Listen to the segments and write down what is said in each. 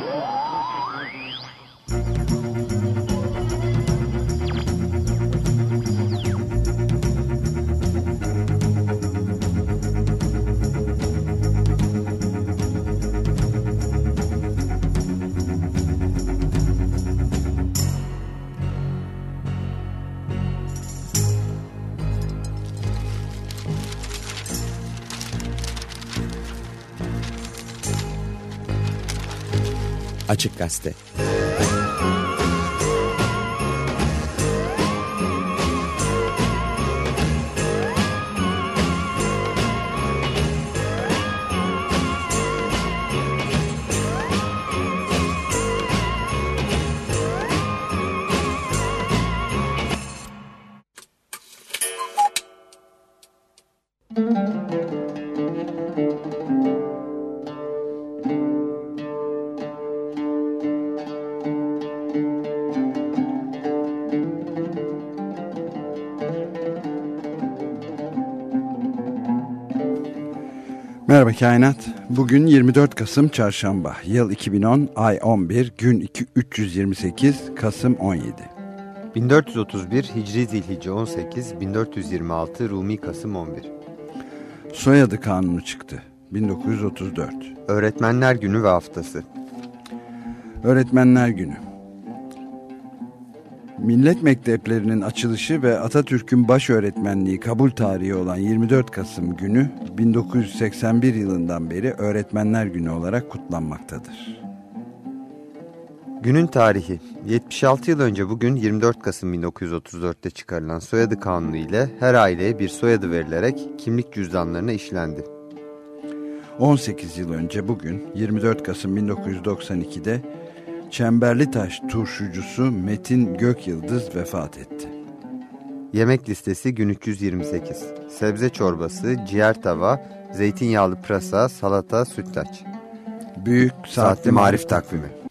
Woo! Açık Gazete Kainat. Bugün 24 Kasım Çarşamba. Yıl 2010, ay 11, gün 2, 328, Kasım 17. 1431 Hicri Zilhice 18, 1426 Rumi Kasım 11. Soyadı kanunu çıktı. 1934. Öğretmenler Günü ve Haftası. Öğretmenler Günü. Millet mekteplerinin açılışı ve Atatürk'ün baş öğretmenliği kabul tarihi olan 24 Kasım günü 1981 yılından beri Öğretmenler Günü olarak kutlanmaktadır. Günün tarihi 76 yıl önce bugün 24 Kasım 1934'te çıkarılan soyadı kanunu ile her aileye bir soyadı verilerek kimlik cüzdanlarına işlendi. 18 yıl önce bugün 24 Kasım 1992'de Çemberlitaş turşucusu Metin Gökyıldız vefat etti. Yemek listesi gün 328. Sebze çorbası, ciğer tava, zeytinyağlı pırasa, salata, sütlaç. Büyük Saatli, Saatli Marif Takvimi.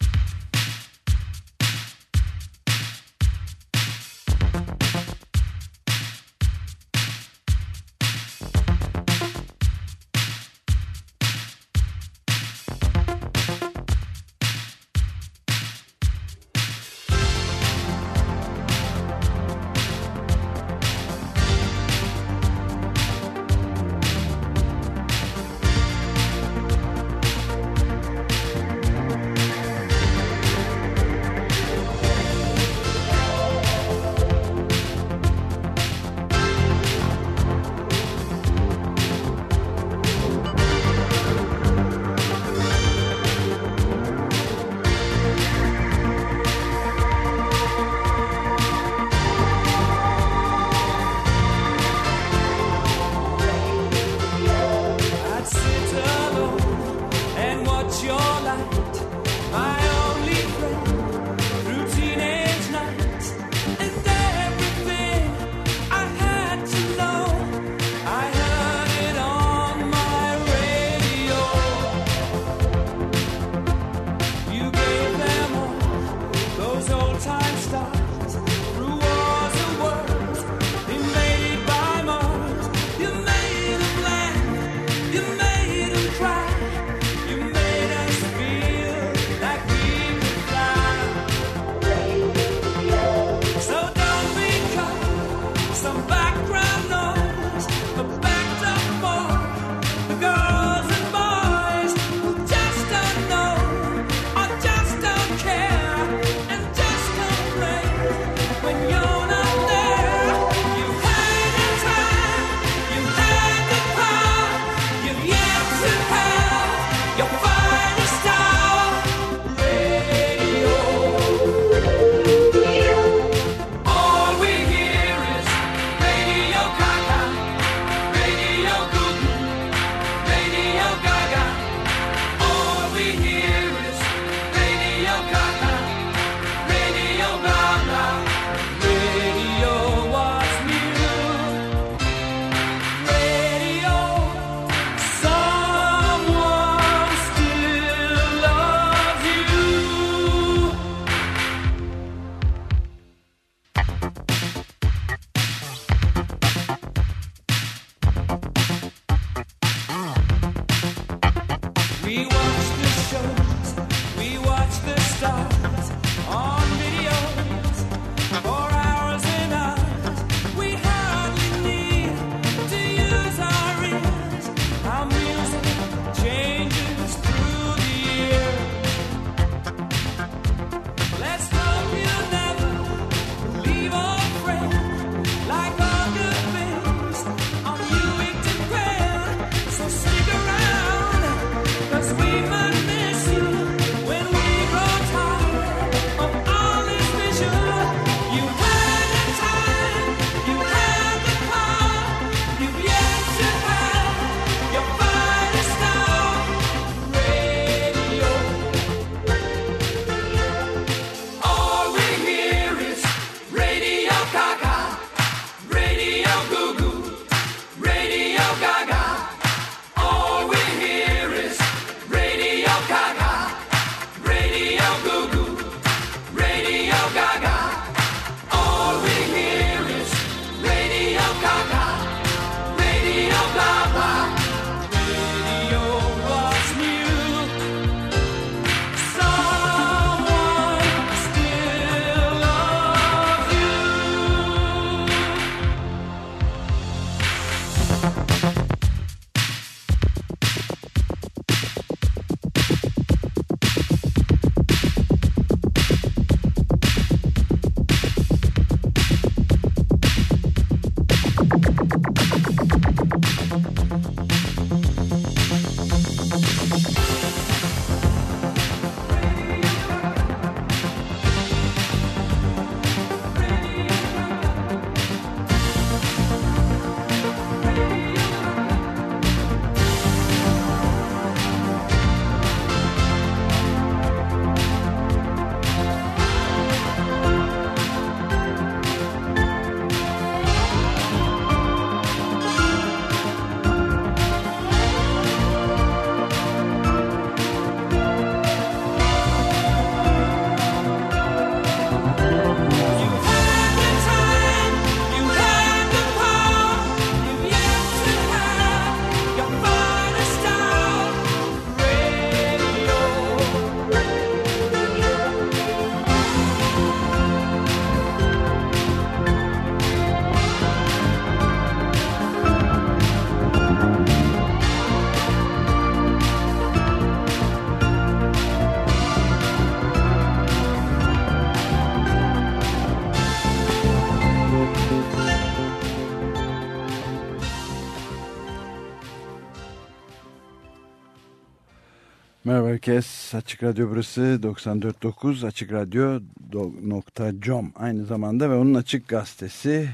Herkes. Açık Radyo burası 94.9 Açık Radyo.com aynı zamanda ve onun Açık Gazetesi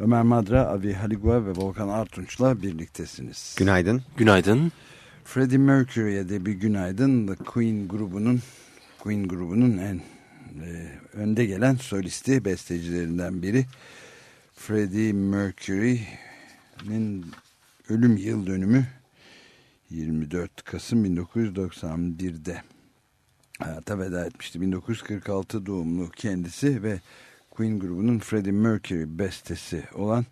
Ömer Madra, Avi Haligua ve Volkan Artunç'la birliktesiniz. Günaydın. Günaydın. Freddie Mercury'e de bir günaydın. The Queen grubunun Queen grubunun en e, önde gelen solisti, bestecilerinden biri. Freddie Mercury'nin ölüm yıl dönümü 24 Kasım 1991'de hayata veda etmişti. 1946 doğumlu kendisi ve Queen grubunun Freddie Mercury bestesi olan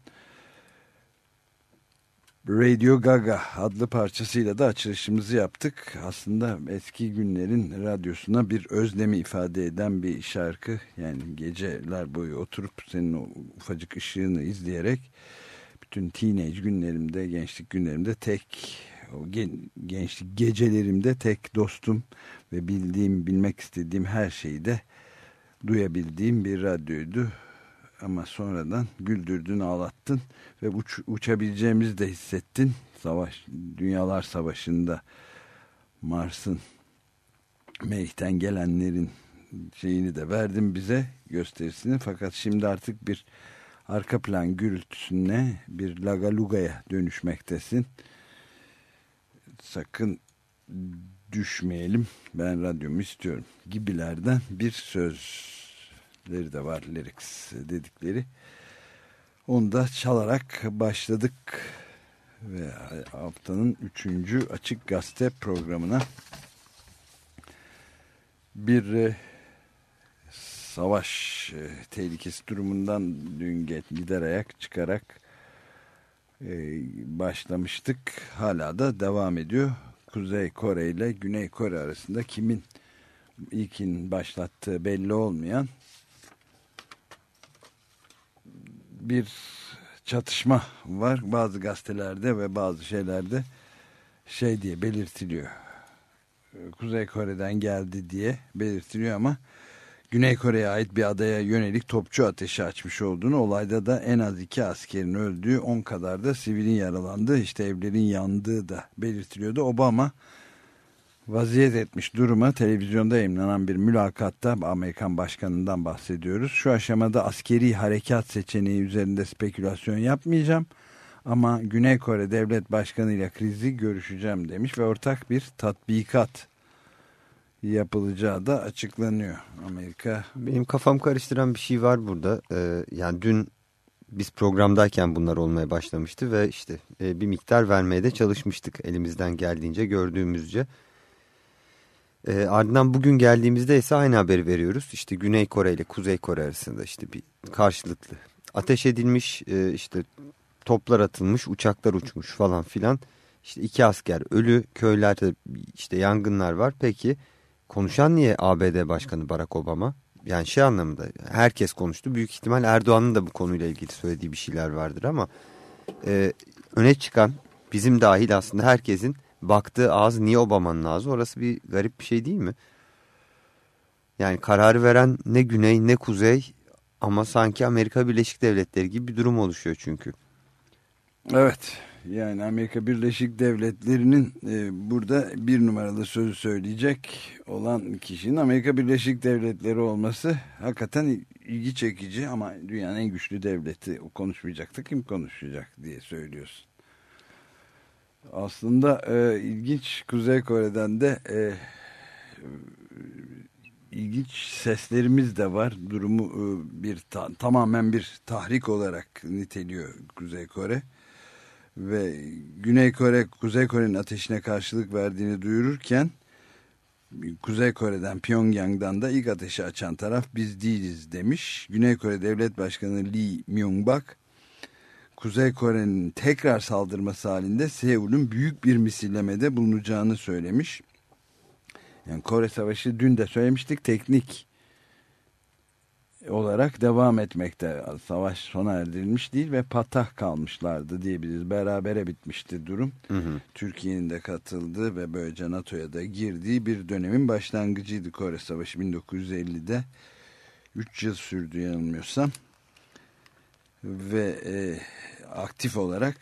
Radio Gaga adlı parçasıyla da açılışımızı yaptık. Aslında eski günlerin radyosuna bir özlemi ifade eden bir şarkı. Yani geceler boyu oturup senin o ufacık ışığını izleyerek bütün teenage günlerimde, gençlik günlerimde tek gençlik gecelerimde tek dostum ve bildiğim, bilmek istediğim her şeyi de duyabildiğim bir radyoydu. Ama sonradan güldürdün, ağlattın ve uç, uçabileceğimizi de hissettin. Savaş, Dünyalar Savaşı'nda Mars'ın Merih'ten gelenlerin şeyini de verdin bize gösterisini. Fakat şimdi artık bir arka plan gürültüsüne bir lagalugaya dönüşmektesin sakın düşmeyelim. Ben radyomu istiyorum. Gibilerden bir sözleri de var lyrics dedikleri. Onu da çalarak başladık. Ve haftanın üçüncü açık gazete programına bir e, savaş e, tehlikesi durumundan dün gider ayak çıkarak başlamıştık. Hala da devam ediyor. Kuzey Kore ile Güney Kore arasında kimin ilkin başlattığı belli olmayan bir çatışma var. Bazı gazetelerde ve bazı şeylerde şey diye belirtiliyor. Kuzey Kore'den geldi diye belirtiliyor ama Güney Kore'ye ait bir adaya yönelik topçu ateşi açmış olduğunu olayda da en az iki askerin öldüğü on kadar da sivilin yaralandığı işte evlerin yandığı da belirtiliyordu. Obama vaziyet etmiş duruma televizyonda yayınlanan bir mülakatta Amerikan başkanından bahsediyoruz. Şu aşamada askeri harekat seçeneği üzerinde spekülasyon yapmayacağım ama Güney Kore Devlet Başkanı ile krizi görüşeceğim demiş ve ortak bir tatbikat yapılacağı da açıklanıyor Amerika. Benim kafam karıştıran bir şey var burada. Ee, yani dün biz programdayken bunlar olmaya başlamıştı ve işte e, bir miktar vermeye de çalışmıştık elimizden geldiğince gördüğümüzce. E, ardından bugün geldiğimizde ise aynı haberi veriyoruz. İşte Güney Kore ile Kuzey Kore arasında işte bir karşılıklı ateş edilmiş e, işte toplar atılmış uçaklar uçmuş falan filan. İşte iki asker ölü köylerde işte yangınlar var. Peki konuşan niye ABD Başkanı Barack Obama? Yani şey anlamında herkes konuştu. Büyük ihtimal Erdoğan'ın da bu konuyla ilgili söylediği bir şeyler vardır ama e, öne çıkan bizim dahil aslında herkesin baktığı ağız niye Obama'nın ağzı orası bir garip bir şey değil mi? Yani kararı veren ne güney ne kuzey ama sanki Amerika Birleşik Devletleri gibi bir durum oluşuyor çünkü. Evet yani Amerika Birleşik Devletleri'nin e, burada bir numaralı sözü söyleyecek olan kişinin Amerika Birleşik Devletleri olması hakikaten ilgi çekici ama dünyanın en güçlü devleti konuşmayacaktı kim konuşacak diye söylüyorsun. Aslında e, ilginç Kuzey Kore'den de e, ilginç seslerimiz de var. Durumu e, bir ta, tamamen bir tahrik olarak niteliyor Kuzey Kore ve Güney Kore Kuzey Kore'nin ateşine karşılık verdiğini duyururken Kuzey Kore'den Pyongyang'dan da ilk ateşi açan taraf biz değiliz demiş. Güney Kore Devlet Başkanı Lee Myung-bak Kuzey Kore'nin tekrar saldırması halinde Seul'ün büyük bir misillemede bulunacağını söylemiş. Yani Kore Savaşı dün de söylemiştik teknik olarak devam etmekte. Savaş sona erdirilmiş değil ve patah kalmışlardı diyebiliriz. Berabere bitmişti durum. Türkiye'nin de katıldığı ve böylece NATO'ya da girdiği bir dönemin başlangıcıydı Kore Savaşı 1950'de. 3 yıl sürdü yanılmıyorsam. Ve e, aktif olarak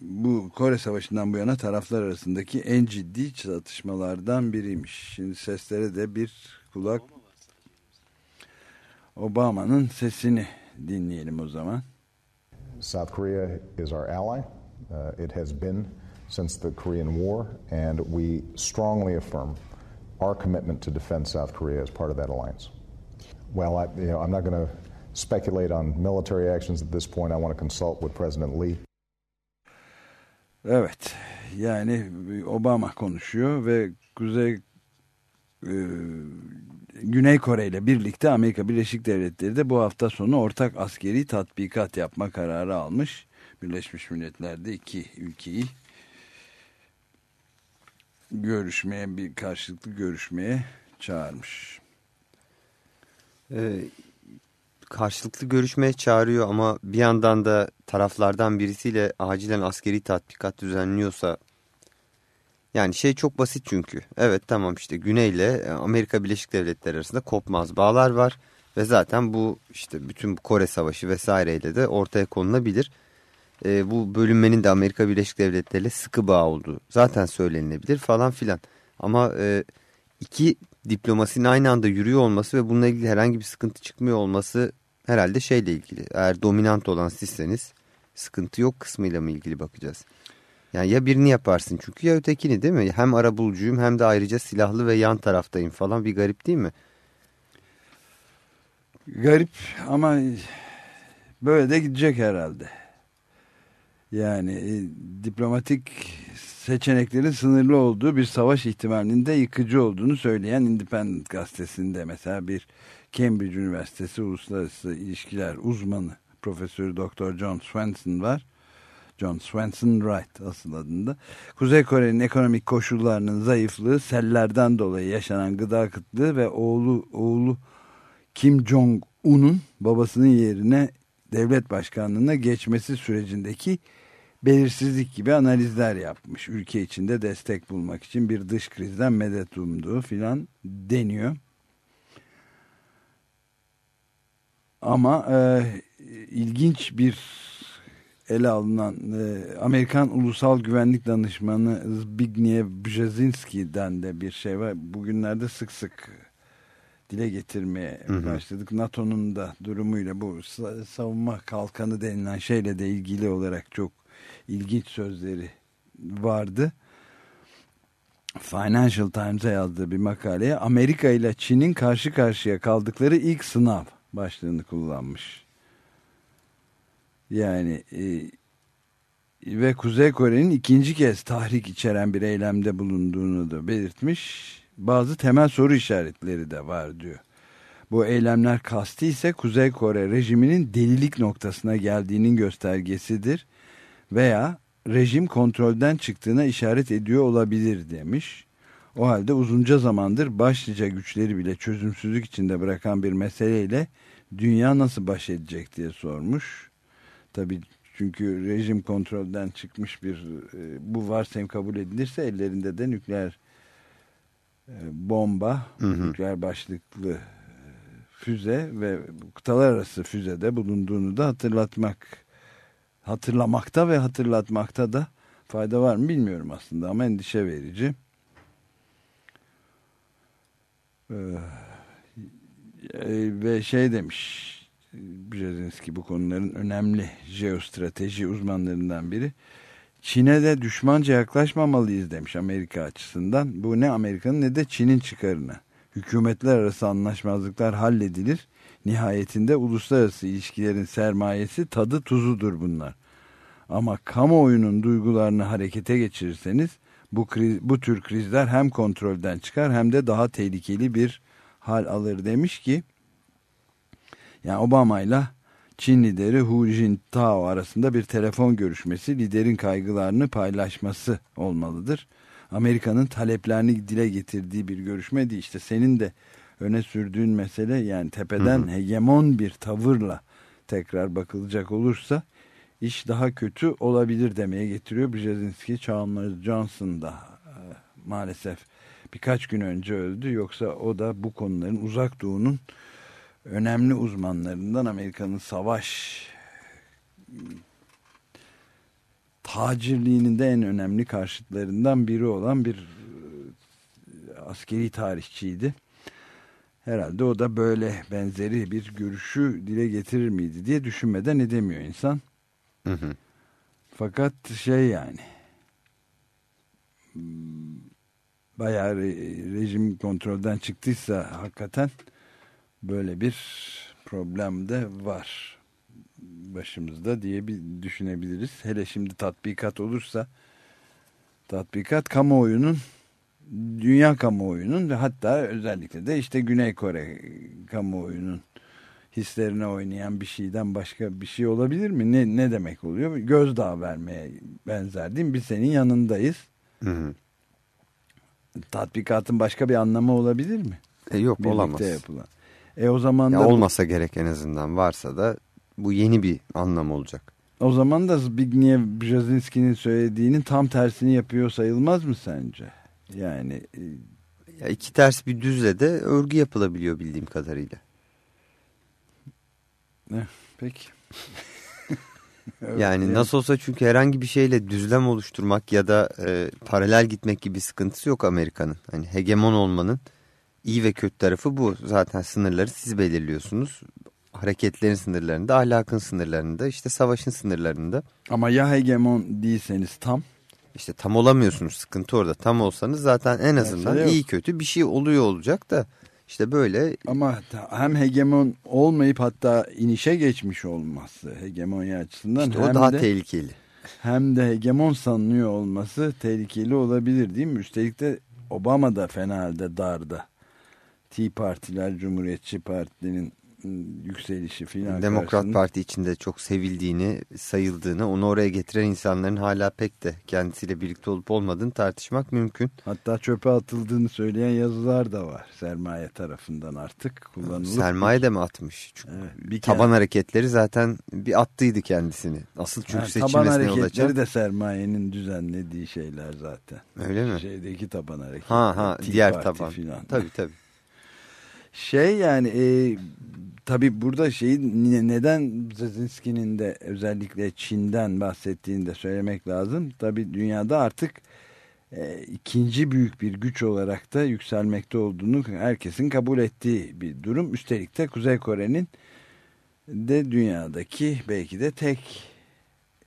bu Kore Savaşı'ndan bu yana taraflar arasındaki en ciddi çatışmalardan biriymiş. Şimdi seslere de bir kulak Obama'nın sesini dinleyelim o zaman. South Korea is our ally. Uh, it has been since the Korean War, and we strongly affirm our commitment to defend South Korea as part of that alliance. Well, I, you know, I'm not going to speculate on military actions at this point. I want to consult with President Lee. Evet, yani Obama konuşuyor ve Kuzey e, Güney Kore ile birlikte Amerika Birleşik Devletleri de bu hafta sonu ortak askeri tatbikat yapma kararı almış. Birleşmiş Milletler'de iki ülkeyi görüşmeye bir karşılıklı görüşmeye çağırmış. Ee, karşılıklı görüşmeye çağırıyor ama bir yandan da taraflardan birisiyle acilen askeri tatbikat düzenliyorsa yani şey çok basit çünkü. Evet tamam işte Güney ile e, Amerika Birleşik Devletleri arasında kopmaz bağlar var ve zaten bu işte bütün Kore Savaşı vesaireyle de ortaya konulabilir. E, bu bölünmenin de Amerika Birleşik Devletleri ile sıkı bağ olduğu zaten söylenilebilir falan filan. Ama e, iki diplomasinin aynı anda yürüyor olması ve bununla ilgili herhangi bir sıkıntı çıkmıyor olması herhalde şeyle ilgili. Eğer dominant olan sizseniz sıkıntı yok kısmıyla mı ilgili bakacağız. Yani ya birini yaparsın çünkü ya ötekini değil mi? Hem arabulucuyum hem de ayrıca silahlı ve yan taraftayım falan bir garip değil mi? Garip ama böyle de gidecek herhalde. Yani e, diplomatik seçeneklerin sınırlı olduğu bir savaş ihtimalinin de yıkıcı olduğunu söyleyen Independent gazetesinde mesela bir Cambridge Üniversitesi Uluslararası İlişkiler uzmanı Profesör Doktor John Swenson var. John Swenson Wright asıl adında. Kuzey Kore'nin ekonomik koşullarının zayıflığı, sellerden dolayı yaşanan gıda kıtlığı ve oğlu oğlu Kim Jong-un'un babasının yerine devlet başkanlığına geçmesi sürecindeki belirsizlik gibi analizler yapmış. Ülke içinde destek bulmak için bir dış krizden medet umduğu filan deniyor. Ama e, ilginç bir ele alınan e, Amerikan Ulusal Güvenlik Danışmanı Zbigniew Brzezinski'den de bir şey var. Bugünlerde sık sık dile getirmeye hı hı. başladık. NATO'nun da durumuyla bu savunma kalkanı denilen şeyle de ilgili olarak çok ilginç sözleri vardı. Financial Times'a yazdığı bir makaleye Amerika ile Çin'in karşı karşıya kaldıkları ilk sınav başlığını kullanmış. Yani e, ve Kuzey Kore'nin ikinci kez tahrik içeren bir eylemde bulunduğunu da belirtmiş. Bazı temel soru işaretleri de var diyor. Bu eylemler kasti ise Kuzey Kore rejiminin delilik noktasına geldiğinin göstergesidir veya rejim kontrolden çıktığına işaret ediyor olabilir demiş. O halde uzunca zamandır başlıca güçleri bile çözümsüzlük içinde bırakan bir meseleyle dünya nasıl baş edecek diye sormuş. Tabii çünkü rejim kontrolden çıkmış bir e, bu varsayım kabul edilirse ellerinde de nükleer e, bomba, hı hı. nükleer başlıklı e, füze ve kıtalar arası füzede bulunduğunu da hatırlatmak hatırlamakta ve hatırlatmakta da fayda var mı bilmiyorum aslında ama endişe verici. Ee, ve şey demiş Brzezinski bu konuların önemli jeostrateji uzmanlarından biri. Çin'e de düşmanca yaklaşmamalıyız demiş Amerika açısından. Bu ne Amerika'nın ne de Çin'in çıkarına. Hükümetler arası anlaşmazlıklar halledilir. Nihayetinde uluslararası ilişkilerin sermayesi tadı tuzudur bunlar. Ama kamuoyunun duygularını harekete geçirirseniz bu, kriz, bu tür krizler hem kontrolden çıkar hem de daha tehlikeli bir hal alır demiş ki yani Obama ile Çin lideri Hu Jintao arasında bir telefon görüşmesi liderin kaygılarını paylaşması olmalıdır. Amerika'nın taleplerini dile getirdiği bir görüşme değil. İşte senin de öne sürdüğün mesele yani tepeden hı hı. hegemon bir tavırla tekrar bakılacak olursa iş daha kötü olabilir demeye getiriyor. Brzezinski Chalmers Johnson da e, maalesef birkaç gün önce öldü. Yoksa o da bu konuların uzak doğunun önemli uzmanlarından Amerika'nın savaş tacirliğinin de en önemli karşıtlarından biri olan bir e, askeri tarihçiydi. Herhalde o da böyle benzeri bir görüşü dile getirir miydi diye düşünmeden edemiyor insan. Hı hı. Fakat şey yani bayağı re, rejim kontrolden çıktıysa hakikaten böyle bir problem de var başımızda diye bir düşünebiliriz. Hele şimdi tatbikat olursa tatbikat kamuoyunun dünya kamuoyunun ve hatta özellikle de işte Güney Kore kamuoyunun hislerine oynayan bir şeyden başka bir şey olabilir mi? Ne, ne demek oluyor? Gözdağı vermeye benzer değil mi? Biz senin yanındayız. Hı hı. Tatbikatın başka bir anlamı olabilir mi? E, yok Birlikte olamaz. yapılan. E o zaman Ya da olmasa gerek en azından varsa da bu yeni bir anlam olacak. o zaman da Zbigniew Brzezinski'nin söylediğinin tam tersini yapıyor sayılmaz mı sence? Yani e, Ya iki ters bir düzle de örgü yapılabiliyor bildiğim kadarıyla. peki. Yani nasıl olsa çünkü herhangi bir şeyle düzlem oluşturmak ya da e, paralel gitmek gibi sıkıntısı yok Amerika'nın. Hani hegemon olmanın iyi ve kötü tarafı bu. Zaten sınırları siz belirliyorsunuz. Hareketlerin sınırlarında, ahlakın sınırlarında, işte savaşın sınırlarında. Ama ya hegemon değilseniz tam İşte tam olamıyorsunuz. Sıkıntı orada. Tam olsanız zaten en azından Mesele yok. iyi kötü bir şey oluyor olacak da işte böyle ama hem hegemon olmayıp hatta inişe geçmiş olması hegemonya açısından işte o hem daha de tehlikeli. hem de hegemon sanılıyor olması tehlikeli olabilir değil mi? Üstelik de Obama da fena halde darda. Tea Partiler, Cumhuriyetçi Parti'nin ım, yükselişi filan Demokrat karşısında. Parti içinde çok sevildiğini, sayıldığını, onu oraya getiren insanların hala pek de kendisiyle birlikte olup olmadığını tartışmak mümkün. Hatta çöpe atıldığını söyleyen yazılar da var. Sermaye tarafından artık kullanılıp. Sermaye de mi atmış? Çünkü Evet, bir taban kere- hareketleri zaten bir attıydı kendisini. Asıl çünkü taban seçilmesine yol hareketleri açan. de sermayenin düzenlediği şeyler zaten. Öyle mi? Şeydeki taban hareketi. Ha ha diğer taban. filan. Tabii tabii. Şey yani e, tabii burada şeyi ne- neden Brzezinski'nin de özellikle Çin'den bahsettiğini de söylemek lazım. Tabii dünyada artık e, ikinci büyük bir güç olarak da yükselmekte olduğunu herkesin kabul ettiği bir durum. Üstelik de Kuzey Kore'nin de dünyadaki belki de tek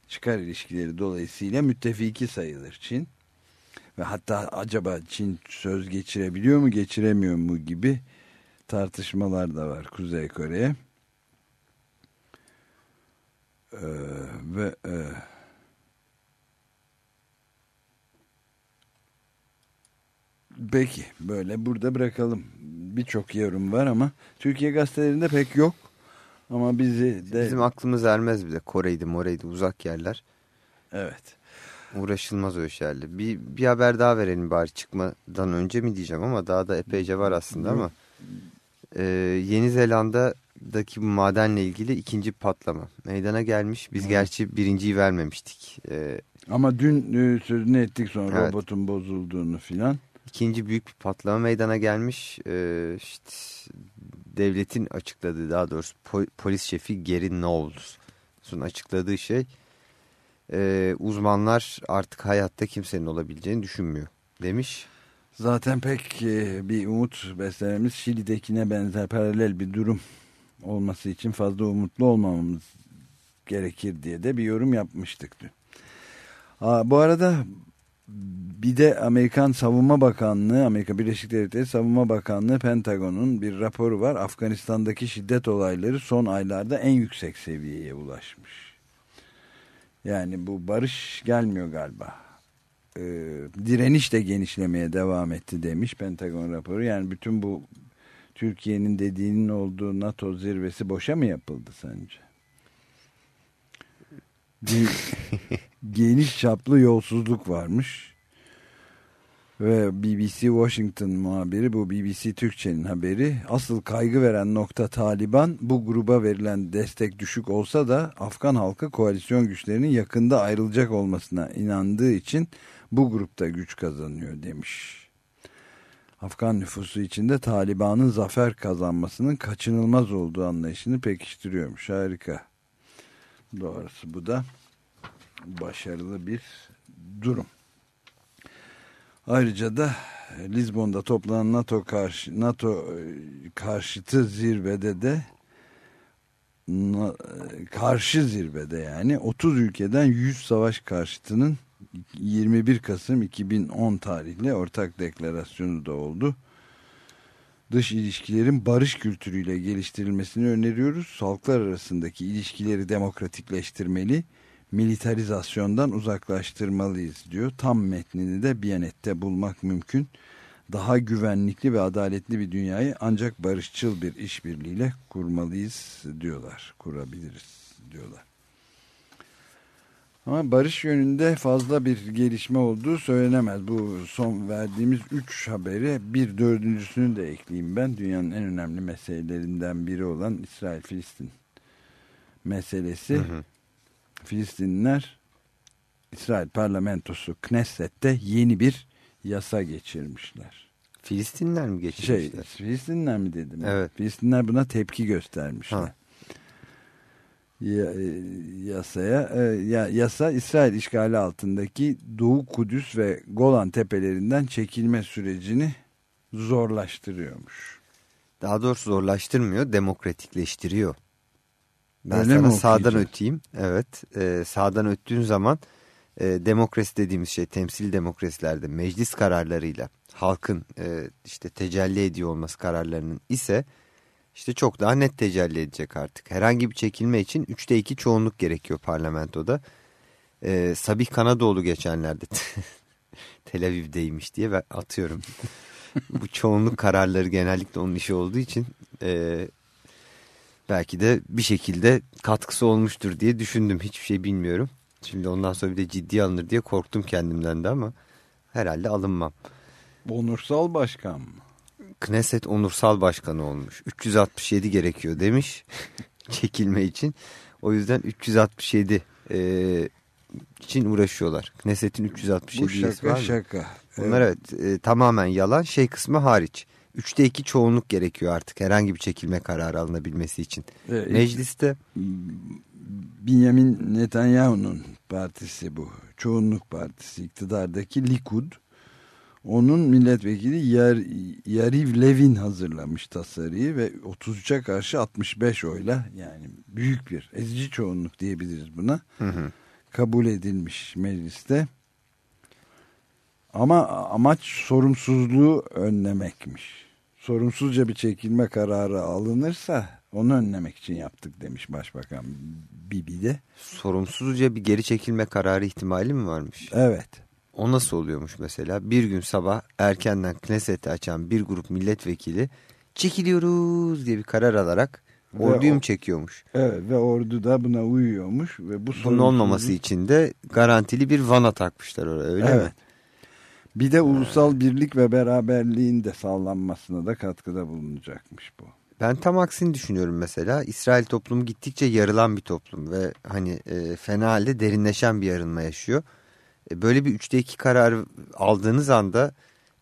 çıkar ilişkileri dolayısıyla müttefiki sayılır Çin. Ve hatta acaba Çin söz geçirebiliyor mu geçiremiyor mu gibi tartışmalar da var Kuzey Kore'ye. Ee, ve e, peki böyle burada bırakalım. Birçok yorum var ama Türkiye gazetelerinde pek yok. Ama bizi de Bizim aklımız ermez bile. Kore'ydi, More'ydi, uzak yerler. evet. Uğraşılmaz öyle şeylerle. Bir, bir haber daha verelim bari çıkmadan önce mi diyeceğim ama daha da epeyce var aslında ama. Ee, Yeni Zelanda'daki bu madenle ilgili ikinci patlama meydana gelmiş. Biz gerçi birinciyi vermemiştik. Ee, Ama dün e, sözünü ettik sonra Evet. robotun bozulduğunu filan. ikinci büyük bir patlama meydana gelmiş. Ee, işte devletin açıkladığı daha doğrusu po- polis şefi Gary Knowles'un açıkladığı şey e, uzmanlar artık hayatta kimsenin olabileceğini düşünmüyor demiş. Zaten pek e, bir umut beslememiz Şili'dekine benzer paralel bir durum olması için fazla umutlu olmamamız gerekir diye de bir yorum yapmıştık. Aa, bu arada bir de Amerikan Savunma Bakanlığı, Amerika Birleşik Devletleri Savunma Bakanlığı Pentagon'un bir raporu var. Afganistan'daki şiddet olayları son aylarda en yüksek seviyeye ulaşmış. Yani bu barış gelmiyor galiba e, direniş de genişlemeye devam etti demiş Pentagon raporu. Yani bütün bu Türkiye'nin dediğinin olduğu NATO zirvesi boşa mı yapıldı sence? Gen- geniş çaplı yolsuzluk varmış. Ve BBC Washington muhabiri bu BBC Türkçe'nin haberi. Asıl kaygı veren nokta Taliban bu gruba verilen destek düşük olsa da Afgan halkı koalisyon güçlerinin yakında ayrılacak olmasına inandığı için bu grupta güç kazanıyor demiş. Afgan nüfusu içinde Taliban'ın zafer kazanmasının kaçınılmaz olduğu anlayışını pekiştiriyormuş. Harika. Doğrusu bu da. başarılı bir durum. Ayrıca da Lizbon'da toplanan NATO karşı NATO e, karşıtı zirvede de karşı zirvede yani 30 ülkeden 100 savaş karşıtının 21 Kasım 2010 tarihli ortak deklarasyonu da oldu. Dış ilişkilerin barış kültürüyle geliştirilmesini öneriyoruz. Halklar arasındaki ilişkileri demokratikleştirmeli, militarizasyondan uzaklaştırmalıyız diyor. Tam metnini de Biyanet'te bulmak mümkün. Daha güvenlikli ve adaletli bir dünyayı ancak barışçıl bir işbirliğiyle kurmalıyız diyorlar. Kurabiliriz diyorlar. Ama barış yönünde fazla bir gelişme olduğu söylenemez. Bu son verdiğimiz üç haberi bir dördüncüsünü de ekleyeyim ben. Dünyanın en önemli meselelerinden biri olan İsrail-Filistin meselesi. Hı hı. Filistinliler İsrail parlamentosu Knesset'te yeni bir yasa geçirmişler. Filistinler mi geçirmişler? Şey, Filistinler mi dedim? Evet. Filistinler buna tepki göstermişler. Ha. E, yasaya e, ya, yasa İsrail işgali altındaki Doğu Kudüs ve Golan tepelerinden çekilme sürecini zorlaştırıyormuş. Daha doğrusu zorlaştırmıyor, demokratikleştiriyor. Ben Öyle sana sağdan öteyim. Evet, e, sağdan öttüğün zaman e, demokrasi dediğimiz şey temsil demokrasilerde meclis kararlarıyla halkın e, işte tecelli ediyor olması kararlarının ise işte çok daha net tecelli edecek artık. Herhangi bir çekilme için 3'te 2 çoğunluk gerekiyor parlamentoda. Ee, Sabih Kanadoğlu geçenlerde Tel Aviv'deymiş diye ben atıyorum. Bu çoğunluk kararları genellikle onun işi olduğu için e, belki de bir şekilde katkısı olmuştur diye düşündüm. Hiçbir şey bilmiyorum. Şimdi ondan sonra bir de ciddi alınır diye korktum kendimden de ama herhalde alınmam. Onursal başkan mı? Knesset onursal başkanı olmuş. 367 gerekiyor demiş çekilme için. O yüzden 367 e, için uğraşıyorlar. Knesset'in 367 Bu şaka var şaka. Bunlar evet, evet e, tamamen yalan. Şey kısmı hariç. Üçte iki çoğunluk gerekiyor artık herhangi bir çekilme kararı alınabilmesi için. Evet, Mecliste Benjamin Netanyahu'nun partisi bu. Çoğunluk partisi iktidardaki Likud onun milletvekili Yer, Yariv Levin hazırlamış tasarıyı ve 33'e karşı 65 oyla yani büyük bir ezici çoğunluk diyebiliriz buna. Hı hı. Kabul edilmiş mecliste. Ama amaç sorumsuzluğu önlemekmiş. Sorumsuzca bir çekilme kararı alınırsa onu önlemek için yaptık demiş Başbakan Bibi de. Sorumsuzca bir geri çekilme kararı ihtimali mi varmış? Evet. O nasıl oluyormuş mesela? Bir gün sabah erkenden Knesset'i açan bir grup milletvekili çekiliyoruz diye bir karar alarak orduyu mu çekiyormuş? Evet ve ordu da buna uyuyormuş. ve bu Bunun olmaması için de garantili bir vana takmışlar oraya öyle evet. mi? Bir de ulusal birlik ve beraberliğin de sağlanmasına da katkıda bulunacakmış bu. Ben tam aksini düşünüyorum mesela. İsrail toplumu gittikçe yarılan bir toplum ve hani e, fena halde derinleşen bir yarılma yaşıyor. E, böyle bir üçte iki karar aldığınız anda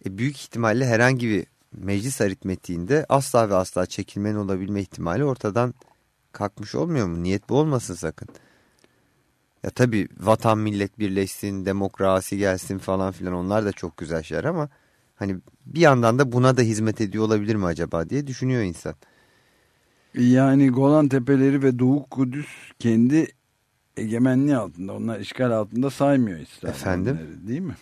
e, büyük ihtimalle herhangi bir meclis aritmetiğinde asla ve asla çekilmenin olabilme ihtimali ortadan kalkmış olmuyor mu? Niyet bu olmasın sakın. Ya tabii vatan millet birleşsin, demokrasi gelsin falan filan onlar da çok güzel şeyler ama hani bir yandan da buna da hizmet ediyor olabilir mi acaba diye düşünüyor insan. Yani Golan Tepeleri ve Doğu Kudüs kendi egemenliği altında. Onlar işgal altında saymıyor İsrail. Efendim? Değil mi?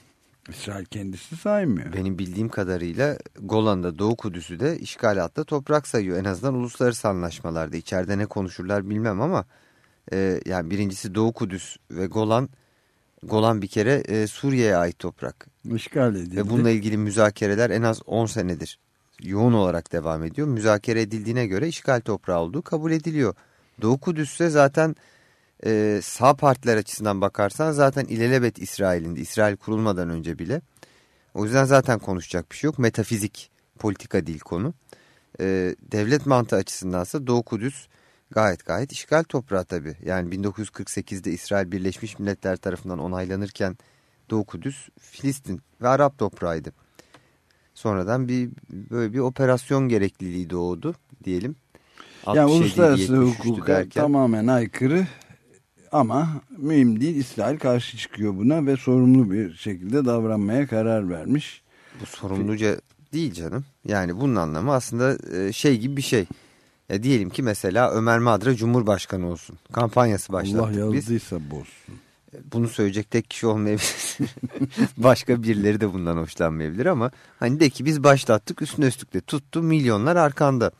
İsrail kendisi saymıyor. Benim bildiğim kadarıyla Golan'da Doğu Kudüs'ü de işgal altında toprak sayıyor. En azından uluslararası anlaşmalarda. içeride ne konuşurlar bilmem ama e, yani birincisi Doğu Kudüs ve Golan Golan bir kere e, Suriye'ye ait toprak. İşgal edildi. Ve bununla ilgili müzakereler en az 10 senedir yoğun olarak devam ediyor. Müzakere edildiğine göre işgal toprağı olduğu kabul ediliyor. Doğu Kudüs ise zaten e, sağ partiler açısından bakarsan zaten ilelebet İsrail'indi. İsrail kurulmadan önce bile. O yüzden zaten konuşacak bir şey yok. Metafizik politika değil konu. E, devlet mantığı açısındansa Doğu Kudüs gayet gayet işgal toprağı tabii. Yani 1948'de İsrail Birleşmiş Milletler tarafından onaylanırken Doğu Kudüs Filistin ve Arap toprağıydı. Sonradan bir böyle bir operasyon gerekliliği doğdu diyelim. Yani uluslararası hukuka derken, tamamen aykırı Ama mühim değil İsrail karşı çıkıyor buna ve sorumlu bir şekilde davranmaya karar vermiş. Bu sorumluca değil canım. Yani bunun anlamı aslında e, şey gibi bir şey. Ya diyelim ki mesela Ömer Madra Cumhurbaşkanı olsun. Kampanyası başlattık Allah biz. yazdıysa bozsun. Bunu söyleyecek tek kişi olmayabilir. Başka birileri de bundan hoşlanmayabilir ama hani de ki biz başlattık üstüne üstlük de tuttu milyonlar arkanda.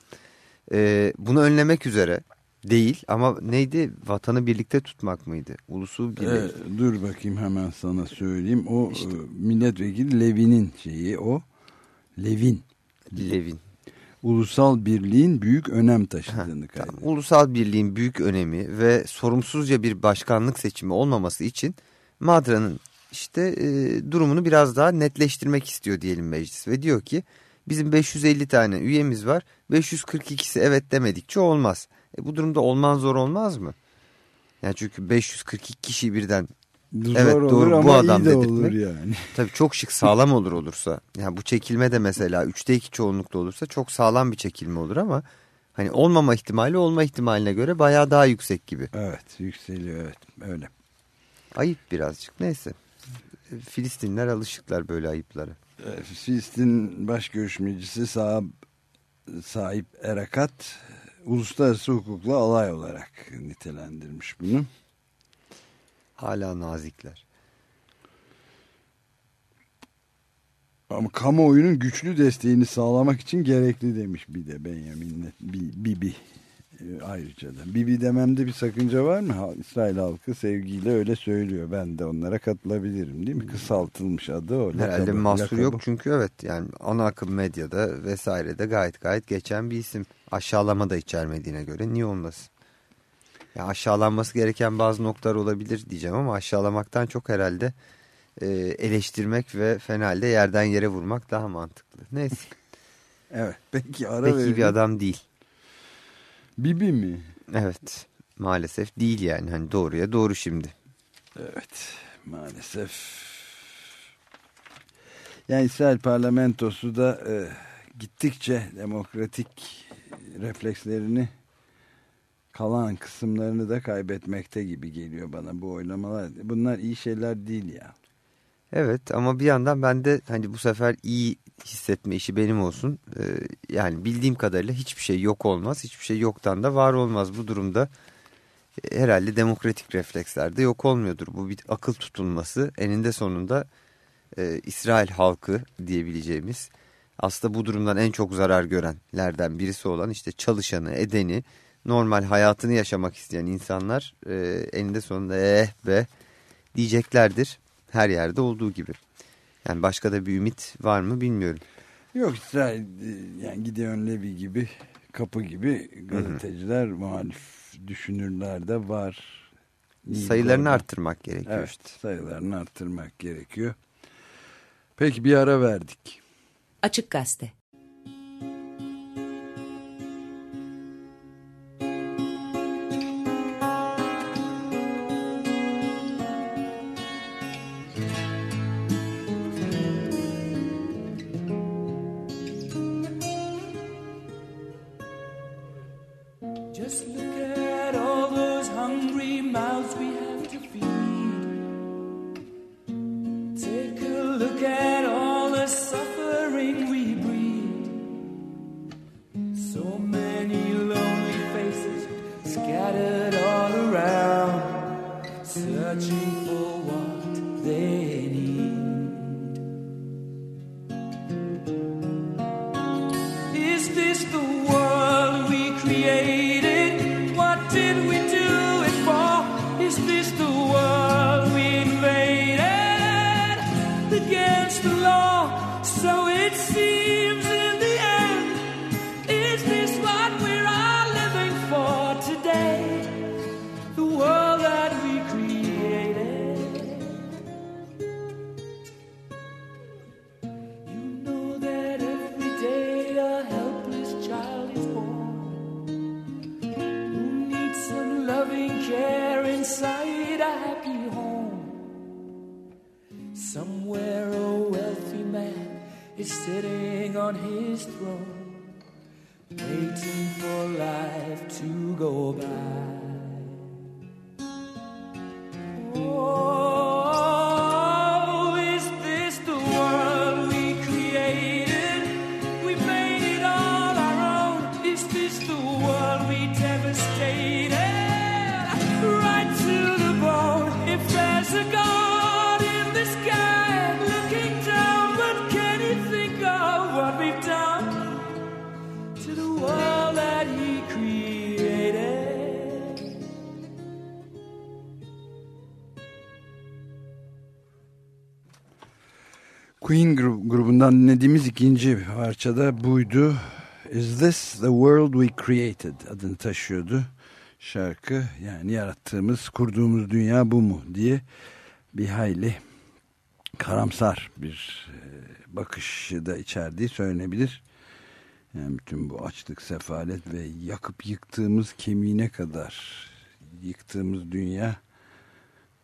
Ee, bunu önlemek üzere değil ama neydi vatanı birlikte tutmak mıydı? Ulusu birlik. Ee, dur bakayım hemen sana söyleyeyim. O e, milletvekili Levin'in şeyi o. Levin. Levin. Ulusal birliğin büyük önem taşıdığını kaydediyor. ulusal birliğin büyük önemi ve sorumsuzca bir başkanlık seçimi olmaması için Madra'nın işte e, durumunu biraz daha netleştirmek istiyor diyelim meclis. Ve diyor ki bizim 550 tane üyemiz var 542'si evet demedikçe olmaz. E, bu durumda olman zor olmaz mı? Yani çünkü 542 kişi birden Zor evet, olur doğru, bu ama adam dedirtmek. olur yani. tabii çok şık sağlam olur olursa. Yani bu çekilme de mesela 3'te 2 çoğunlukla olursa çok sağlam bir çekilme olur ama hani olmama ihtimali olma ihtimaline göre bayağı daha yüksek gibi. Evet yükseliyor evet öyle. Ayıp birazcık neyse. Filistinler alışıklar böyle ayıplara. Filistin baş görüşmecisi sahip, sahip Erakat uluslararası hukukla alay olarak nitelendirmiş bunu. Hala nazikler. Ama kamuoyunun güçlü desteğini sağlamak için gerekli demiş bir de Benjamin Bibi e, ayrıca da. Bibi dememde bir sakınca var mı? İsrail halkı sevgiyle öyle söylüyor. Ben de onlara katılabilirim değil mi? Kısaltılmış adı o. Herhalde lakabı- mahsur lakabı. yok çünkü evet yani ana akım medyada vesairede gayet gayet geçen bir isim. Aşağılama da içermediğine göre niye olmasın? Ya aşağılanması gereken bazı noktalar olabilir diyeceğim ama aşağılamaktan çok herhalde e, eleştirmek ve fenalde yerden yere vurmak daha mantıklı. Neyse Evet peki ara pek iyi bir adam değil. Bibi mi? Evet maalesef değil yani hani doğruya doğru şimdi. Evet maalesef. Yani İsrail parlamentosu da e, gittikçe demokratik reflekslerini kalan kısımlarını da kaybetmekte gibi geliyor bana bu oylamalar. Bunlar iyi şeyler değil ya. Evet ama bir yandan ben de hani bu sefer iyi hissetme işi benim olsun. Ee, yani bildiğim kadarıyla hiçbir şey yok olmaz. Hiçbir şey yoktan da var olmaz. Bu durumda herhalde demokratik refleksler de yok olmuyordur. Bu bir akıl tutulması eninde sonunda e, İsrail halkı diyebileceğimiz aslında bu durumdan en çok zarar görenlerden birisi olan işte çalışanı, edeni, normal hayatını yaşamak isteyen insanlar e, eninde sonunda eh be diyeceklerdir. Her yerde olduğu gibi. Yani başka da bir ümit var mı bilmiyorum. Yok yani Gideon Levy gibi kapı gibi gazeteciler muhalif düşünürler de var. Sayılarını Gordon. arttırmak gerekiyor Evet işte. sayılarını arttırmak gerekiyor. Peki bir ara verdik. Açık Gazete dinlediğimiz ikinci parçada buydu. Is This the World We Created adını taşıyordu şarkı. Yani yarattığımız, kurduğumuz dünya bu mu diye bir hayli karamsar bir e, bakışı da içerdiği söylenebilir. Yani bütün bu açlık, sefalet ve yakıp yıktığımız kemiğine kadar yıktığımız dünya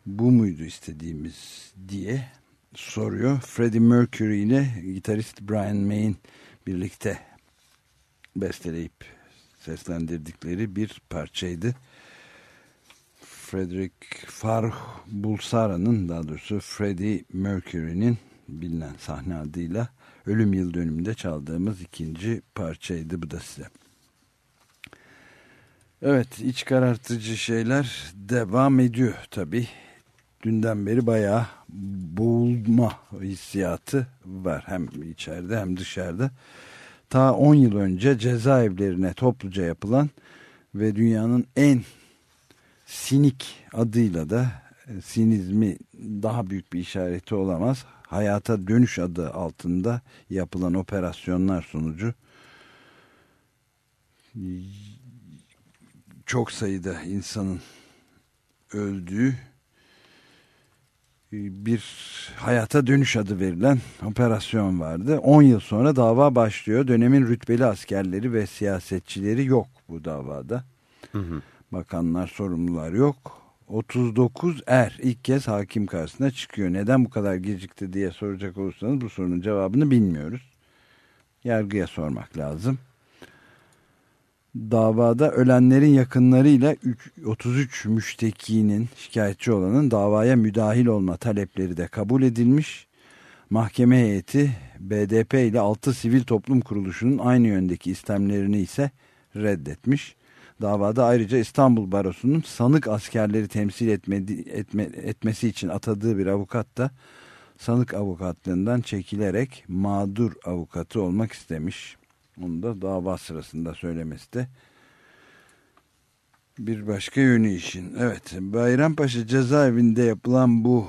bu muydu istediğimiz diye soruyor. Freddie Mercury ile gitarist Brian May'in birlikte besteleyip seslendirdikleri bir parçaydı. Frederick Farh Bulsara'nın daha doğrusu Freddie Mercury'nin bilinen sahne adıyla ölüm yıl dönümünde çaldığımız ikinci parçaydı bu da size. Evet iç karartıcı şeyler devam ediyor tabi. Dünden beri bayağı boğulma hissiyatı var hem içeride hem dışarıda. Ta 10 yıl önce cezaevlerine topluca yapılan ve dünyanın en sinik adıyla da e, sinizmi daha büyük bir işareti olamaz. Hayata dönüş adı altında yapılan operasyonlar sonucu çok sayıda insanın öldüğü bir hayata dönüş adı verilen operasyon vardı. 10 yıl sonra dava başlıyor. Dönemin rütbeli askerleri ve siyasetçileri yok bu davada. Hı hı. Bakanlar, sorumlular yok. 39 er ilk kez hakim karşısına çıkıyor. Neden bu kadar gecikti diye soracak olursanız bu sorunun cevabını bilmiyoruz. Yargıya sormak lazım. Davada ölenlerin yakınlarıyla 33 müştekinin şikayetçi olanın davaya müdahil olma talepleri de kabul edilmiş. Mahkeme heyeti BDP ile 6 sivil toplum kuruluşunun aynı yöndeki istemlerini ise reddetmiş. Davada ayrıca İstanbul Barosu'nun sanık askerleri temsil etmedi, etme, etmesi için atadığı bir avukat da sanık avukatlığından çekilerek mağdur avukatı olmak istemiş. Onu da dava sırasında söylemesi de bir başka yönü işin. Evet Bayrampaşa cezaevinde yapılan bu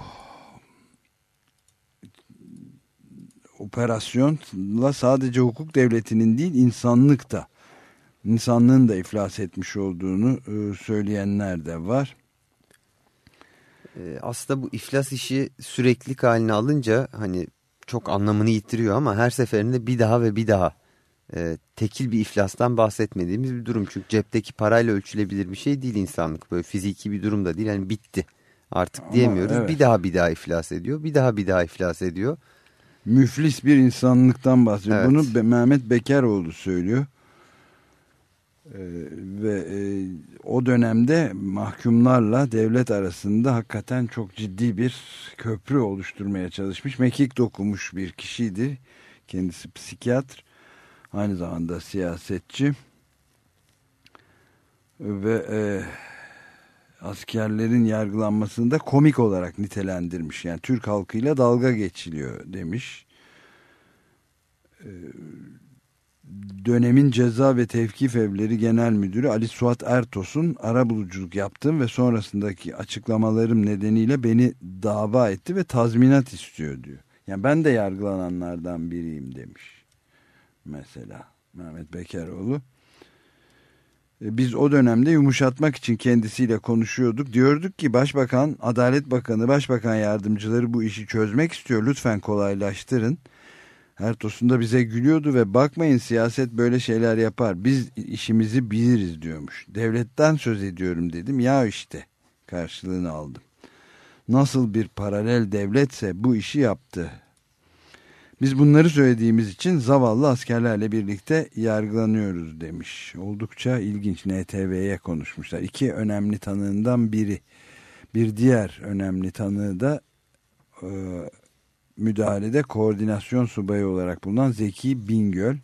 operasyonla sadece hukuk devletinin değil insanlık da insanlığın da iflas etmiş olduğunu e, söyleyenler de var. Ee, aslında bu iflas işi süreklilik haline alınca hani çok anlamını yitiriyor ama her seferinde bir daha ve bir daha e, tekil bir iflastan bahsetmediğimiz bir durum. Çünkü cepteki parayla ölçülebilir bir şey değil insanlık. Böyle fiziki bir durum da değil. Yani bitti artık Ama diyemiyoruz. evet. Bir daha bir daha iflas ediyor. Bir daha bir daha iflas ediyor. Müflis bir insanlıktan bahsediyor. Evet. Bunu Mehmet Bekeroğlu söylüyor. Ee, ve e, o dönemde mahkumlarla devlet arasında hakikaten çok ciddi bir köprü oluşturmaya çalışmış. Mekik dokumuş bir kişiydi. Kendisi psikiyatr. Aynı zamanda siyasetçi. Ve e, askerlerin yargılanmasını da komik olarak nitelendirmiş. Yani Türk halkıyla dalga geçiliyor demiş. Ee, Dönemin Ceza ve Tevkif Evleri Genel Müdürü Ali Suat Ertos'un arabuluculuk yaptığım ve sonrasındaki açıklamalarım nedeniyle beni dava etti ve tazminat istiyor diyor. Yani ben de yargılananlardan biriyim demiş. Mesela Mehmet Bekeroğlu. E, Biz o dönemde yumuşatmak için kendisiyle konuşuyorduk. Diyorduk ki Başbakan, Adalet Bakanı, Başbakan yardımcıları bu işi çözmek istiyor. Lütfen kolaylaştırın. Ertos'un da bize gülüyordu ve bakmayın siyaset böyle şeyler yapar. Biz işimizi biliriz diyormuş. Devletten söz ediyorum dedim. Ya işte karşılığını aldım. Nasıl bir paralel devletse bu işi yaptı. Biz bunları söylediğimiz için zavallı askerlerle birlikte yargılanıyoruz demiş. Oldukça ilginç NTV'ye konuşmuşlar. İki önemli tanığından biri. Bir diğer önemli tanığı da e, müdahalede koordinasyon subayı olarak bulunan Zeki Bingöl.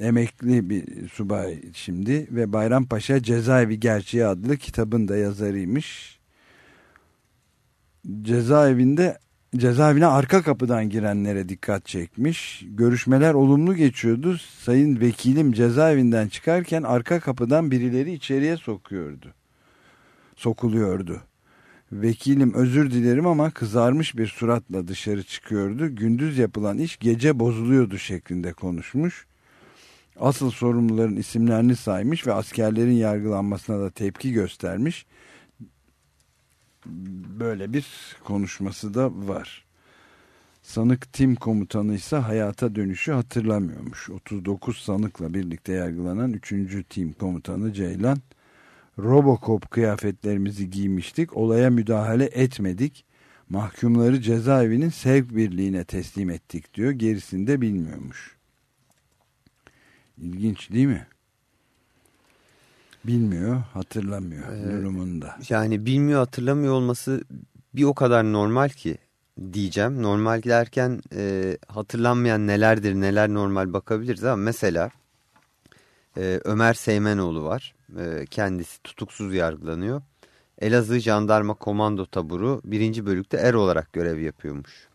Emekli bir subay şimdi ve Bayrampaşa Cezaevi Gerçeği adlı kitabın da yazarıymış. Cezaevinde cezaevine arka kapıdan girenlere dikkat çekmiş. Görüşmeler olumlu geçiyordu. Sayın vekilim cezaevinden çıkarken arka kapıdan birileri içeriye sokuyordu. Sokuluyordu. Vekilim özür dilerim ama kızarmış bir suratla dışarı çıkıyordu. Gündüz yapılan iş gece bozuluyordu şeklinde konuşmuş. Asıl sorumluların isimlerini saymış ve askerlerin yargılanmasına da tepki göstermiş. Böyle bir konuşması da var. Sanık tim komutanı ise hayata dönüşü hatırlamıyormuş. 39 sanıkla birlikte yargılanan 3. tim komutanı Ceylan Robocop kıyafetlerimizi giymiştik. Olaya müdahale etmedik. Mahkumları cezaevinin sevk birliğine teslim ettik diyor. Gerisini de bilmiyormuş. İlginç değil mi? Bilmiyor, hatırlamıyor Ee, durumunda. Yani bilmiyor hatırlamıyor olması bir o kadar normal ki diyeceğim. Normal derken e, hatırlanmayan nelerdir neler normal bakabiliriz ama mesela e, Ömer Seymenoğlu var. E, kendisi tutuksuz yargılanıyor. Elazığ Jandarma Komando Taburu birinci bölükte er olarak görev yapıyormuş.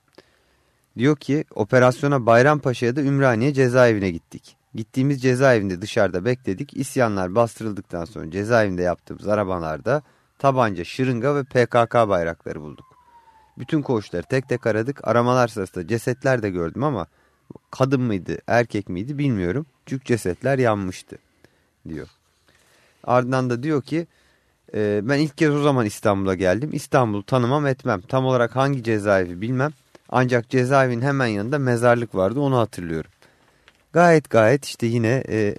Diyor ki operasyona Bayrampaşa'ya da Ümraniye cezaevine gittik. Gittiğimiz cezaevinde dışarıda bekledik. İsyanlar bastırıldıktan sonra cezaevinde yaptığımız arabalarda tabanca, şırınga ve PKK bayrakları bulduk. Bütün koğuşları tek tek aradık. Aramalar sırasında cesetler de gördüm ama kadın mıydı, erkek miydi bilmiyorum. Çünkü cesetler yanmıştı diyor. Ardından da diyor ki e, ben ilk kez o zaman İstanbul'a geldim. İstanbul'u tanımam etmem. Tam olarak hangi cezaevi bilmem. Ancak cezaevinin hemen yanında mezarlık vardı onu hatırlıyorum. Gayet gayet işte yine e,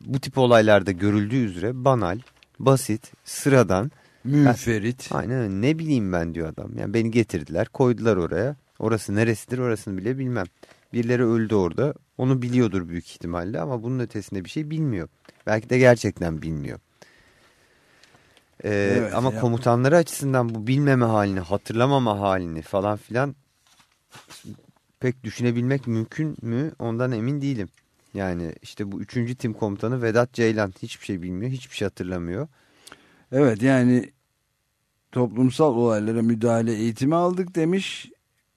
bu tip olaylarda görüldüğü üzere banal, basit, sıradan. Münferit. Aynen öyle. ne bileyim ben diyor adam. Yani beni getirdiler koydular oraya. Orası neresidir orasını bile bilmem. Birileri öldü orada. Onu biliyordur büyük ihtimalle ama bunun ötesinde bir şey bilmiyor. Belki de gerçekten bilmiyor. Ee, Evet, ama ya. komutanları açısından bu bilmeme halini, hatırlamama halini falan filan pek düşünebilmek mümkün mü ondan emin değilim. Yani işte bu üçüncü tim komutanı Vedat Ceylan hiçbir şey bilmiyor, hiçbir şey hatırlamıyor. Evet yani toplumsal olaylara müdahale eğitimi aldık demiş.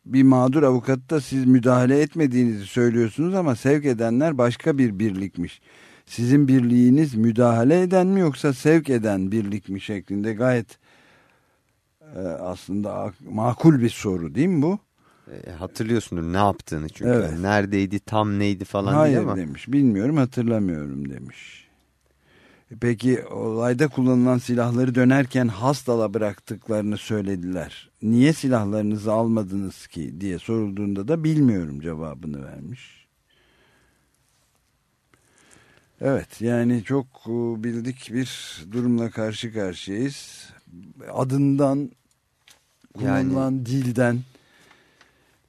Bir mağdur avukat da siz müdahale etmediğinizi söylüyorsunuz ama sevk edenler başka bir birlikmiş. Sizin birliğiniz müdahale eden mi yoksa sevk eden birlik mi şeklinde gayet e, aslında ak- makul bir soru değil mi bu? E, hatırlıyorsundur ne yaptığını çünkü. Evet. Yani neredeydi, tam neydi falan Hayır değil ama. demiş. Bilmiyorum hatırlamıyorum demiş. E Peki olayda kullanılan silahları dönerken hastala bıraktıklarını söylediler. Niye silahlarınızı almadınız ki diye sorulduğunda da bilmiyorum cevabını vermiş. Evet yani çok e, bildik bir durumla karşı karşıyayız. Adından, kullanılan dilden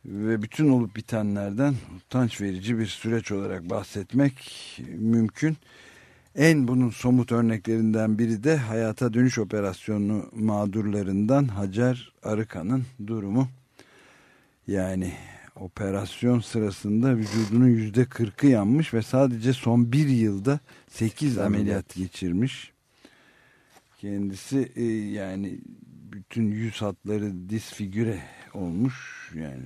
ve bütün olup bitenlerden utanç verici bir süreç olarak bahsetmek mümkün. En bunun somut örneklerinden biri de hayata dönüş operasyonu mağdurlarından Hacer Arıkan'ın durumu. Yani operasyon sırasında vücudunun yüzde kırkı yanmış ve sadece son bir yılda sekiz ameliyat geçirmiş. Kendisi e, yani bütün yüz hatları disfigüre olmuş. Yani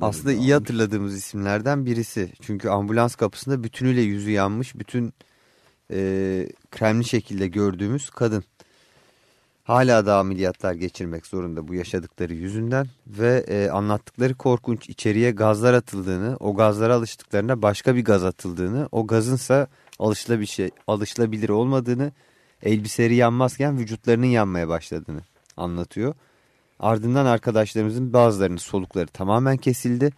Aslında iyi hatırladığımız isimlerden birisi. Çünkü ambulans kapısında bütünüyle yüzü yanmış, bütün e, kremli şekilde gördüğümüz kadın. Hala da ameliyatlar geçirmek zorunda bu yaşadıkları yüzünden ve e, anlattıkları korkunç içeriye gazlar atıldığını, o gazlara alıştıklarına başka bir gaz atıldığını, o gazınsa alışılabilir, şey, alışılabilir olmadığını, elbiseleri yanmazken vücutlarının yanmaya başladığını anlatıyor. Ardından arkadaşlarımızın bazılarının solukları tamamen kesildi,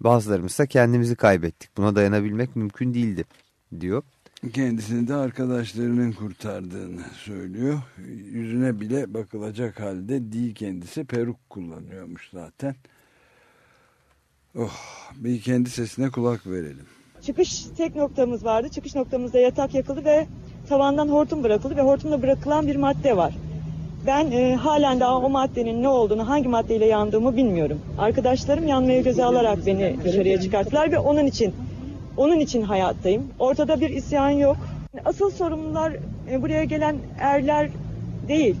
bazılarımız ise kendimizi kaybettik. Buna dayanabilmek mümkün değildi diyor. Kendisini de arkadaşlarının kurtardığını söylüyor. Yüzüne bile bakılacak halde değil kendisi. Peruk kullanıyormuş zaten. Oh, bir kendi sesine kulak verelim. Çıkış tek noktamız vardı. Çıkış noktamızda yatak yakıldı ve tavandan hortum bırakıldı ve hortumla bırakılan bir madde var. Ben e, halen daha o maddenin ne olduğunu, hangi maddeyle yandığımı bilmiyorum. Arkadaşlarım yanmaya göze alarak beni dışarıya çıkarttılar ve onun için Onun için hayattayım. Ortada bir isyan yok. Asıl sorumlular e, buraya gelen erler değil.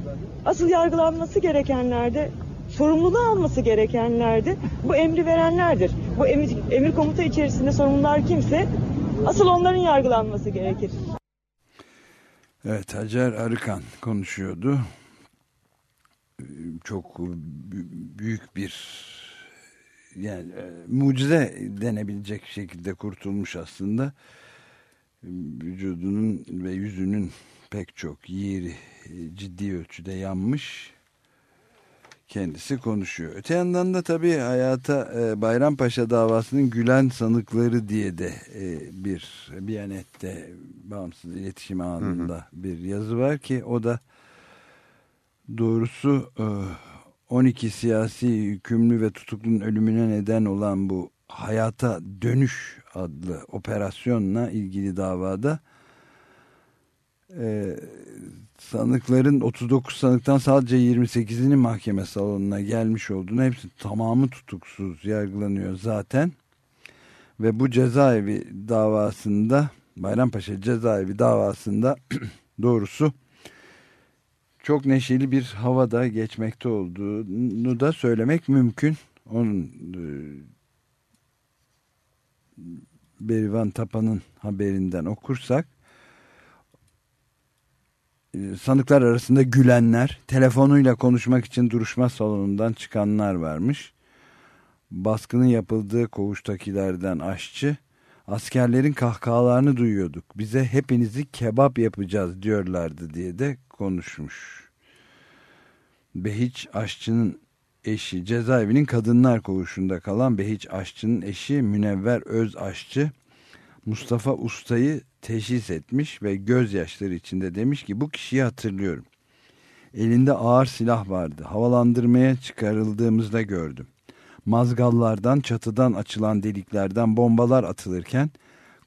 Asıl yargılanması gerekenlerde, sorumluluğu alması gerekenlerde bu emri verenlerdir. Bu emir, emir komuta içerisinde sorumlular kimse asıl onların yargılanması gerekir. Evet Hacer Arıkan konuşuyordu. Çok büyük bir yani e, mucize denebilecek şekilde kurtulmuş aslında. Vücudunun ve yüzünün pek çok yeri e, ciddi ölçüde yanmış. Kendisi konuşuyor. Öte yandan da tabii hayata e, Bayrampaşa davasının gülen sanıkları diye de bir Biyanet'te bağımsız iletişim ağında bir yazı var ki o da doğrusu e, 12 siyasi hükümlü ve tutuklunun ölümüne neden olan bu hayata dönüş adlı operasyonla ilgili davada e, sanıkların 39 sanıktan sadece 28'inin mahkeme salonuna gelmiş olduğunu hepsi tamamı tutuksuz yargılanıyor zaten. Ve bu cezaevi davasında Bayrampaşa cezaevi davasında doğrusu çok neşeli bir havada geçmekte olduğunu da söylemek mümkün. Onun e, Berivan Tapa'nın haberinden okursak e, sanıklar arasında gülenler, telefonuyla konuşmak için duruşma salonundan çıkanlar varmış. Baskının yapıldığı koğuştakilerden aşçı, askerlerin kahkahalarını duyuyorduk. Bize hepinizi kebap yapacağız diyorlardı diye de konuşmuş. Behiç Aşçı'nın eşi cezaevinin kadınlar koğuşunda kalan Behiç Aşçı'nın eşi Münevver Öz Aşçı Mustafa Usta'yı teşhis etmiş ve gözyaşları içinde demiş ki bu kişiyi hatırlıyorum. Elinde ağır silah vardı. Havalandırmaya çıkarıldığımızda gördüm. Mazgallardan, çatıdan açılan deliklerden bombalar atılırken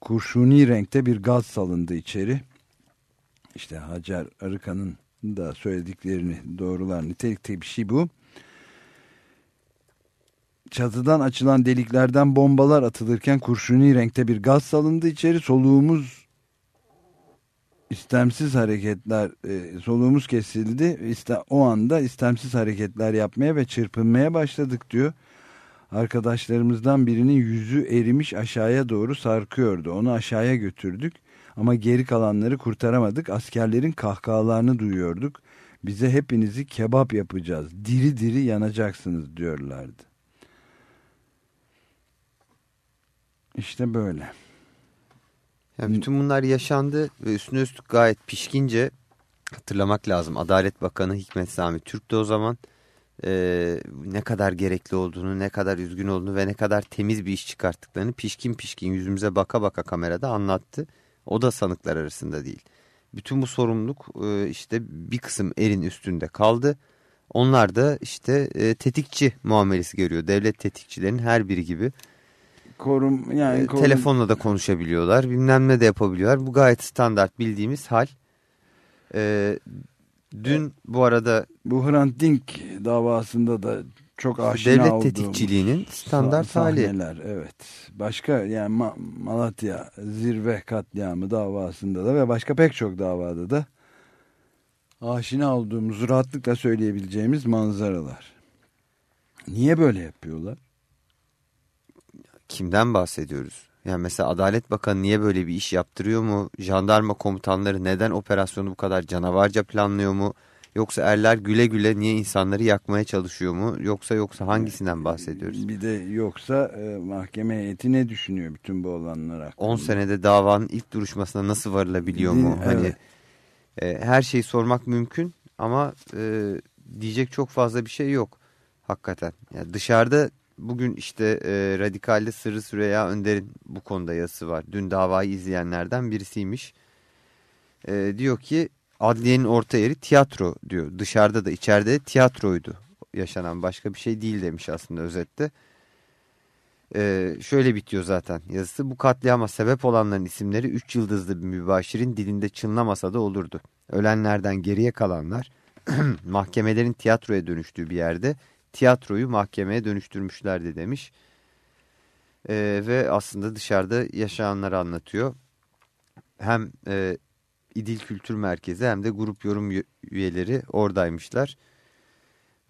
kurşuni renkte bir gaz salındı içeri. İşte Hacer Arıkan'ın da söylediklerini doğrular nitelikte bir şey bu. Çatıdan açılan deliklerden bombalar atılırken kurşuni renkte bir gaz salındı içeri. Soluğumuz istemsiz hareketler, e, soluğumuz kesildi. İste, o anda istemsiz hareketler yapmaya ve çırpınmaya başladık diyor. Arkadaşlarımızdan birinin yüzü erimiş aşağıya doğru sarkıyordu. Onu aşağıya götürdük ama geri kalanları kurtaramadık. Askerlerin kahkahalarını duyuyorduk. Bize hepinizi kebap yapacağız. Diri diri yanacaksınız diyorlardı. İşte böyle. Yani bütün bunlar yaşandı ve üstüne üstlük gayet pişkince hatırlamak lazım. Adalet Bakanı Hikmet Sami Türk de o zaman e, ne kadar gerekli olduğunu, ne kadar üzgün olduğunu ve ne kadar temiz bir iş çıkarttıklarını pişkin pişkin yüzümüze baka baka kamerada anlattı. O da sanıklar arasında değil. Bütün bu sorumluluk e, işte bir kısım erin üstünde kaldı. Onlar da işte e, tetikçi muamelesi görüyor. Devlet tetikçilerin her biri gibi. Korum yani E, korum, telefonla da konuşabiliyorlar. Bilmem ne de yapabiliyorlar. Bu gayet standart bildiğimiz hal. E, dün bu arada bu Hrant Dink davasında da çok aşina devlet olduğum tetikçiliğinin standart sah- hali. sahneler, Evet. Başka yani Ma- Malatya zirve katliamı davasında da ve başka pek çok davada da aşina olduğumuz rahatlıkla söyleyebileceğimiz manzaralar. Niye böyle yapıyorlar? Kimden bahsediyoruz? Yani mesela Adalet Bakanı niye böyle bir iş yaptırıyor mu? Jandarma komutanları neden operasyonu bu kadar canavarca planlıyor mu? Yoksa erler güle güle niye insanları yakmaya çalışıyor mu? Yoksa yoksa hangisinden bahsediyoruz? Bir de yoksa e, mahkeme heyeti ne düşünüyor bütün bu olanlar hakkında? 10 senede davanın ilk duruşmasına nasıl varılabiliyor mu? Hani evet. e, her şeyi sormak mümkün ama e, diyecek çok fazla bir şey yok hakikaten. Yani dışarıda bugün işte e, Radikal'de Sırrı Süreyya Önder'in bu konuda yazısı var. Dün davayı izleyenlerden birisiymiş. E, diyor ki adliyenin orta yeri tiyatro diyor. Dışarıda da içeride de tiyatroydu yaşanan başka bir şey değil demiş aslında özette. Ee, şöyle bitiyor zaten yazısı. Bu katliama sebep olanların isimleri 3 yıldızlı bir mübaşirin dilinde çınlamasa da olurdu. Ölenlerden geriye kalanlar mahkemelerin tiyatroya dönüştüğü bir yerde tiyatroyu mahkemeye dönüştürmüşlerdi demiş. E, ve aslında dışarıda yaşayanları anlatıyor. Hem e, İdil Kültür Merkezi hem de grup yorum üyeleri oradaymışlar.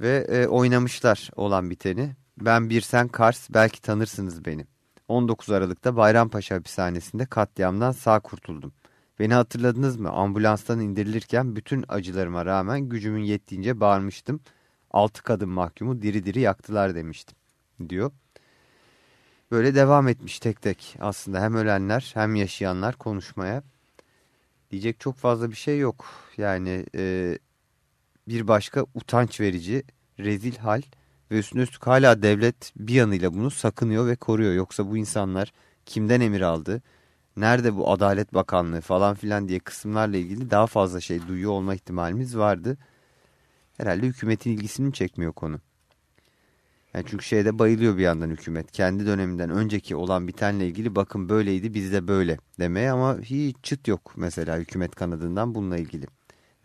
Ve e, oynamışlar olan biteni. Ben bir sen Kars belki tanırsınız beni. 19 Aralık'ta Bayrampaşa hapishanesinde katliamdan sağ kurtuldum. Beni hatırladınız mı? Ambulanstan indirilirken bütün acılarıma rağmen gücümün yettiğince bağırmıştım. Altı kadın mahkumu diri diri yaktılar demiştim diyor. Böyle devam etmiş tek tek aslında hem ölenler hem yaşayanlar konuşmaya. Diyecek çok fazla bir şey yok. Yani e, bir başka utanç verici, rezil hal ve üstüne üstlük hala devlet bir yanıyla bunu sakınıyor ve koruyor. Yoksa bu insanlar kimden emir aldı, nerede bu Adalet Bakanlığı falan filan diye kısımlarla ilgili daha fazla şey duyuyor olma ihtimalimiz vardı. Herhalde hükümetin ilgisini çekmiyor konu. Yani çünkü şeyde bayılıyor bir yandan hükümet. Kendi döneminden önceki olan bitenle ilgili bakın böyleydi bizde böyle demeye ama hiç çıt yok mesela hükümet kanadından bununla ilgili.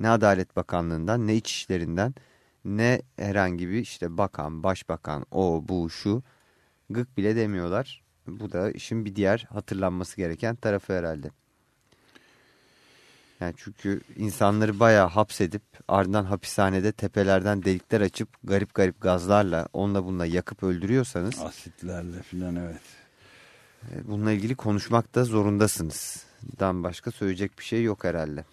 Ne Adalet Bakanlığı'ndan ne İçişlerinden ne herhangi bir işte bakan, başbakan, o, bu, şu gık bile demiyorlar. Bu da işin bir diğer hatırlanması gereken tarafı herhalde. Yani çünkü insanları bayağı hapsedip ardından hapishanede tepelerden delikler açıp garip garip gazlarla onunla bununla yakıp öldürüyorsanız. Asitlerle filan evet. E, bununla ilgili konuşmak da zorundasınız. Dan başka söyleyecek bir şey yok herhalde.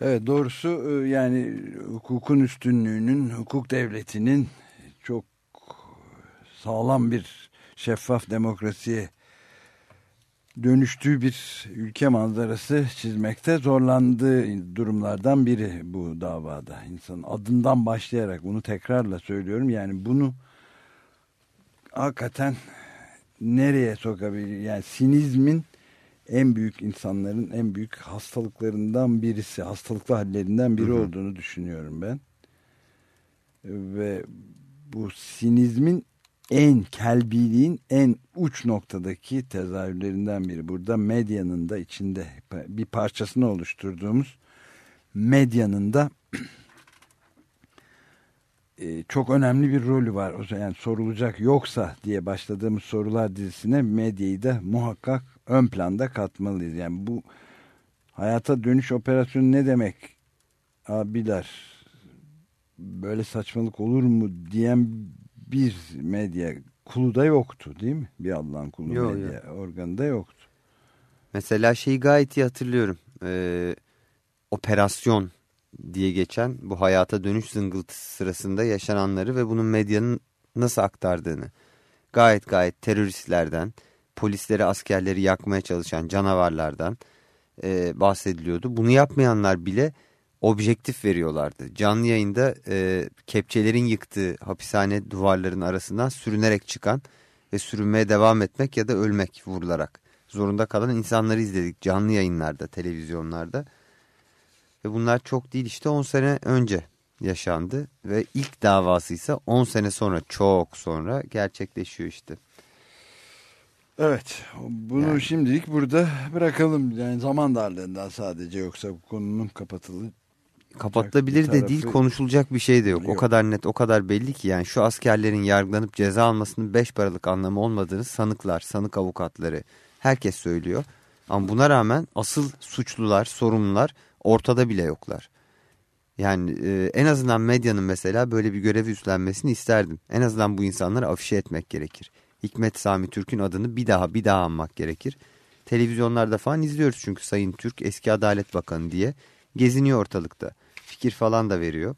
Evet doğrusu e, yani hukukun üstünlüğünün, hukuk devletinin çok sağlam bir şeffaf demokrasiye dönüştüğü bir ülke manzarası çizmekte zorlandığı durumlardan biri bu davada. İnsanın adından başlayarak bunu tekrarla söylüyorum. Yani bunu hakikaten nereye sokabilir? Yani sinizmin en büyük insanların en büyük hastalıklarından birisi, hastalıklı hallerinden biri hı hı. olduğunu düşünüyorum ben. Ve bu sinizmin en kelbiliğin en uç noktadaki tezahürlerinden biri. Burada medyanın da içinde bir parçasını oluşturduğumuz medyanın da e, çok önemli bir rolü var. Yani sorulacak yoksa diye başladığımız sorular dizisine medyayı da muhakkak ön planda katmalıyız. Yani bu hayata dönüş operasyonu ne demek abiler böyle saçmalık olur mu diyen bir medya kulu da yoktu değil mi? Bir Allah'ın kulu yok, medya yok. organı da yoktu. Mesela şeyi gayet iyi hatırlıyorum. Ee, operasyon diye geçen bu hayata dönüş zıngıltısı sırasında yaşananları ve bunun medyanın nasıl aktardığını. Gayet gayet teröristlerden, polisleri askerleri yakmaya çalışan canavarlardan e, bahsediliyordu. Bunu yapmayanlar bile objektif veriyorlardı. Canlı yayında e, kepçelerin yıktığı hapishane duvarların arasından sürünerek çıkan ve sürünmeye devam etmek ya da ölmek vurularak zorunda kalan insanları izledik canlı yayınlarda, televizyonlarda. Ve bunlar çok değil işte 10 sene önce yaşandı ve ilk davası ise 10 sene sonra çok sonra gerçekleşiyor işte. Evet bunu yani. şimdilik burada bırakalım yani zaman darlığından sadece yoksa bu konunun kapatılı kapatılabilir de değil konuşulacak bir şey de yok. yok. O kadar net o kadar belli ki yani şu askerlerin yargılanıp ceza almasının beş paralık anlamı olmadığını sanıklar, sanık avukatları herkes söylüyor. Ama buna rağmen asıl suçlular, sorumlular ortada bile yoklar. Yani e, en azından medyanın mesela böyle bir görevi üstlenmesini isterdim. En azından bu insanları afişe etmek gerekir. Hikmet Sami Türk'ün adını bir daha bir daha anmak gerekir. Televizyonlarda falan izliyoruz çünkü Sayın Türk eski Adalet Bakanı diye geziniyor ortalıkta. Fikir falan da veriyor.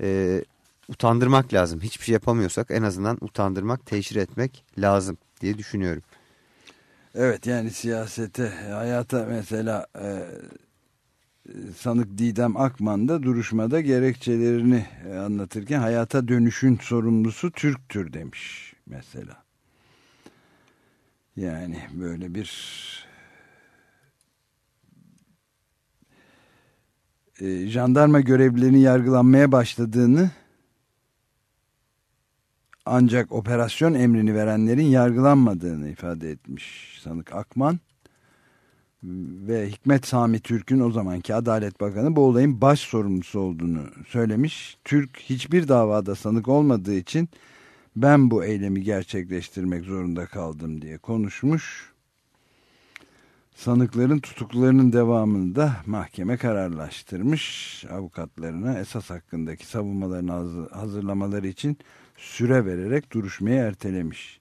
Ee, utandırmak lazım. Hiçbir şey yapamıyorsak en azından utandırmak, teşhir etmek lazım diye düşünüyorum. Evet yani siyasete, hayata mesela e, sanık Didem Akman da duruşmada gerekçelerini anlatırken hayata dönüşün sorumlusu Türktür demiş mesela. Yani böyle bir e, jandarma görevlilerinin yargılanmaya başladığını ancak operasyon emrini verenlerin yargılanmadığını ifade etmiş sanık Akman ve Hikmet Sami Türk'ün o zamanki Adalet Bakanı bu olayın baş sorumlusu olduğunu söylemiş. Türk hiçbir davada sanık olmadığı için Ben bu eylemi gerçekleştirmek zorunda kaldım diye konuşmuş. Sanıkların tutuklarının devamını da mahkeme kararlaştırmış. Avukatlarına esas hakkındaki savunmalarını hazır- hazırlamaları için süre vererek duruşmayı ertelemiş.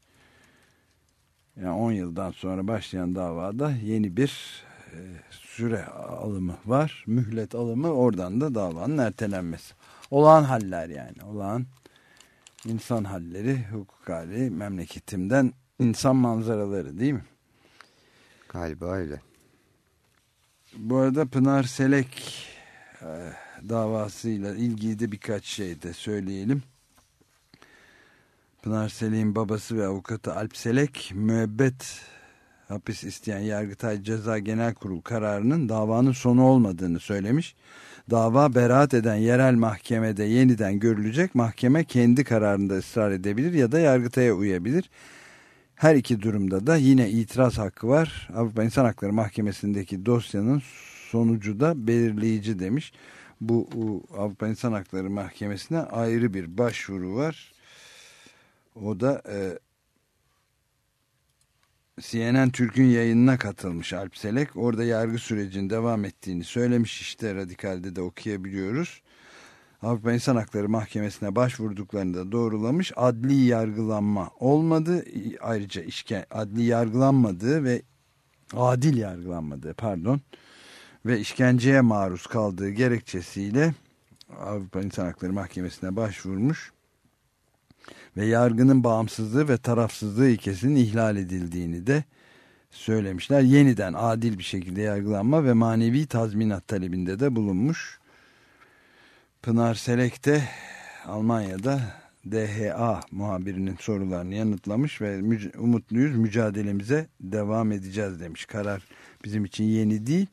Yani 10 yıldan sonra başlayan davada yeni bir e, süre alımı var. Mühlet alımı oradan da davanın ertelenmesi. Olağan haller yani. Olağan insan halleri, hukuk memleketimden insan manzaraları değil mi? Galiba öyle. Bu arada Pınar Selek e, davasıyla ilgili de birkaç şey de söyleyelim. Pınar Selek'in babası ve avukatı Alp Selek müebbet hapis isteyen Yargıtay Ceza Genel Kurulu kararının davanın sonu olmadığını söylemiş. Dava beraat eden yerel mahkemede yeniden görülecek. Mahkeme kendi kararında ısrar edebilir ya da Yargıtay'a uyabilir. Her iki durumda da yine itiraz hakkı var. Avrupa İnsan Hakları Mahkemesi'ndeki dosyanın sonucu da belirleyici demiş. Bu Avrupa İnsan Hakları Mahkemesi'ne ayrı bir başvuru var. O da e, CNN Türk'ün yayınına katılmış Alp Selek. Orada yargı sürecinin devam ettiğini söylemiş işte radikalde de okuyabiliyoruz. Avrupa İnsan Hakları Mahkemesi'ne başvurduklarını da doğrulamış. Adli yargılanma olmadı. Ayrıca işken, adli yargılanmadığı ve adil yargılanmadığı pardon ve işkenceye maruz kaldığı gerekçesiyle Avrupa İnsan Hakları Mahkemesi'ne başvurmuş ve yargının bağımsızlığı ve tarafsızlığı ilkesinin ihlal edildiğini de söylemişler. Yeniden adil bir şekilde yargılanma ve manevi tazminat talebinde de bulunmuş. Pınar Selek de Almanya'da DHA muhabirinin sorularını yanıtlamış ve müc- umutluyuz mücadelemize devam edeceğiz demiş. Karar bizim için yeni değil.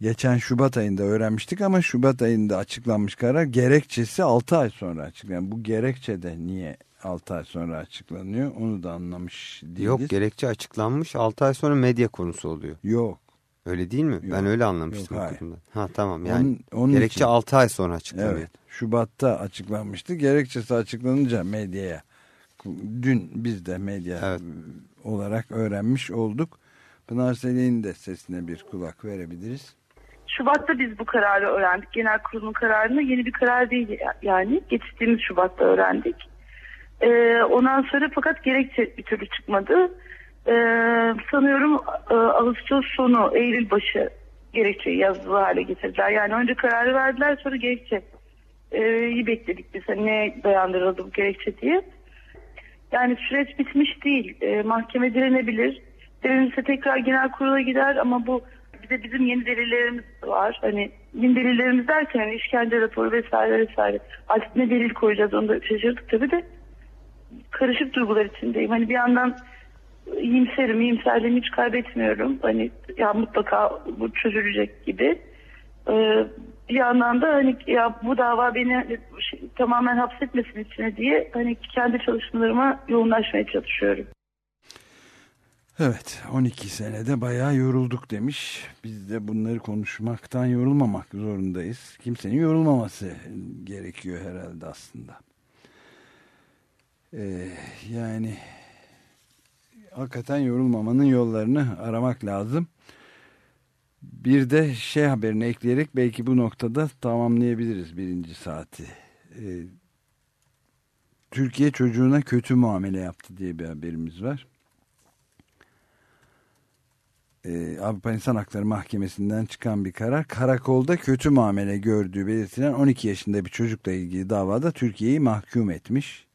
Geçen Şubat ayında öğrenmiştik ama Şubat ayında açıklanmış karar gerekçesi 6 ay sonra açıklanıyor. Bu gerekçe de niye 6 ay sonra açıklanıyor onu da anlamış değiliz. Yok gerekçe açıklanmış 6 ay sonra medya konusu oluyor. Yok. Öyle değil mi? Yok. Ben öyle anlamıştım. Yok, hayır. Ha tamam yani Onun, onun gerekçe için- 6 ay sonra açıklanıyor. Evet. Şubat'ta açıklanmıştı. Gerekçesi açıklanınca medyaya dün biz de medya Evet. olarak öğrenmiş olduk. Pınar Selek'in de sesine bir kulak verebiliriz. Şubat'ta biz bu kararı öğrendik. Genel kurulun kararını yeni bir karar değil yani. Geçtiğimiz Şubat'ta öğrendik. Ee, ondan sonra fakat gerekçe bir türlü çıkmadı. Ee, sanıyorum e, Ağustos sonu, Eylül başı gerekçeyi yazılı hale getirdiler. Yani önce kararı verdiler sonra gerekçe e, bekledik biz. Hani ne dayandırıldı bu gerekçe diye. Yani süreç bitmiş değil. E, mahkeme direnebilir. Direnirse tekrar genel kurula gider ama bu bir bizim yeni delillerimiz var. Hani yeni delillerimiz derken hani işkence raporu vesaire vesaire. Artık ne delil koyacağız onu da şaşırdık tabii de. Karışık duygular içindeyim. Hani bir yandan iyimserim, iyimserliğimi hiç kaybetmiyorum. Hani ya mutlaka bu çözülecek gibi. Ee, bir yandan da hani ya bu dava beni şey, tamamen hapsetmesin içine diye hani kendi çalışmalarıma yoğunlaşmaya çalışıyorum. Evet 12 senede bayağı yorulduk demiş. Biz de bunları konuşmaktan yorulmamak zorundayız. Kimsenin yorulmaması gerekiyor herhalde aslında. Ee, yani hakikaten yorulmamanın yollarını aramak lazım. Bir de şey haberini ekleyerek belki bu noktada tamamlayabiliriz birinci saati. Ee, Türkiye çocuğuna kötü muamele yaptı diye bir haberimiz var. Ee, Avrupa İnsan Hakları Mahkemesi'nden çıkan bir karar. Karakolda kötü muamele gördüğü belirtilen 12 yaşında bir çocukla ilgili davada Türkiye'yi mahkum etmiş.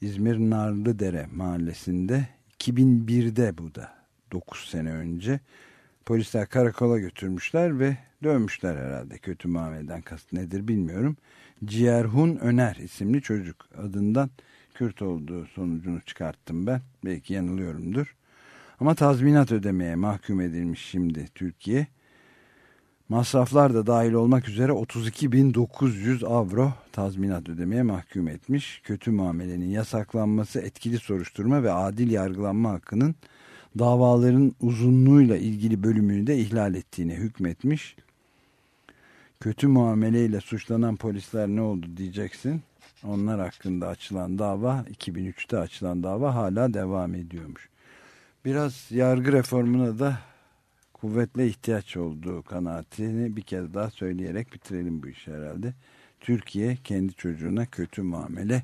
İzmir Narlıdere mahallesinde 2001'de bu da 9 sene önce polisler karakola götürmüşler ve dövmüşler herhalde kötü muameleden kast nedir bilmiyorum. Ciğerhun Öner isimli çocuk adından Kürt olduğu sonucunu çıkarttım ben belki yanılıyorumdur. Ama tazminat ödemeye mahkum edilmiş şimdi Türkiye. Masraflar da dahil olmak üzere 32.900 avro tazminat ödemeye mahkum etmiş. Kötü muamelenin yasaklanması, etkili soruşturma ve adil yargılanma hakkının davaların uzunluğuyla ilgili bölümünü de ihlal ettiğine hükmetmiş. kötü muameleyle suçlanan polisler ne oldu diyeceksin. Onlar hakkında açılan dava 2003'te açılan dava hala devam ediyormuş. Biraz yargı reformuna da kuvvetle ihtiyaç olduğu kanaatini bir kez daha söyleyerek bitirelim bu işi herhalde. Türkiye kendi çocuğuna kötü muamele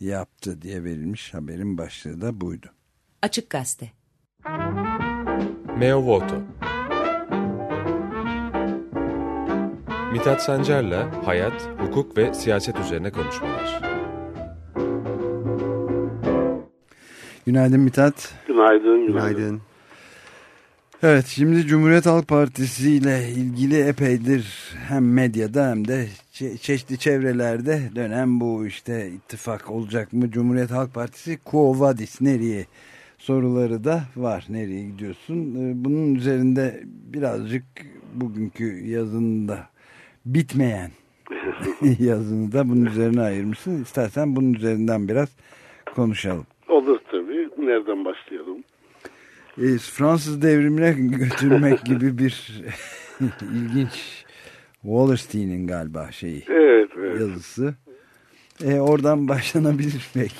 yaptı diye verilmiş haberin başlığı da buydu. Açık Gazete Meo Voto Mithat Sancar'la hayat, hukuk ve siyaset üzerine konuşmalar. Günaydın Mithat. Günaydın. Günaydın. Evet şimdi Cumhuriyet Halk Partisi ile ilgili epeydir hem medyada hem de çe çeşitli çevrelerde dönem bu işte ittifak olacak mı? Cumhuriyet Halk Partisi Quo Vadis nereye soruları da var. Nereye gidiyorsun? Ee, Bunun üzerinde birazcık bugünkü yazında bitmeyen yazını da bunun üzerine ayırmışsın. İstersen bunun üzerinden biraz konuşalım. Olur tabii. Nereden başlayalım? E, Fransız devrimine götürmek gibi bir ilginç Wallerstein'in galiba şeyi Evet, evet. yazısı. E, oradan başlanabilir belki.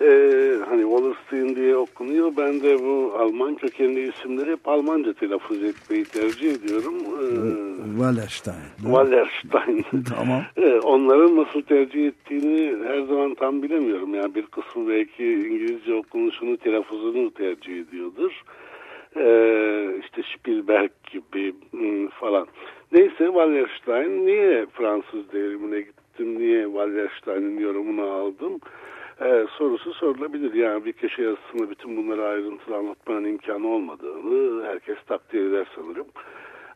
Ee, hani Wallerstein diye okunuyor. Ben de bu Alman kökenli isimleri hep Almanca telaffuz etmeyi tercih ediyorum. Ee, Wallerstein. Wallerstein. tamam. Ee, onların nasıl tercih ettiğini her zaman tam bilemiyorum. Yani bir kısmı belki İngilizce okunuşunu, telaffuzunu tercih ediyordur. Ee, işte Spielberg gibi hmm, falan. Neyse Wallerstein niye Fransız devrimine gittim, niye Wallerstein'in yorumunu aldım? Ee, sorusu sorulabilir. Yani bir köşe yazısında bütün bunları ayrıntılı anlatmanın imkanı olmadığını herkes takdir eder sanırım.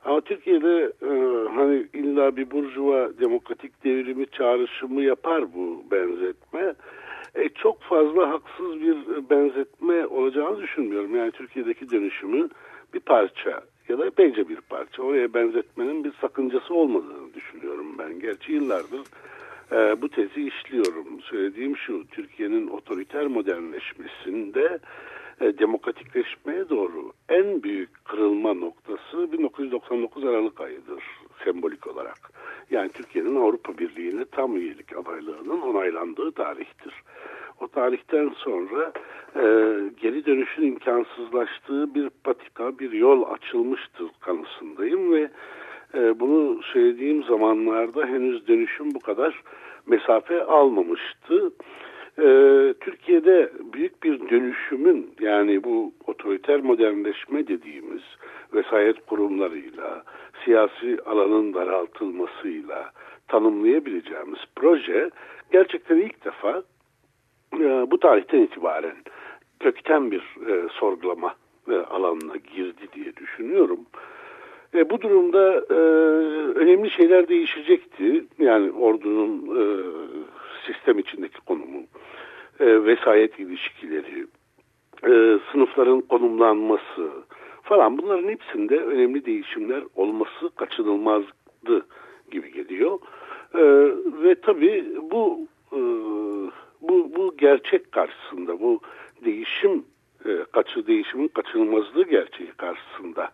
Ama Türkiye'de e, hani illa bir burjuva demokratik devrimi çağrışımı yapar bu benzetme. E, çok fazla haksız bir benzetme olacağını düşünmüyorum. Yani Türkiye'deki dönüşümü bir parça ya da epeyce bir parça oraya benzetmenin bir sakıncası olmadığını düşünüyorum ben. Gerçi yıllardır e, bu tezi işliyorum. Söylediğim şu, Türkiye'nin otoriter modernleşmesinde e, demokratikleşmeye doğru en büyük kırılma noktası 1999 Aralık ayıdır sembolik olarak. Yani Türkiye'nin Avrupa Birliği'ne tam üyelik adaylığının onaylandığı tarihtir. O tarihten sonra e, geri dönüşün imkansızlaştığı bir patika, bir yol açılmıştır kanısındayım ve e, bunu söylediğim zamanlarda henüz dönüşüm bu kadar mesafe almamıştı. E, Türkiye'de büyük bir dönüşümün yani bu otoriter modernleşme dediğimiz vesayet kurumlarıyla, siyasi alanın daraltılmasıyla tanımlayabileceğimiz proje gerçekten ilk defa e, bu tarihten itibaren kökten bir e, sorgulama e, alanına girdi diye düşünüyorum. E, bu durumda e, önemli şeyler değişecekti. Yani ordunun e, sistem içindeki konumu, e, vesayet ilişkileri, e, sınıfların konumlanması falan bunların hepsinde önemli değişimler olması kaçınılmazdı gibi geliyor. E, ve tabii bu e, bu, bu gerçek karşısında bu değişim e, kaçı değişimin kaçınılmazlığı gerçeği karşısında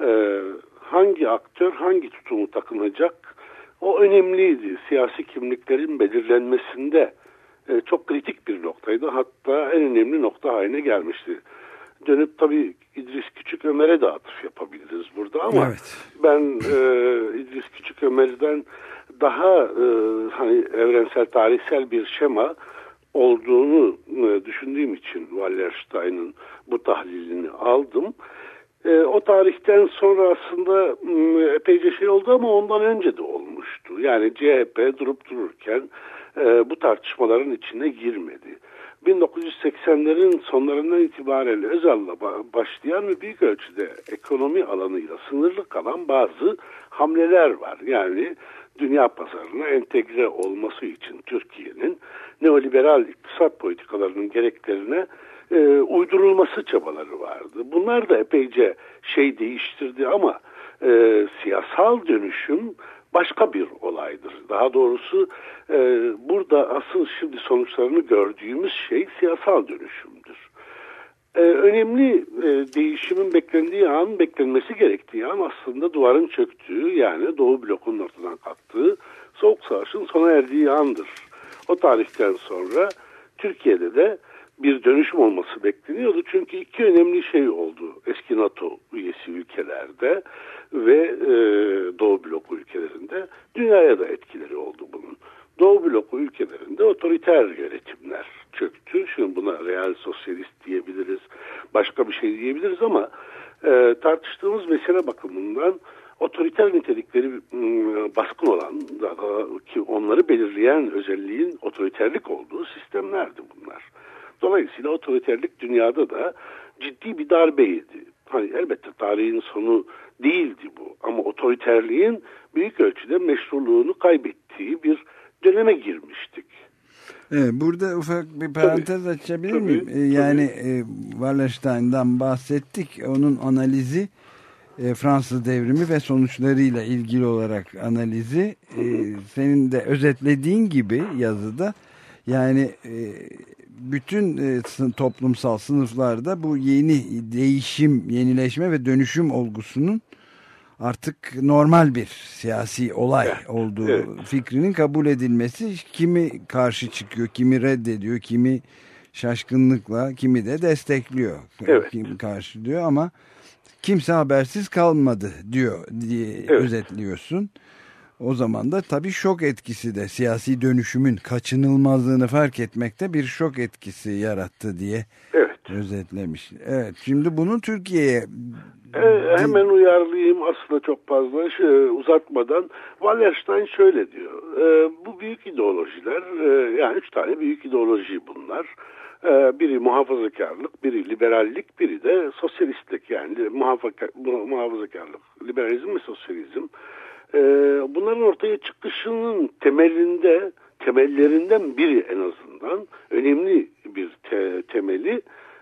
e, hangi aktör hangi tutumu takınacak o önemliydi. Siyasi kimliklerin belirlenmesinde e, çok kritik bir noktaydı. Hatta en önemli nokta haline gelmişti. Dönüp tabii İdris Küçük Ömer'e de atıf yapabiliriz burada ama Evet. ben e, İdris Küçük Ömer'den daha e, hani evrensel tarihsel bir şema olduğunu e, düşündüğüm için Wallerstein'ın bu tahlilini aldım. E, o tarihten sonra aslında epeyce şey oldu ama ondan önce de olmuştu. Yani CHP durup dururken e, bu tartışmaların içine girmedi. 1980'lerin sonlarından itibaren Özal'la ba- başlayan ve büyük ölçüde ekonomi alanıyla sınırlı kalan bazı hamleler var. Yani dünya pazarına entegre olması için Türkiye'nin neoliberal iktisat politikalarının gereklerine e, uydurulması çabaları vardı. Bunlar da epeyce şey değiştirdi ama e, siyasal dönüşüm başka bir olaydır. Daha doğrusu e, burada asıl şimdi sonuçlarını gördüğümüz şey siyasal dönüşümdür. e, önemli e, değişimin beklendiği an, beklenmesi gerektiği an aslında duvarın çöktüğü yani Doğu blokunun ortadan kalktığı, Soğuk Savaş'ın sona erdiği andır. O tarihten sonra Türkiye'de de bir dönüşüm olması bekleniyordu. Çünkü iki önemli şey oldu eski NATO üyesi ülkelerde ve e, Doğu bloku ülkelerinde. Dünyaya da etkileri oldu bunun. Doğu bloku ülkelerinde otoriter yönetimler çöktü. Şimdi buna real sosyalist diyebiliriz, başka bir şey diyebiliriz ama e, tartıştığımız mesele bakımından otoriter nitelikleri m, baskın olan ki onları belirleyen özelliğin otoriterlik olduğu sistemlerdi bunlar. Dolayısıyla otoriterlik dünyada da ciddi bir darbeydi. Hani elbette tarihin sonu değildi bu ama otoriterliğin büyük ölçüde meşruluğunu kaybettiği bir döneme girmiştik. Evet, burada ufak bir parantez Tabii, açabilir tabii, miyim? Ee, tabii. yani e, Wallerstein'dan bahsettik. Onun analizi e, Fransız devrimi ve sonuçlarıyla ilgili olarak analizi e, senin de özetlediğin gibi yazıda yani e, bütün e, toplumsal sınıflarda bu yeni değişim, yenileşme ve dönüşüm olgusunun artık normal bir siyasi olay olduğu evet. fikrinin kabul edilmesi kimi karşı çıkıyor, kimi reddediyor, kimi şaşkınlıkla, kimi de destekliyor. Evet. Kim karşılıyor ama kimse habersiz kalmadı diyor diye Evet. özetliyorsun. O zaman da tabii şok etkisi de siyasi dönüşümün kaçınılmazlığını fark etmekte bir şok etkisi yarattı diye Evet. özetlemiş. Evet şimdi bunu Türkiye'ye Ee, hemen uyarlayayım aslında çok fazla şey, uzatmadan. Wallerstein şöyle diyor. Ee, bu büyük ideolojiler e, yani üç tane büyük ideoloji bunlar. Ee, biri muhafazakarlık, biri liberallik, biri de sosyalistlik yani muhafazakarlık, liberalizm ve sosyalizm. Ee, bunların ortaya çıkışının temelinde temellerinden biri en azından önemli bir te- temeli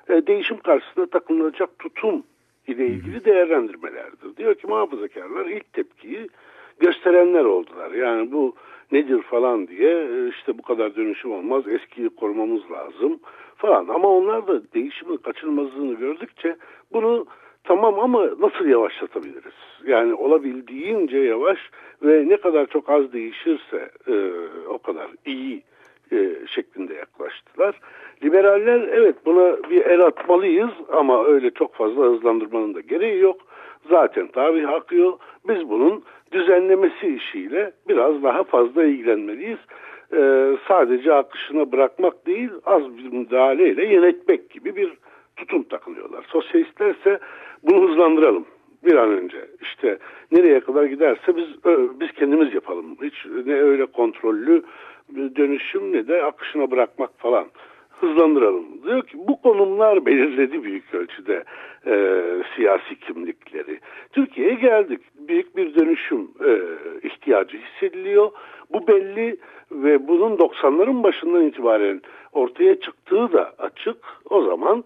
e, değişim karşısında takınılacak tutum ile ilgili değerlendirmelerdir. Diyor ki muhafazakarlar ilk tepkiyi gösterenler oldular. Yani bu nedir falan diye e, işte bu kadar dönüşüm olmaz eskiyi korumamız lazım falan. Ama onlar da değişimin kaçınılmazlığını gördükçe bunu tamam ama nasıl yavaşlatabiliriz? Yani olabildiğince yavaş ve ne kadar çok az değişirse e, o kadar iyi e, şeklinde yaklaştılar. Liberaller evet buna bir el atmalıyız ama öyle çok fazla hızlandırmanın da gereği yok. Zaten tarih akıyor. Biz bunun düzenlemesi işiyle biraz daha fazla ilgilenmeliyiz. Ee, sadece akışına bırakmak değil az bir müdahaleyle yönetmek gibi bir tutum takılıyorlar. Sosyalistler ise bunu hızlandıralım bir an önce. İşte nereye kadar giderse biz biz kendimiz yapalım. Hiç ne öyle kontrollü dönüşüm ne de akışına bırakmak falan. Hızlandıralım. Diyor ki bu konumlar belirledi büyük ölçüde e, siyasi kimlikleri. Türkiye'ye geldik. Büyük bir dönüşüm e, ihtiyacı hissediliyor. Bu belli ve bunun 90'ların başından itibaren ortaya çıktığı da açık. O zaman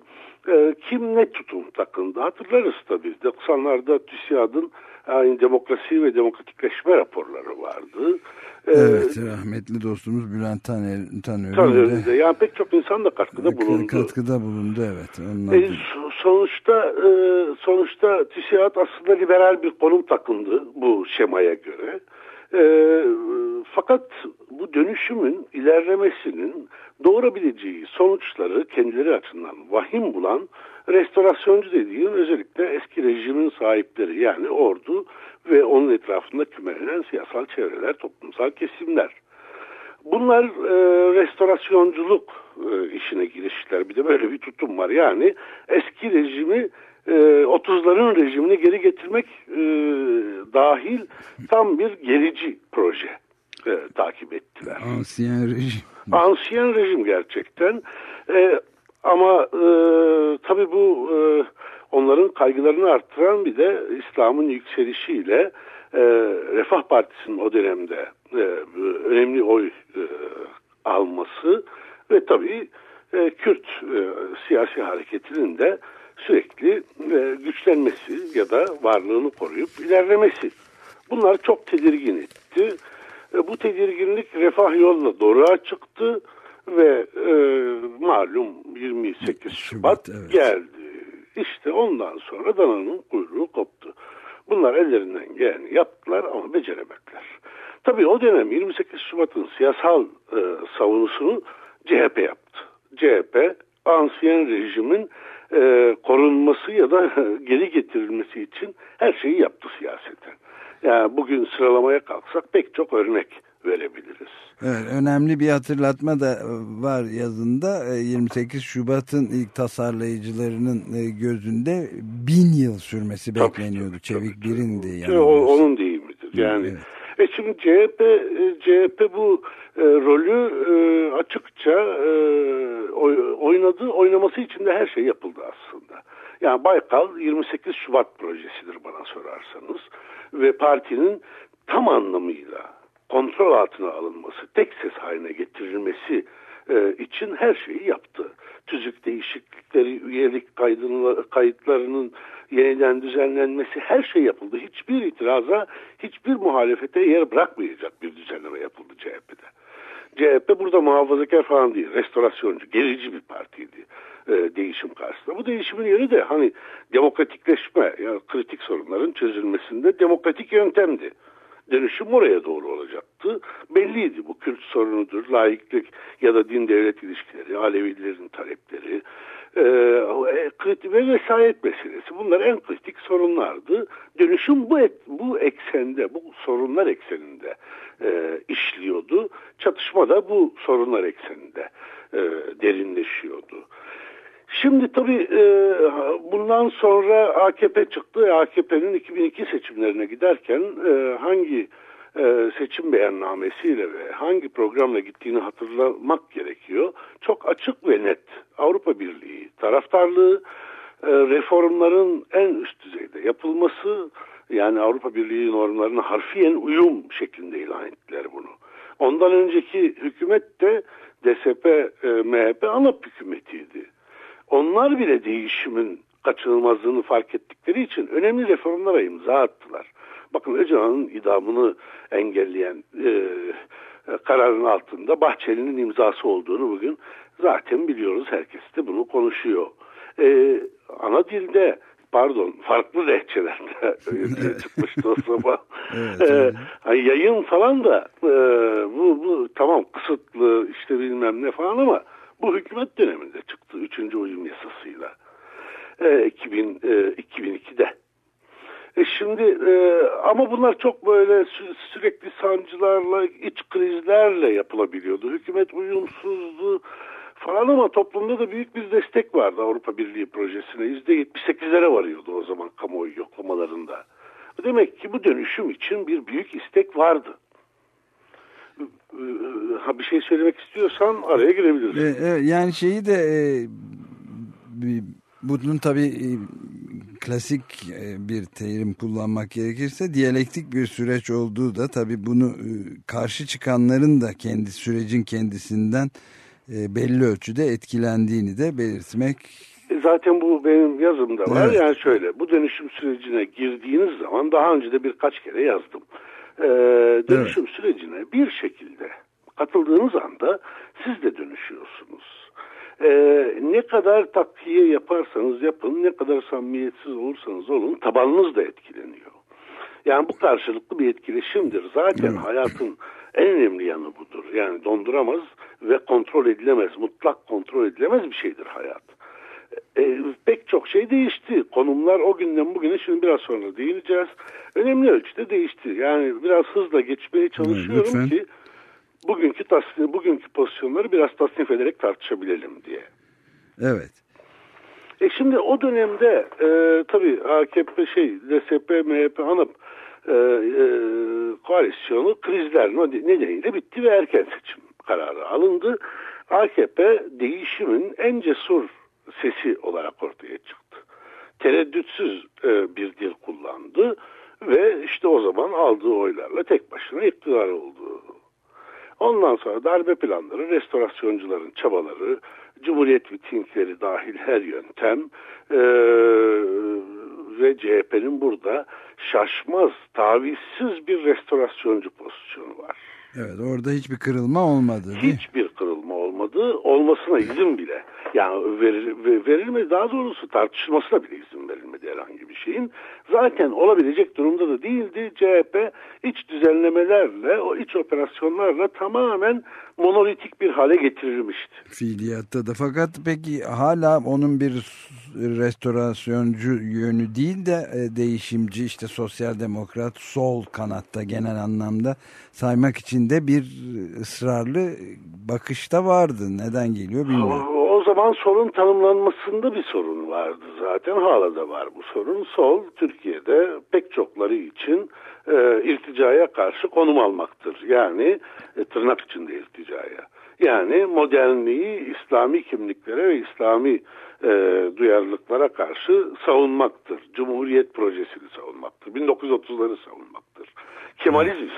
e, kim ne tutum takındı hatırlarız tabii. 90'larda TÜSİAD'ın yani demokrasi ve demokratikleşme raporları vardı. E, Evet rahmetli dostumuz Bülent Taner, Taner'in Taner'in de yani pek çok insan da katkıda bulundu. katkıda bulundu evet. Onun E, sonuçta e, sonuçta TÜSİAD aslında liberal bir konum takındı bu şemaya göre. E, fakat bu dönüşümün ilerlemesinin doğurabileceği sonuçları kendileri açısından vahim bulan restorasyoncu dediğim özellikle eski rejimin sahipleri yani ordu ve onun etrafında kümelenen siyasal çevreler, toplumsal kesimler. Bunlar e, restorasyonculuk e, işine girişler. Bir de böyle bir tutum var. Yani eski rejimi e, 30'ların rejimini geri getirmek e, dahil tam bir gerici proje e, takip ettiler. Ansiyen rejim. Ansiyen rejim gerçekten. E, ama e, tabii bu e, onların kaygılarını arttıran bir de İslam'ın yükselişiyle e, Refah Partisi'nin o dönemde e, önemli oy e, alması ve tabii e, Kürt e, siyasi hareketinin de sürekli e, güçlenmesi ya da varlığını koruyup ilerlemesi. Bunlar çok tedirgin etti. E, bu tedirginlik refah yoluna doğru çıktı ve e, malum 28 Şubat evet. geldi. İşte ondan sonra dananın kuyruğu koptu. Bunlar ellerinden geleni yaptılar ama beceremediler. Tabii o dönem 28 Şubat'ın siyasal e, savunusunu CHP yaptı. CHP ansiyen rejimin e, korunması ya da geri getirilmesi için her şeyi yaptı siyaseten. Yani bugün sıralamaya kalksak pek çok örnek verebiliriz. Evet, önemli bir hatırlatma da var yazında. E, 28 Şubat'ın ilk tasarlayıcılarının e, gözünde bin yıl sürmesi bekleniyordu. tabii, Çevik tabii, birindi tabii. yani. O, onun deyimidir. Yani Evet. E şimdi CHP CHP bu e, rolü e, açıkça e, oy- oynadı. Oynaması için de her şey yapıldı aslında. Yani Baykal 28 Şubat projesidir bana sorarsanız ve partinin tam anlamıyla kontrol altına alınması, tek ses haline getirilmesi e, için her şeyi yaptı. Tüzük değişiklikleri, üyelik kaydını, kayıtlarının yeniden düzenlenmesi her şey yapıldı. Hiçbir itiraza, hiçbir muhalefete yer bırakmayacak bir düzenleme yapıldı CHP'de. CHP burada muhafazakar falan değil, restorasyoncu, gerici bir partiydi e, değişim karşısında. Bu değişimin yeri de hani demokratikleşme, yani kritik sorunların çözülmesinde demokratik yöntemdi. Dönüşüm oraya doğru olacaktı. Belliydi bu Kürt sorunudur, laiklik ya da din devlet ilişkileri, Alevilerin talepleri, e, e, ve vesayet meselesi. Bunlar en kritik sorunlardı. Dönüşüm bu et- bu eksende, bu sorunlar ekseninde e, işliyordu. Çatışma da bu sorunlar ekseninde e, derinleşiyordu. Şimdi tabii e, bundan sonra AKP çıktı. AKP'nin 2002 seçimlerine giderken e, hangi e, seçim beyannamesiyle ve hangi programla gittiğini hatırlamak gerekiyor. Çok açık ve net Avrupa Birliği taraftarlığı, e, reformların en üst düzeyde yapılması, yani Avrupa Birliği normlarına harfiyen uyum şeklinde ilan ettiler bunu. Ondan önceki hükümet de DSP, e, MHP ANAP hükümetiydi. Onlar bile değişimin kaçınılmazlığını fark ettikleri için önemli reformlara imza attılar. Bakın Öcalan'ın idamını engelleyen e, kararın altında Bahçeli'nin imzası olduğunu bugün zaten biliyoruz. Herkes de bunu konuşuyor. E, ana dilde pardon farklı lehçelerde öyle çıkmıştı o sabah. Evet, E, evet. hani yayın falan da e, bu, bu tamam kısıtlı işte bilmem ne falan ama bu hükümet döneminde çıktı. Üçüncü uyum yasasıyla. E, 2000, e, 2002'de. E şimdi e, ama bunlar çok böyle sü- sürekli sancılarla, iç krizlerle yapılabiliyordu. Hükümet uyumsuzdu falan ama toplumda da büyük bir destek vardı Avrupa Birliği projesine. %78'lere varıyordu o zaman kamuoyu yoklamalarında. Demek ki bu dönüşüm için bir büyük istek vardı. Ha bir şey söylemek istiyorsan araya girebilirsin. E, e, yani şeyi de e, bunun tabii klasik e, bir terim kullanmak gerekirse diyalektik bir süreç olduğu da tabii bunu e, karşı çıkanların da kendi sürecin kendisinden e, belli ölçüde etkilendiğini de belirtmek Zaten bu benim yazımda var. Evet. Yani şöyle bu dönüşüm sürecine girdiğiniz zaman daha önce de birkaç kere yazdım. Ee, dönüşüm sürecine bir şekilde katıldığınız anda siz de dönüşüyorsunuz. Ee, ne kadar takviye yaparsanız yapın, ne kadar samimiyetsiz olursanız olun tabanınız da etkileniyor. Yani bu karşılıklı bir etkileşimdir. Zaten hayatın en önemli yanı budur. Yani donduramaz ve kontrol edilemez, mutlak kontrol edilemez bir şeydir hayat. E, pek çok şey değişti. Konumlar o günden bugüne şimdi biraz sonra değineceğiz. Önemli ölçüde değişti. Yani biraz hızla geçmeye çalışıyorum lütfen. ki bugünkü tasnif, bugünkü pozisyonları biraz tasnif ederek tartışabilelim diye. evet E şimdi o dönemde e, tabii AKP şey DSP, MHP, ANAP e, e, koalisyonu krizler nedeniyle bitti ve erken seçim kararı alındı. AKP değişimin en cesur sesi olarak ortaya çıktı. Tereddütsüz e, bir dil kullandı ve işte o zaman aldığı oylarla tek başına iktidar oldu. Ondan sonra darbe planları, restorasyoncuların çabaları, Cumhuriyet mitingleri dahil her yöntem eee, ve CHP'nin burada şaşmaz, tavizsiz bir restorasyoncu pozisyonu var. evet orada hiçbir kırılma olmadı? Hiçbir kırılma olmadı, olmasına izin bile Yani verir, ve- verilmedi daha doğrusu tartışmasına bile izin verilmedi herhangi bir şeyin. Zaten olabilecek durumda da değildi. CHP iç düzenlemelerle, o iç operasyonlarla tamamen monolitik bir hale getirilmişti. Fiiliyatta da fakat peki hala onun bir restorasyoncu yönü değil de e, değişimci işte sosyal demokrat sol kanatta genel anlamda saymak için de bir ısrarlı bakışta vardı. Neden geliyor bilmiyorum. Zaman solun tanımlanmasında bir sorun vardı zaten. Hala da var bu sorun. Sol Türkiye'de pek çokları için e, irticaya karşı konum almaktır. Yani e, tırnak içinde irticaya. Yani modernliği İslami kimliklere ve İslami e, duyarlılıklara karşı savunmaktır. Cumhuriyet projesini savunmaktır. 1930'ları savunmaktır. Kemalizmi. E,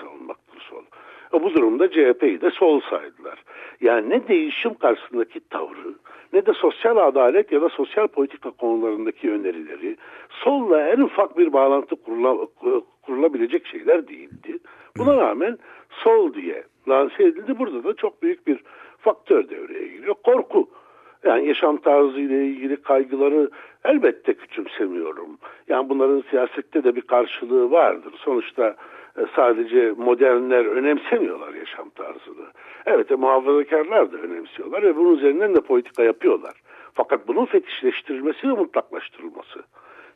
bu durumda CHP'yi de sol saydılar. Yani ne değişim karşısındaki tavrı ne de sosyal adalet ya da sosyal politika konularındaki önerileri solla en ufak bir bağlantı kurula, kurulabilecek şeyler değildi. Buna rağmen sol diye lanse edildi. Burada da çok büyük bir faktör devreye giriyor. Korku. Yani yaşam tarzı ile ilgili kaygıları elbette küçümsemiyorum. Yani bunların siyasette de bir karşılığı vardır. Sonuçta sadece modernler önemsemiyorlar yaşam tarzını. Evet e, muhafazakarlar da önemsiyorlar ve bunun üzerinden de politika yapıyorlar. Fakat bunun fetişleştirilmesi ve mutlaklaştırılması,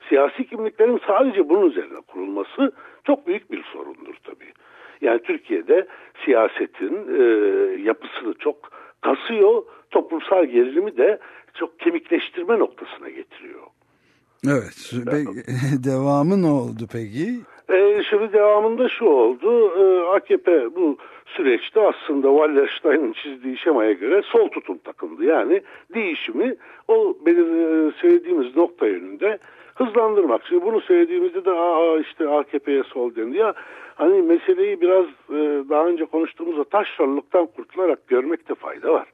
siyasi kimliklerin sadece bunun üzerine kurulması çok büyük bir sorundur tabii. Yani Türkiye'de siyasetin e, yapısını çok kasıyor, toplumsal gerilimi de çok kemikleştirme noktasına getiriyor. Evet. Peki, devamı ne oldu peki? E, şimdi devamında şu oldu. E, AKP bu süreçte aslında Wallerstein'in çizdiği şemaya göre sol tutum takındı. Yani değişimi o belir e, söylediğimiz nokta yönünde hızlandırmak. Şimdi bunu söylediğimizde de Aa, işte AKP'ye sol dendi. Ya hani meseleyi biraz e, daha önce konuştuğumuzda taşralılıktan kurtularak görmekte fayda var.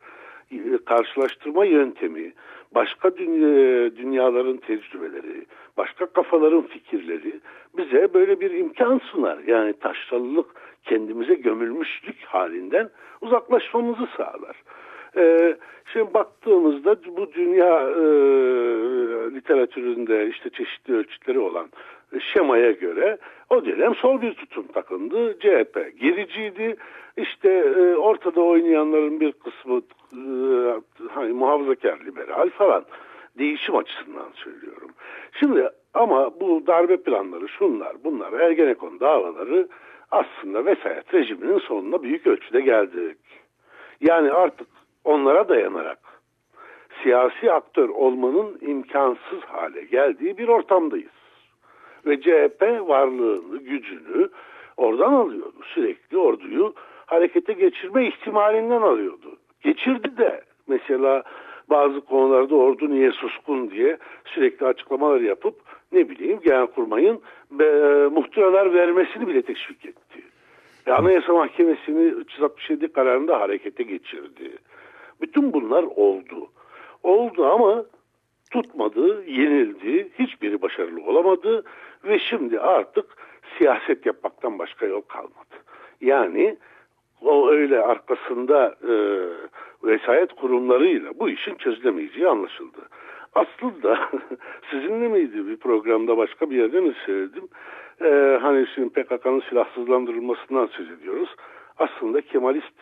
E, karşılaştırma yöntemi, başka dünya, dünyaların tecrübeleri, başka kafaların fikirleri bize böyle bir imkan sunar. Yani taşralılık kendimize gömülmüşlük halinden uzaklaşmamızı sağlar. Ee, şimdi baktığımızda bu dünya e, literatüründe işte çeşitli ölçütleri olan şemaya göre o dönem sol bir tutum takındı. CHP gericiydi. İşte e, ortada oynayanların bir kısmı e, hani muhafazakar liberal falan değişim açısından söylüyorum. Şimdi ama bu darbe planları şunlar bunlar Ergenekon davaları aslında vesayet rejiminin sonuna büyük ölçüde geldik. Yani artık onlara dayanarak siyasi aktör olmanın imkansız hale geldiği bir ortamdayız. Ve CHP varlığını, gücünü oradan alıyordu. Sürekli orduyu harekete geçirme ihtimalinden alıyordu. Geçirdi de mesela bazı konularda ordu niye suskun diye sürekli açıklamalar yapıp ne bileyim Genelkurmay'ın e, muhtıralar vermesini bile teşvik etti. Ve Anayasa Mahkemesi'ni 367 kararında harekete geçirdi. Bütün bunlar oldu. Oldu ama tutmadı, yenildi, hiçbiri başarılı olamadı ve şimdi artık siyaset yapmaktan başka yol kalmadı. Yani o öyle arkasında e, vesayet kurumlarıyla bu işin çözülemeyeceği anlaşıldı. Aslında sizinle miydi bir programda başka bir yerde mi söyledim? E, hani şimdi PKK'nın silahsızlandırılmasından söz ediyoruz. Aslında Kemalist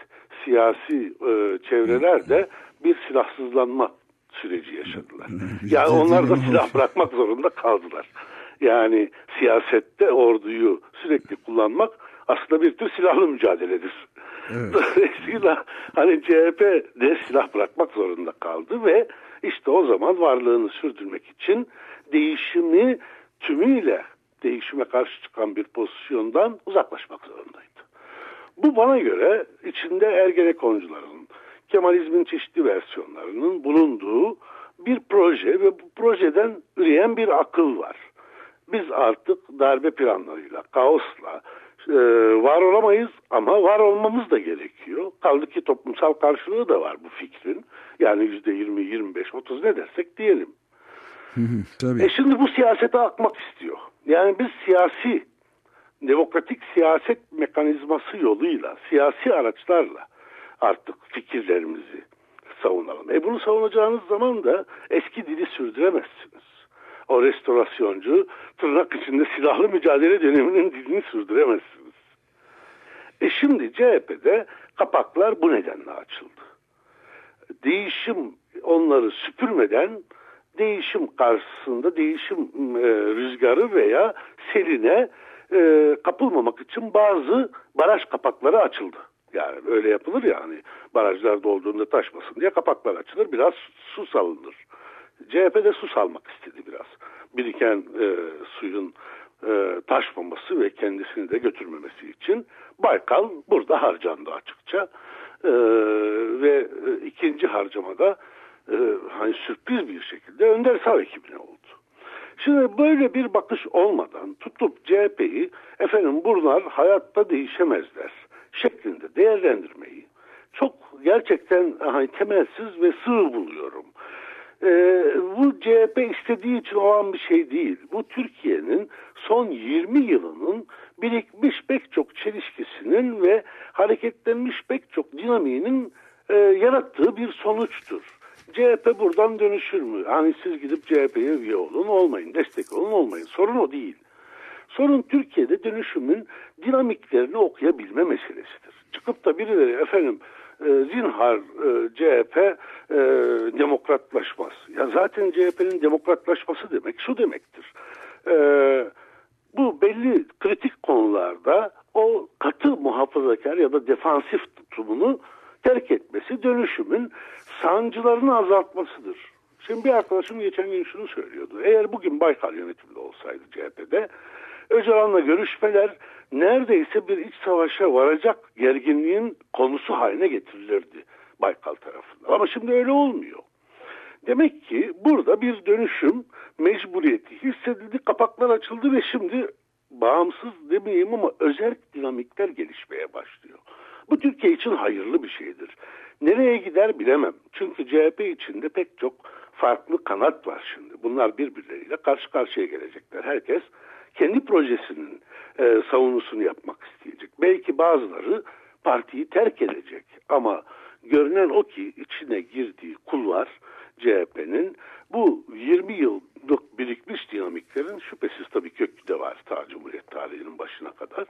siyasi e, çevreler de bir silahsızlanma süreci yaşadılar. Yani onlar da silah bırakmak zorunda kaldılar. Yani siyasette orduyu sürekli kullanmak aslında bir tür silahlı mücadeledir. Evet. Dolayısıyla hani CHP de silah bırakmak zorunda kaldı ve işte o zaman varlığını sürdürmek için değişimi tümüyle değişime karşı çıkan bir pozisyondan uzaklaşmak zorundaydı. Bu bana göre içinde Ergenekoncuların, Kemalizmin çeşitli versiyonlarının bulunduğu bir proje ve bu projeden üreyen bir akıl var. Biz artık darbe planlarıyla, kaosla e, var olamayız ama var olmamız da gerekiyor. Kaldı ki toplumsal karşılığı da var bu fikrin. Yani yüzde yirmi, yirmi beş, otuz ne dersek diyelim. Tabii. E şimdi bu siyasete akmak istiyor. Yani biz siyasi, demokratik siyaset mekanizması yoluyla, siyasi araçlarla artık fikirlerimizi, savunalım. E bunu savunacağınız zaman da eski dili sürdüremezsiniz. O restorasyoncu tırnak içinde silahlı mücadele döneminin dilini sürdüremezsiniz. E şimdi CHP'de kapaklar bu nedenle açıldı. Değişim onları süpürmeden değişim karşısında değişim e, rüzgarı veya seline e, kapılmamak için bazı baraj kapakları açıldı. Yani öyle yapılır ya hani barajlar dolduğunda taşmasın diye kapaklar açılır biraz su salınır. CHP de su salmak istedi biraz. Biriken e, suyun e, taşmaması ve kendisini de götürmemesi için Baykal burada harcandı açıkça. E, ve e, ikinci harcamada e, hani sürpriz bir şekilde Önder Sav ekibine oldu. Şimdi böyle bir bakış olmadan tutup CHP'yi efendim bunlar hayatta değişemezler şeklinde değerlendirmeyi çok gerçekten hani temelsiz ve sığ buluyorum. Ee, bu CHP istediği için olan bir şey değil. Bu Türkiye'nin son 20 yılının birikmiş pek çok çelişkisinin ve hareketlenmiş pek çok dinamiğinin e, yarattığı bir sonuçtur. CHP buradan dönüşür mü? Hani siz gidip CHP'ye üye olun, olmayın, destek olun, olmayın. Sorun o değil. Sorun Türkiye'de dönüşümün dinamiklerini okuyabilme meselesidir. Çıkıp da birileri efendim e, zinhar e, CHP e, demokratlaşmaz. Ya zaten CHP'nin demokratlaşması demek şu demektir. E, bu belli kritik konularda o katı muhafazakar ya da defansif tutumunu terk etmesi dönüşümün sancılarını azaltmasıdır. Şimdi bir arkadaşım geçen gün şunu söylüyordu. Eğer bugün Baykal yönetimde olsaydı CHP'de Öcalan'la görüşmeler neredeyse bir iç savaşa varacak gerginliğin konusu haline getirilirdi Baykal tarafından. Ama şimdi öyle olmuyor. Demek ki burada bir dönüşüm mecburiyeti hissedildi, kapaklar açıldı ve şimdi bağımsız demeyeyim ama özel dinamikler gelişmeye başlıyor. Bu Türkiye için hayırlı bir şeydir. Nereye gider bilemem. Çünkü CHP içinde pek çok farklı kanat var şimdi. Bunlar birbirleriyle karşı karşıya gelecekler. Herkes kendi projesinin e, savunusunu yapmak isteyecek. Belki bazıları partiyi terk edecek ama görünen o ki içine girdiği kulvar CHP'nin bu 20 yıllık birikmiş dinamiklerin şüphesiz tabii kökü de var ta Cumhuriyet tarihinin başına kadar.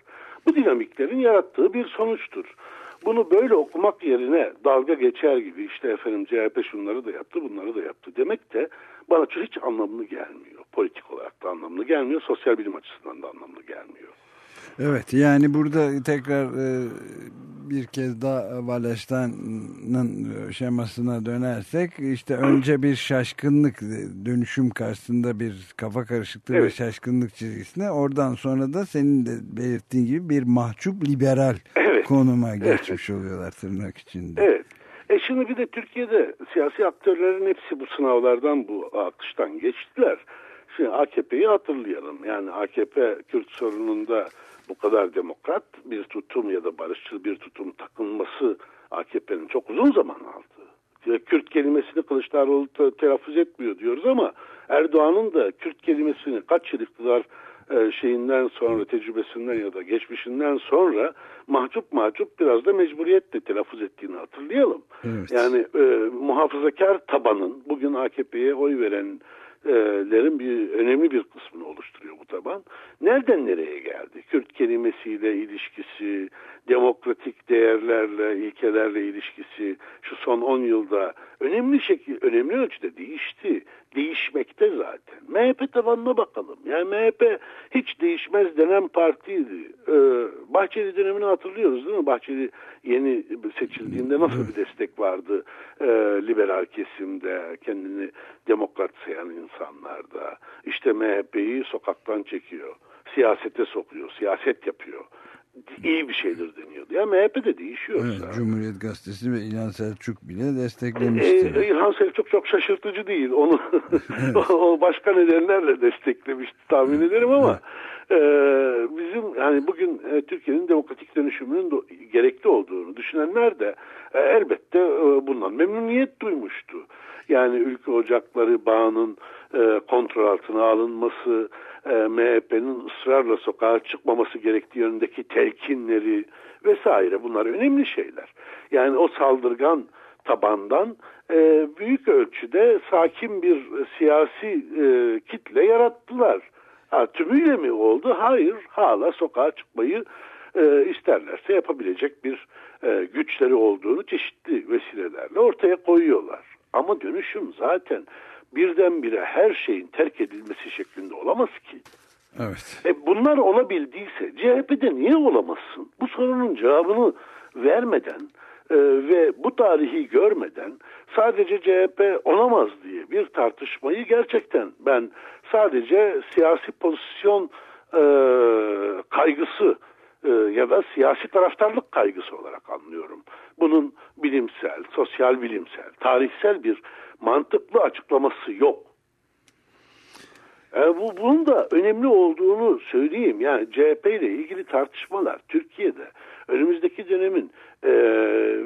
Bu dinamiklerin yarattığı bir sonuçtur. Bunu böyle okumak yerine dalga geçer gibi işte efendim CHP şunları da yaptı bunları da yaptı demek de bana hiç anlamlı gelmiyor. Politik olarak da anlamlı gelmiyor. Sosyal bilim açısından da anlamlı gelmiyor. Evet yani burada tekrar e, bir kez daha Wallerstein'ın şemasına dönersek işte önce bir şaşkınlık dönüşüm karşısında bir kafa karışıklığı evet. ve şaşkınlık çizgisine oradan sonra da senin de belirttiğin gibi bir mahcup liberal evet. konuma geçmiş evet. oluyorlar tırnak içinde. Evet. E şimdi bir de Türkiye'de siyasi aktörlerin hepsi bu sınavlardan bu akıştan geçtiler. Şimdi AKP'yi hatırlayalım. Yani AKP Kürt sorununda bu kadar demokrat bir tutum ya da barışçıl bir tutum takılması AKP'nin çok uzun zaman aldı. Kürt kelimesini Kılıçdaroğlu telaffuz etmiyor diyoruz ama Erdoğan'ın da Kürt kelimesini kaç yıl iktidar e, şeyinden sonra tecrübesinden ya da geçmişinden sonra mahcup mahcup biraz da mecburiyetle telaffuz ettiğini hatırlayalım. Evet. Yani e, muhafazakar tabanın bugün AKP'ye oy veren lerin bir önemli bir kısmını oluşturuyor bu taban. Nereden nereye geldi? Kürt kelimesiyle ilişkisi, demokratik değerlerle, ilkelerle ilişkisi şu son 10 yılda önemli şekil, önemli ölçüde değişti. Değişmekte zaten. MHP tabanına bakalım. Yani MHP hiç değişmez denen partiydi. Ee, Bahçeli dönemini hatırlıyoruz değil mi? Bahçeli yeni seçildiğinde nasıl bir destek vardı e, liberal kesimde, kendini demokrat sayan insanlarda. İşte MHP'yi sokaktan çekiyor, siyasete sokuyor, siyaset yapıyor iyi bir şeydir deniyordu. Ya MHP de değişiyor. Evet, Cumhuriyet Gazetesi ve İlhan Selçuk bile desteklemişti. Ee, İlhan Selçuk çok şaşırtıcı değil. Onu o başka nedenlerle desteklemişti tahmin ederim ama e, bizim yani bugün e, Türkiye'nin demokratik dönüşümünün do, gerekli olduğunu düşünenler de e, elbette e, bundan memnuniyet duymuştu. Yani ülke ocakları bağının e, kontrol altına alınması, e, MHP'nin ısrarla sokağa çıkmaması gerektiği yönündeki telkinleri vesaire bunlar önemli şeyler. Yani o saldırgan tabandan e, büyük ölçüde sakin bir siyasi e, kitle yarattılar. Ha, tümüyle mi oldu? Hayır. Hala sokağa çıkmayı e, isterlerse yapabilecek bir e, güçleri olduğunu çeşitli vesilelerle ortaya koyuyorlar. Ama dönüşüm zaten birdenbire her şeyin terk edilmesi şeklinde olamaz ki. Evet. E bunlar olabildiyse CHP'de niye olamazsın? Bu sorunun cevabını vermeden e, ve bu tarihi görmeden sadece CHP olamaz diye bir tartışmayı gerçekten ben sadece siyasi pozisyon e, kaygısı e, ya da siyasi taraftarlık kaygısı olarak anlıyorum. Bunun bilimsel, sosyal bilimsel, tarihsel bir mantıklı açıklaması yok. E, bu bunun da önemli olduğunu söyleyeyim. Yani CHP ile ilgili tartışmalar Türkiye'de önümüzdeki dönemin e,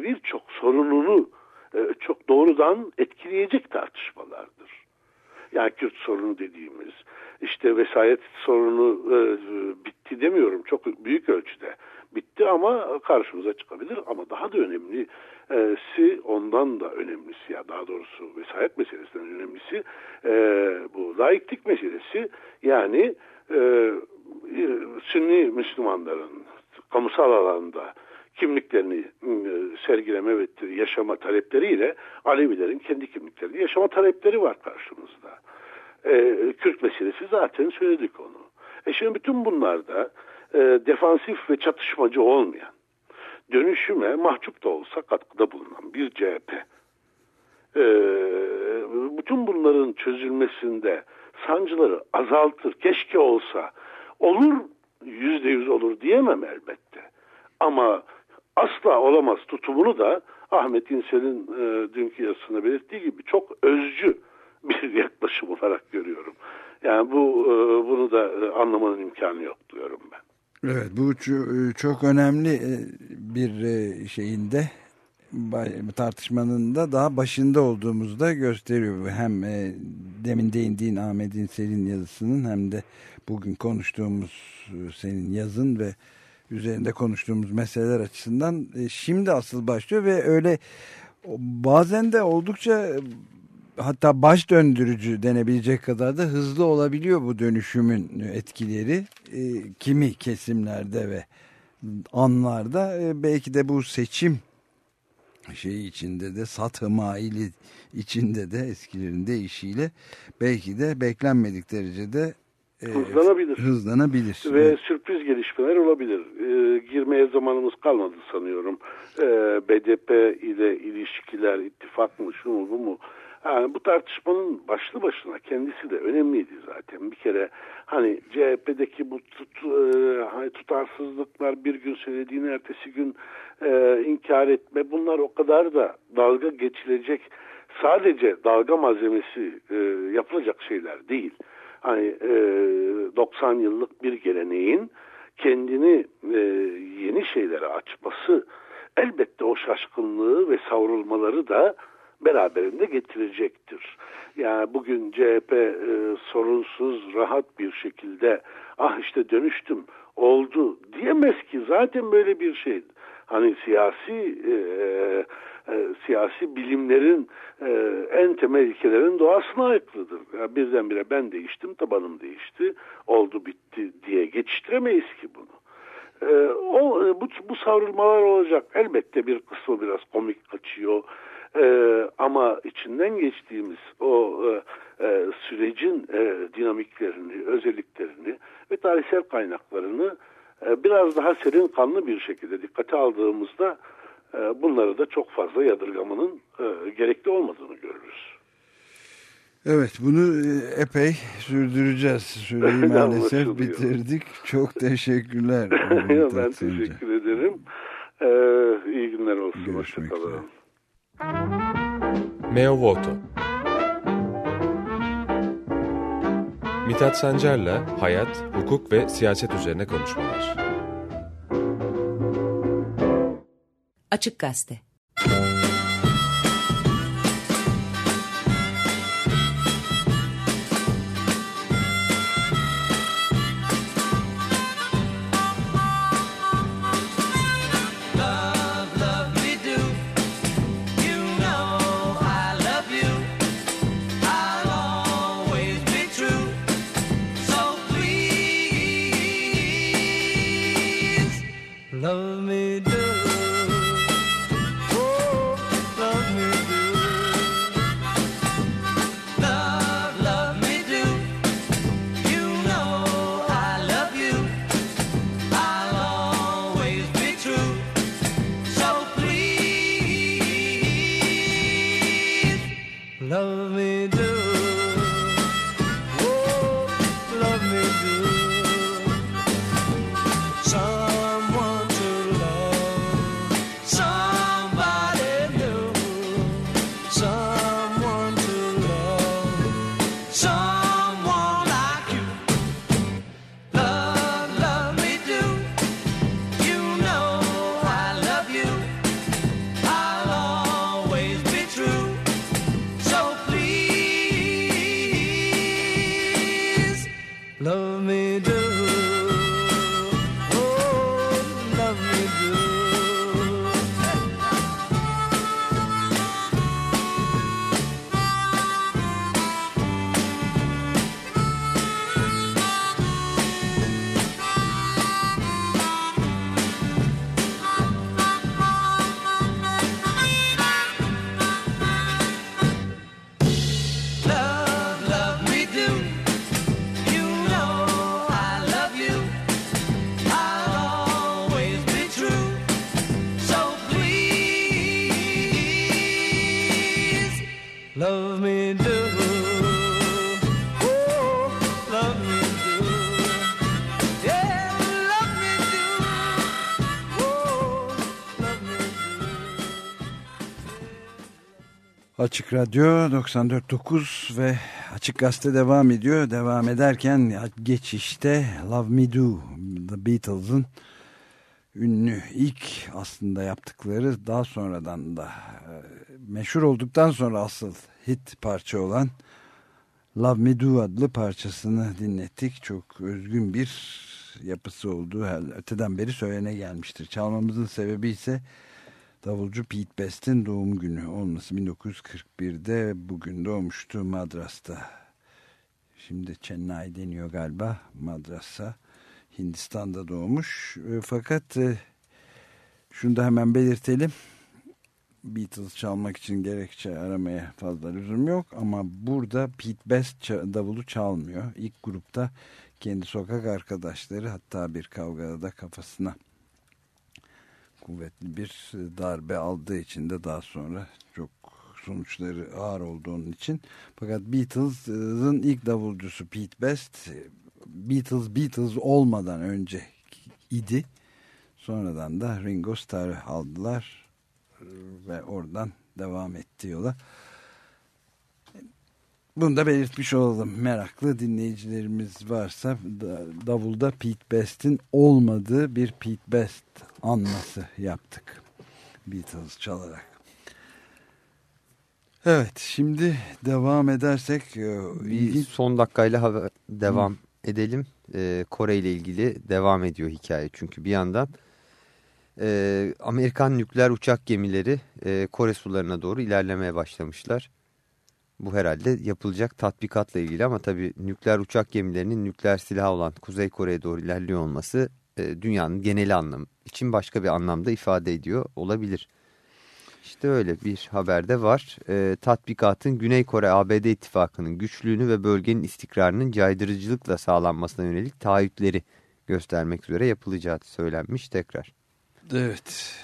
birçok sorununu e, çok doğrudan etkileyecek tartışmalardır. Yani Kürt sorunu dediğimiz, işte vesayet sorunu e, bitti demiyorum. Çok büyük ölçüde bitti ama karşımıza çıkabilir. Ama daha da önemlisi ondan da önemlisi ya daha doğrusu vesayet meselesinden önemlisi e, bu laiklik meselesi. Yani e, Sünni Müslümanların kamusal alanda kimliklerini e, sergileme ve yaşama talepleriyle Alevilerin kendi kimliklerini yaşama talepleri var karşımızda. E, Kürt meselesi zaten söyledik onu. E şimdi bütün bunlarda e, defansif ve çatışmacı olmayan, dönüşüme mahcup da olsa katkıda bulunan bir CHP. E, bütün bunların çözülmesinde sancıları azaltır, keşke olsa, olur yüzde yüz olur diyemem elbette. Ama asla olamaz tutumunu da Ahmet İnsel'in e, dünkü yazısında belirttiği gibi çok özcü bir yaklaşım olarak görüyorum. Yani bu e, bunu da e, anlamanın imkanı yok diyorum ben. Evet bu çok önemli e, bir şeyinde tartışmanın da daha başında olduğumuzda gösteriyor. Hem demin değindiğin Ahmet İnsel'in yazısının hem de bugün konuştuğumuz senin yazın ve üzerinde konuştuğumuz meseleler açısından şimdi asıl başlıyor ve öyle bazen de oldukça hatta baş döndürücü denebilecek kadar da hızlı olabiliyor bu dönüşümün etkileri e, kimi kesimlerde ve anlarda e, belki de bu seçim şey içinde de Sat Hımaili içinde de eskilerin deyişiyle belki de beklenmedik derecede e, hızlanabilir. Hızlanabilir. Ve evet. sürpriz gelişmeler olabilir. E, girmeye zamanımız kalmadı sanıyorum. E, BDP ile ilişkiler, ittifak mı, şu mu bu mu? Yani bu tartışmanın başlı başına kendisi de önemliydi zaten. Bir kere hani CHP'deki bu tut, e, hani tutarsızlıklar bir gün söylediğini ertesi gün e, inkar etme bunlar o kadar da dalga geçilecek sadece dalga malzemesi e, yapılacak şeyler değil. Hani e, 90 yıllık bir geleneğin kendini e, yeni şeylere açması elbette o şaşkınlığı ve savrulmaları da beraberinde getirecektir. Yani bugün CHP e, sorunsuz, rahat bir şekilde ah işte dönüştüm, oldu diyemez ki zaten böyle bir şey. Hani siyasi e, e, siyasi bilimlerin e, en temel ilkelerin doğasına aykırıdır. Yani birdenbire ben değiştim, tabanım değişti, oldu bitti diye geçiştiremeyiz ki bunu. E, o e, bu, bu savrulmalar olacak. Elbette bir kısmı biraz komik kaçıyor e, ama içinden geçtiğimiz o e, e, sürecin e, dinamiklerini, özelliklerini ve tarihsel kaynaklarını e, biraz daha serin kanlı bir şekilde dikkate aldığımızda e, bunları da çok fazla yadırgamanın e, gerekli olmadığını görürüz. Evet bunu e, epey sürdüreceğiz. Süreyi maalesef bitirdik. Çok teşekkürler. ben teşekkür ederim. Ee, iyi günler olsun. Görüşmek üzere. Meo Voto Mithat Sancar'la hayat, hukuk ve siyaset üzerine konuşmalar. Açık Gazete Radyo 94.9 ve Açık Gazete devam ediyor. Devam ederken geçişte Love Me Do, The Beatles'ın ünlü ilk aslında yaptıkları daha sonradan da e, meşhur olduktan sonra asıl hit parça olan Love Me Do adlı parçasını dinlettik. Çok özgün bir yapısı olduğu öteden beri söylene gelmiştir. Çalmamızın sebebi ise davulcu Pete Best'in doğum günü olması 1941'de bugün doğmuştu Madras'ta. Şimdi Chennai deniyor galiba Madras'a. Hindistan'da doğmuş. E, Fakat e, şunu da hemen belirtelim. Beatles çalmak için gerekçe aramaya fazla lüzum yok ama burada Pete Best davulu çalmıyor. İlk grupta kendi sokak arkadaşları hatta bir kavgada da kafasına kuvvetli bir darbe aldığı için de daha sonra çok sonuçları ağır olduğunun için fakat Beatles'ın ilk davulcusu Pete Best Beatles Beatles olmadan önce idi. Sonradan da Ringo Starr'ı aldılar ve oradan devam etti yola. Bunu da belirtmiş olalım. Meraklı dinleyicilerimiz varsa da- davulda Pete Best'in olmadığı bir Pete Best anması yaptık. Beatles çalarak. Evet şimdi devam edersek e, Bir son dakikayla haber, devam edelim. Ee, Kore ile ilgili devam ediyor hikaye. Çünkü bir yandan e, Amerikan nükleer uçak gemileri e, Kore sularına doğru ilerlemeye başlamışlar. Bu herhalde yapılacak tatbikatla ilgili ama tabii nükleer uçak gemilerinin nükleer silah olan Kuzey Kore'ye doğru ilerliyor olması e, dünyanın geneli anlam için başka bir anlamda ifade ediyor olabilir. İşte öyle bir haberde var. E, tatbikatın Güney Kore ABD ittifakının güçlüğünü ve bölgenin istikrarının caydırıcılıkla sağlanmasına yönelik taahhütleri göstermek üzere yapılacağı söylenmiş tekrar. evet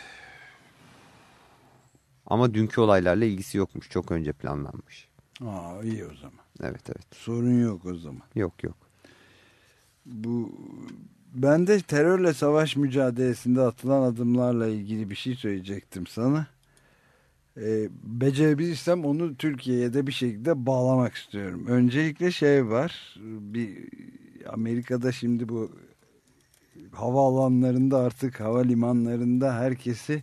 Ama dünkü olaylarla ilgisi yokmuş. Çok önce planlanmış. Aa, iyi o zaman. Evet evet. Sorun yok o zaman. Yok yok. Bu ben de terörle savaş mücadelesinde atılan adımlarla ilgili bir şey söyleyecektim sana. Ee, becerebilirsem onu Türkiye'ye de bir şekilde bağlamak istiyorum. Öncelikle şey var. Bir Amerika'da şimdi bu havaalanlarında artık havalimanlarında herkesi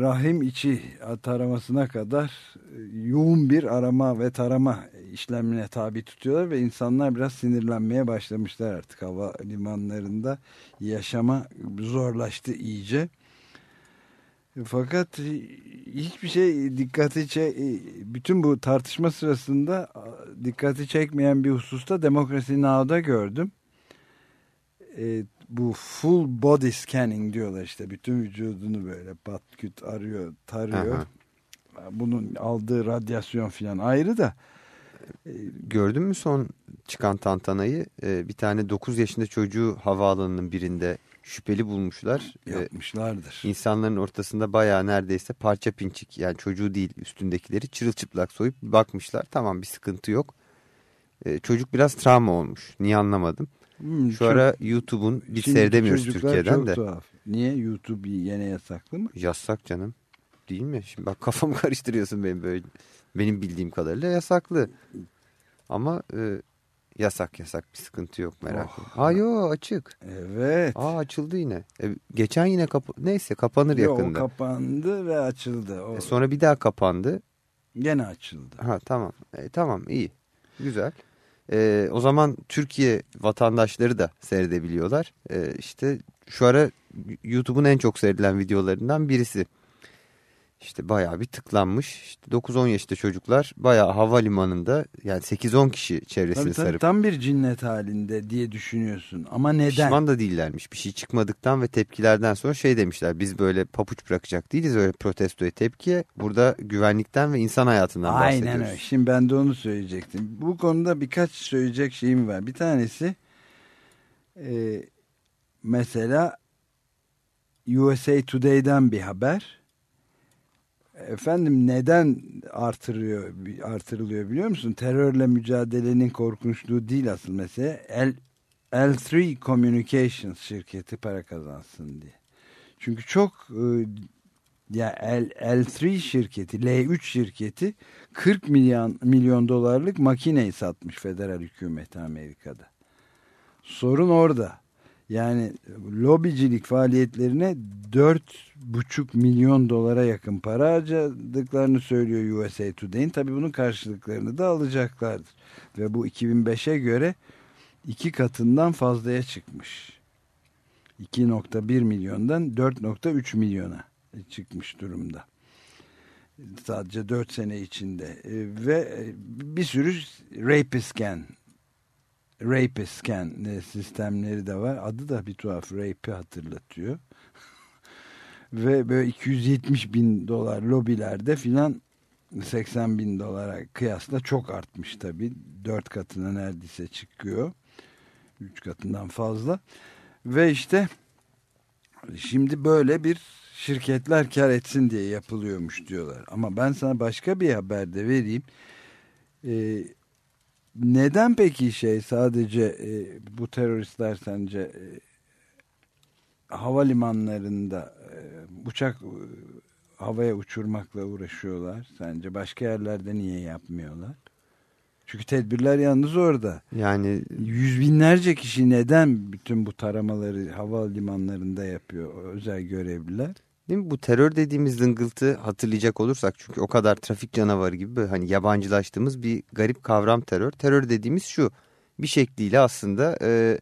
rahim içi taramasına kadar yoğun bir arama ve tarama işlemine tabi tutuyorlar ve insanlar biraz sinirlenmeye başlamışlar artık hava limanlarında yaşama zorlaştı iyice. Fakat hiçbir şey dikkati çek bütün bu tartışma sırasında dikkati çekmeyen bir hususta Demokrasi Now'da gördüm. E, bu full body scanning diyorlar işte bütün vücudunu böyle pat küt arıyor tarıyor. Aha. Bunun aldığı radyasyon falan ayrı da Gördün mü son çıkan tantanayı? Ee, bir tane 9 yaşında çocuğu havaalanının birinde şüpheli bulmuşlar. Ee, yapmışlardır. insanların ortasında bayağı neredeyse parça pinçik yani çocuğu değil üstündekileri çırılçıplak soyup bakmışlar. Tamam bir sıkıntı yok. Ee, çocuk biraz travma olmuş. Niye anlamadım. Hmm, Şu çok- ara YouTube'un biz seyredemiyoruz Türkiye'den de. tuhaf. Niye YouTube yine yasaklı mı? Yasak canım. Değil mi? Şimdi bak kafamı karıştırıyorsun benim böyle. Benim bildiğim kadarıyla yasaklı. Ama e, yasak yasak bir sıkıntı yok merak Oh. etme. Aa yo açık. Evet. Aa açıldı yine. E, geçen yine kapa neyse kapanır Yo, yakında. kapandı ve açıldı. O E, sonra bir daha kapandı. gene açıldı. Ha tamam. E, tamam iyi. Güzel. E, o zaman Türkiye vatandaşları da seyredebiliyorlar. E, işte şu ara YouTube'un en çok seyredilen videolarından birisi. İşte bayağı bir tıklanmış. İşte 9-10 yaşında çocuklar bayağı havalimanında yani 8-10 kişi çevresini Tabii, tabii, sarıp tam bir cinnet halinde diye düşünüyorsun. Ama neden? pişman da değillermiş. Bir şey çıkmadıktan ve tepkilerden sonra şey demişler. Biz böyle papuç bırakacak değiliz öyle protestoya tepkiye. Burada güvenlikten ve insan hayatından bahsediyoruz. Aynen öyle. Şimdi ben de onu söyleyecektim. Bu konuda birkaç söyleyecek şeyim var. Bir tanesi e, mesela USA Today'den bir haber. Efendim neden artırıyor artırılıyor biliyor musun? Terörle mücadelenin korkunçluğu değil asıl mesele. L, L3 Communications şirketi para kazansın diye. Çünkü çok e, ya L, L3 şirketi, L3 şirketi 40 milyon milyon dolarlık makineyi satmış federal hükümeti Amerika'da. Sorun orada. Yani lobicilik faaliyetlerine 4,5 milyon dolara yakın para harcadıklarını söylüyor USA Today'in. Tabii bunun karşılıklarını da alacaklardır. Ve bu 2005'e göre iki katından fazlaya çıkmış. 2.1 milyondan 4.3 milyona çıkmış durumda. Sadece 4 sene içinde. E, Ve bir sürü rape scan rape scan e, sistemleri de var. Adı da bir tuhaf rape'i hatırlatıyor. Ve böyle 270 bin dolar lobilerde filan 80 bin dolara kıyasla çok artmış tabii. 4 katına neredeyse çıkıyor. 3 katından fazla. Ve işte şimdi böyle bir şirketler kar etsin diye yapılıyormuş diyorlar. Ama ben sana başka bir haber de vereyim. Ee, neden peki şey sadece e, bu teröristler sence e, havalimanlarında e, uçak e, havaya uçurmakla uğraşıyorlar sence başka yerlerde niye yapmıyorlar? Çünkü tedbirler yalnız orada. Yani Yüz binlerce kişi neden bütün bu taramaları havalimanlarında yapıyor özel görevliler? Değil mi? Bu terör dediğimiz zıngıltı hatırlayacak olursak çünkü o kadar trafik canavarı gibi böyle hani yabancılaştığımız bir garip kavram terör. Terör dediğimiz şu bir şekliyle aslında e,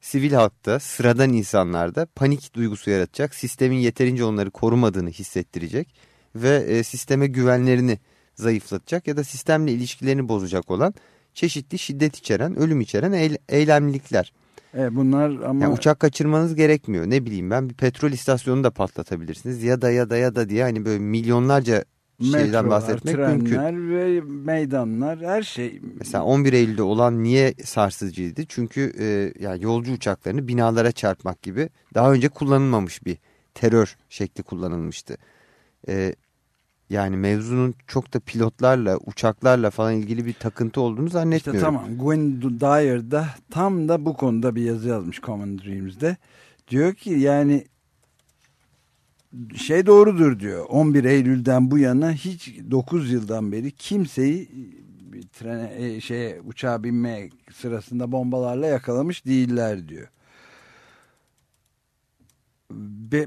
sivil halkta sıradan insanlarda panik duygusu yaratacak sistemin yeterince onları korumadığını hissettirecek ve e, sisteme güvenlerini zayıflatacak ya da sistemle ilişkilerini bozacak olan çeşitli şiddet içeren ölüm içeren eyle- eylemlilikler. Evet, bunlar ama Yani uçak kaçırmanız gerekmiyor. Ne bileyim ben bir petrol istasyonunu da patlatabilirsiniz. Ya da ya da ya da diye hani böyle milyonlarca şeyden metrolar, bahsetmek mümkün. trenler ve meydanlar her şey. Mesela 11 Eylül'de olan niye sarsıcıydı? Çünkü e, yani yolcu uçaklarını binalara çarpmak gibi daha önce kullanılmamış bir terör şekli kullanılmıştı. E, yani mevzunun çok da pilotlarla, uçaklarla falan ilgili bir takıntı olduğunu İşte zannetmiyorum. tamam Gwen Dyer da tam da bu konuda bir yazı yazmış Common Dreams'de. Diyor ki yani şey doğrudur diyor. 11 Eylül'den bu yana hiç 9 yıldan beri kimseyi bir trene şeye uçağa binmeye sırasında bombalarla yakalamış değiller diyor.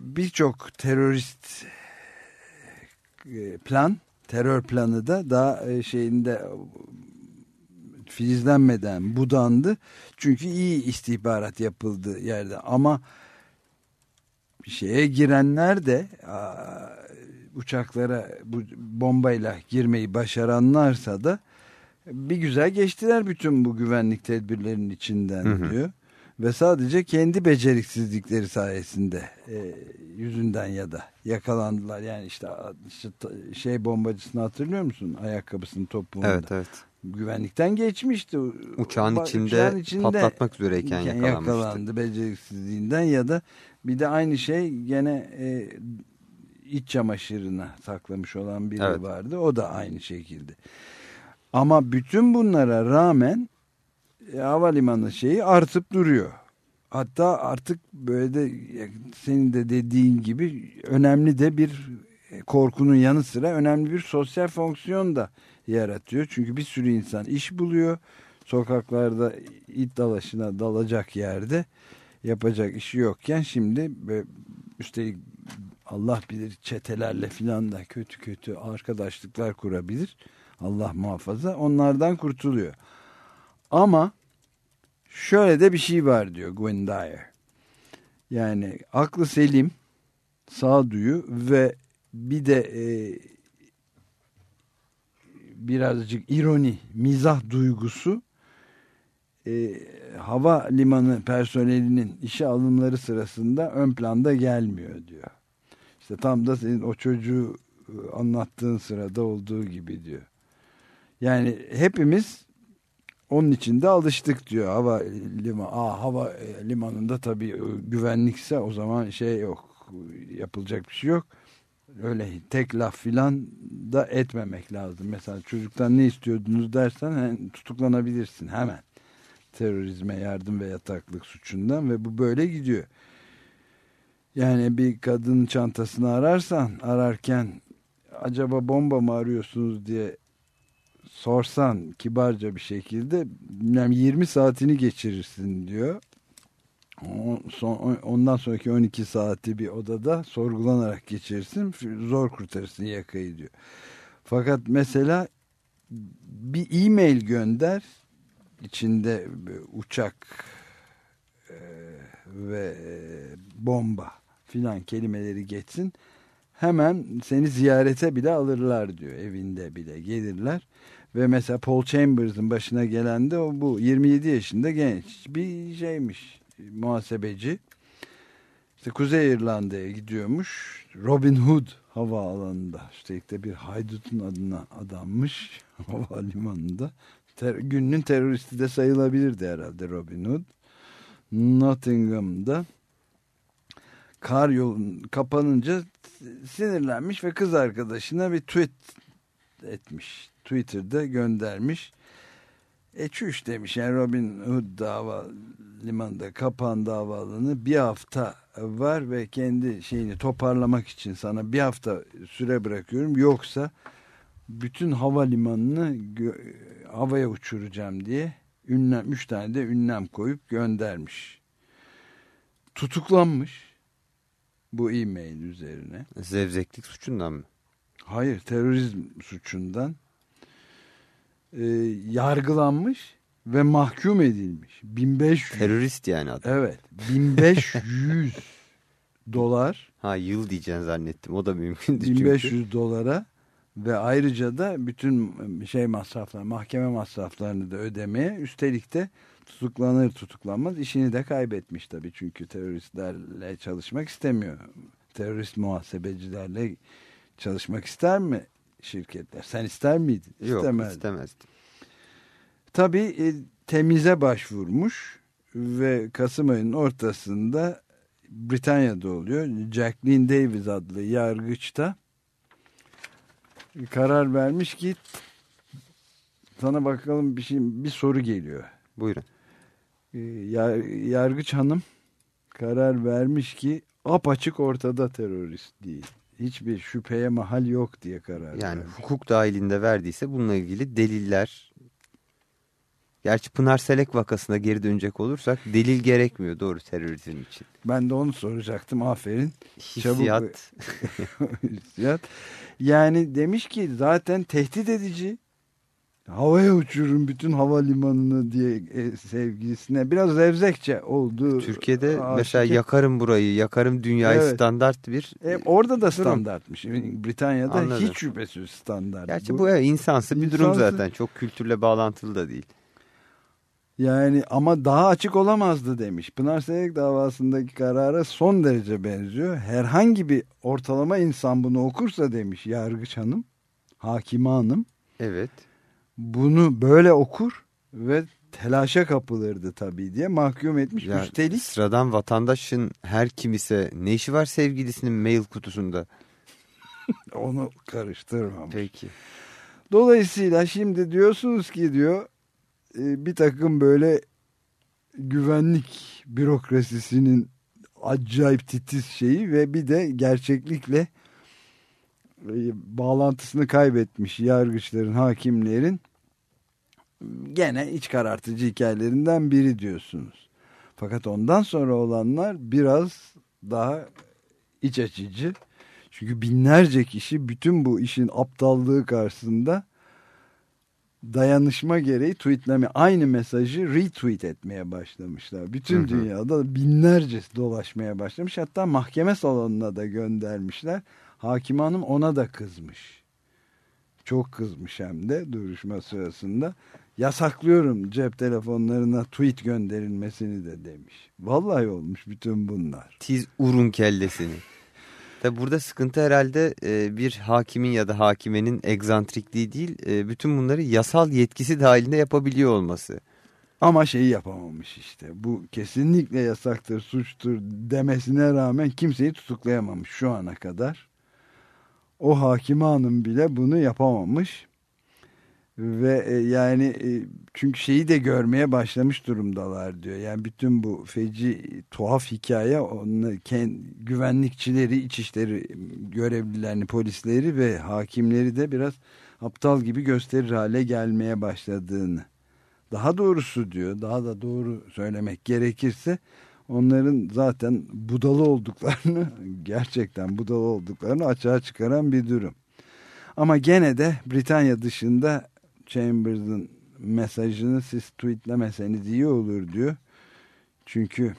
Birçok terörist plan, terör planı da daha e, şeyinde filizlenmeden budandı. Çünkü iyi istihbarat yapıldı yerde ama şeye girenler de uçaklara bu bombayla girmeyi başaranlarsa da bir güzel geçtiler bütün bu güvenlik tedbirlerinin içinden Hı hı. diyor. Ve sadece kendi beceriksizlikleri sayesinde e, yüzünden ya da yakalandılar. Yani işte, işte şey bombacısını hatırlıyor musun? Ayakkabısının topuğunda. Evet evet. Güvenlikten geçmişti. Uçağın Ba- içinde, uçağın içinde patlatmak üzereyken yakalanmıştı. yakalandı beceriksizliğinden ya da bir de aynı şey gene e, iç çamaşırına saklamış olan biri Evet. vardı. O da aynı şekilde. Ama bütün bunlara rağmen havalimanı şeyi artıp duruyor. Hatta artık böyle de e, senin de dediğin gibi önemli de bir e, korkunun yanı sıra önemli bir sosyal fonksiyon da yaratıyor. Çünkü bir sürü insan iş buluyor. Sokaklarda it dalaşına dalacak yerde yapacak işi yokken şimdi üstelik Allah bilir çetelerle filan da kötü kötü arkadaşlıklar kurabilir. Allah muhafaza onlardan kurtuluyor. Ama şöyle de bir şey var diyor Gwen Dyer. Yani aklı selim, sağduyu ve bir de e, birazcık ironi, mizah duygusu e, hava limanı personelinin işe alımları sırasında ön planda gelmiyor diyor. İşte tam da senin o çocuğu e, anlattığın sırada olduğu gibi diyor. Yani hepimiz onun içinde alıştık diyor hava liman. Aa, hava e, limanında tabii e, güvenlikse o zaman şey yok. Yapılacak bir şey yok. Öyle tek laf filan da etmemek lazım. Mesela çocuktan ne istiyordunuz dersen tutuklanabilirsin hemen. Terörizme yardım ve yataklık suçundan ve bu böyle gidiyor. Yani bir kadın çantasını ararsan ararken acaba bomba mı arıyorsunuz diye sorsan kibarca bir şekilde bilmem 20 saatini geçirirsin diyor. Ondan sonraki 12 saati bir odada sorgulanarak geçirirsin. Zor kurtarırsın yakayı diyor. Fakat mesela bir e-mail gönder içinde uçak e, ve e, bomba filan kelimeleri geçsin. Hemen seni ziyarete bile alırlar diyor. Evinde bile gelirler. Ve mesela Paul Chambers'ın başına gelen de o bu. 27 yaşında genç bir şeymiş. Muhasebeci. İşte Kuzey İrlanda'ya gidiyormuş. Robin Hood havaalanında. Üstelik de bir haydutun adına adanmış havalimanında. Ter, günün teröristi de sayılabilirdi herhalde Robin Hood. Nottingham'da kar yolun kapanınca sinirlenmiş ve kız arkadaşına bir tweet etmiş. Twitter'da göndermiş. E çüş demiş yani Robin Hood dava limanda kapandı havaalanı bir hafta var ve kendi şeyini toparlamak için sana bir hafta süre bırakıyorum yoksa bütün havalimanını havaya uçuracağım diye ünlem, üç tane de ünlem koyup göndermiş. Tutuklanmış bu e-mail üzerine. Zevzeklik suçundan mı? Hayır terörizm suçundan e, yargılanmış ve mahkum edilmiş. 1500 Terörist yani adam. Evet 1500 dolar Ha yıl diyeceksin zannettim. O da mümkündü çünkü. 1500 dolara ve ayrıca da bütün şey masraflar mahkeme masraflarını da ödemeye üstelik de tutuklanır tutuklanmaz işini de kaybetmiş tabii çünkü teröristlerle çalışmak istemiyor. Terörist muhasebecilerle çalışmak ister mi şirketler? Sen ister miydin? Yok İstemezdin. istemezdim. Tabii e, temize başvurmuş ve Kasım ayının ortasında Britanya'da oluyor. Jacqueline Davis adlı yargıçta karar vermiş ki sana bakalım bir şey bir soru geliyor. Buyurun. E, yar- yargıç hanım karar vermiş ki apaçık ortada terörist değil. Hiçbir şüpheye mahal yok diye karar Yani vermiş. hukuk dahilinde verdiyse bununla ilgili deliller. Gerçi Pınar Selek vakasına geri dönecek olursak delil gerekmiyor doğru terörizm için. Ben de onu soracaktım. Aferin. Hissiyat. Hissiyat. Yani demiş ki zaten tehdit edici. Havaya uçurun bütün havalimanını diye e, sevgilisine. Biraz zevzekçe oldu. Türkiye'de Aşikar. mesela yakarım burayı, yakarım dünyayı Evet. standart bir... E, orada da durum. standartmış. Britanya'da Anladım. hiç şüphesiz standart. Gerçi bu, evet, insansı bir durum zaten. Çok kültürle bağlantılı da değil. Yani ama daha açık olamazdı demiş. Pınar Selek davasındaki karara son derece benziyor. Herhangi bir ortalama insan bunu okursa demiş Yargıç Hanım, Hakime Hanım. Evet. Bunu böyle okur ve telaşa kapılırdı tabii diye mahkum etmiş. Ya, Üstelik sıradan vatandaşın her kim ise ne işi var sevgilisinin mail kutusunda? onu karıştırmamış. Peki. Dolayısıyla şimdi diyorsunuz ki diyor e, bir takım böyle güvenlik bürokrasisinin acayip titiz şeyi ve bir de gerçeklikle e, bağlantısını kaybetmiş yargıçların, hakimlerin gene iç karartıcı hikayelerinden biri diyorsunuz. Fakat ondan sonra olanlar biraz daha iç açıcı. Çünkü binlerce kişi bütün bu işin aptallığı karşısında dayanışma gereği tweetleme aynı mesajı retweet etmeye başlamışlar. Bütün Hı hı. dünyada binlerce dolaşmaya başlamış. Hatta mahkeme salonuna da göndermişler. Hakim Hanım ona da kızmış. Çok kızmış hem de duruşma sırasında. Yasaklıyorum cep telefonlarına tweet gönderilmesini de demiş. Vallahi olmuş bütün bunlar. Tiz urun kellesini. Tabi burada sıkıntı herhalde e, bir hakimin ya da hakimenin egzantrikliği değil, e, bütün bunları yasal yetkisi dahilinde yapabiliyor olması. Ama şeyi yapamamış işte. Bu kesinlikle yasaktır, suçtur demesine rağmen kimseyi tutuklayamamış şu ana kadar. O hakime hanım bile bunu yapamamış. Ve e, yani e, çünkü şeyi de görmeye başlamış durumdalar diyor. Yani bütün bu feci tuhaf hikaye onları kend, güvenlikçileri, içişleri görevlilerini, polisleri ve hakimleri de biraz aptal gibi gösterir hale gelmeye başladığını. Daha doğrusu diyor, daha da doğru söylemek gerekirse onların zaten budalı olduklarını, gerçekten budalı olduklarını açığa çıkaran bir durum. Ama gene de Britanya dışında Chambers'ın mesajını siz tweetlemeseniz iyi olur diyor. Çünkü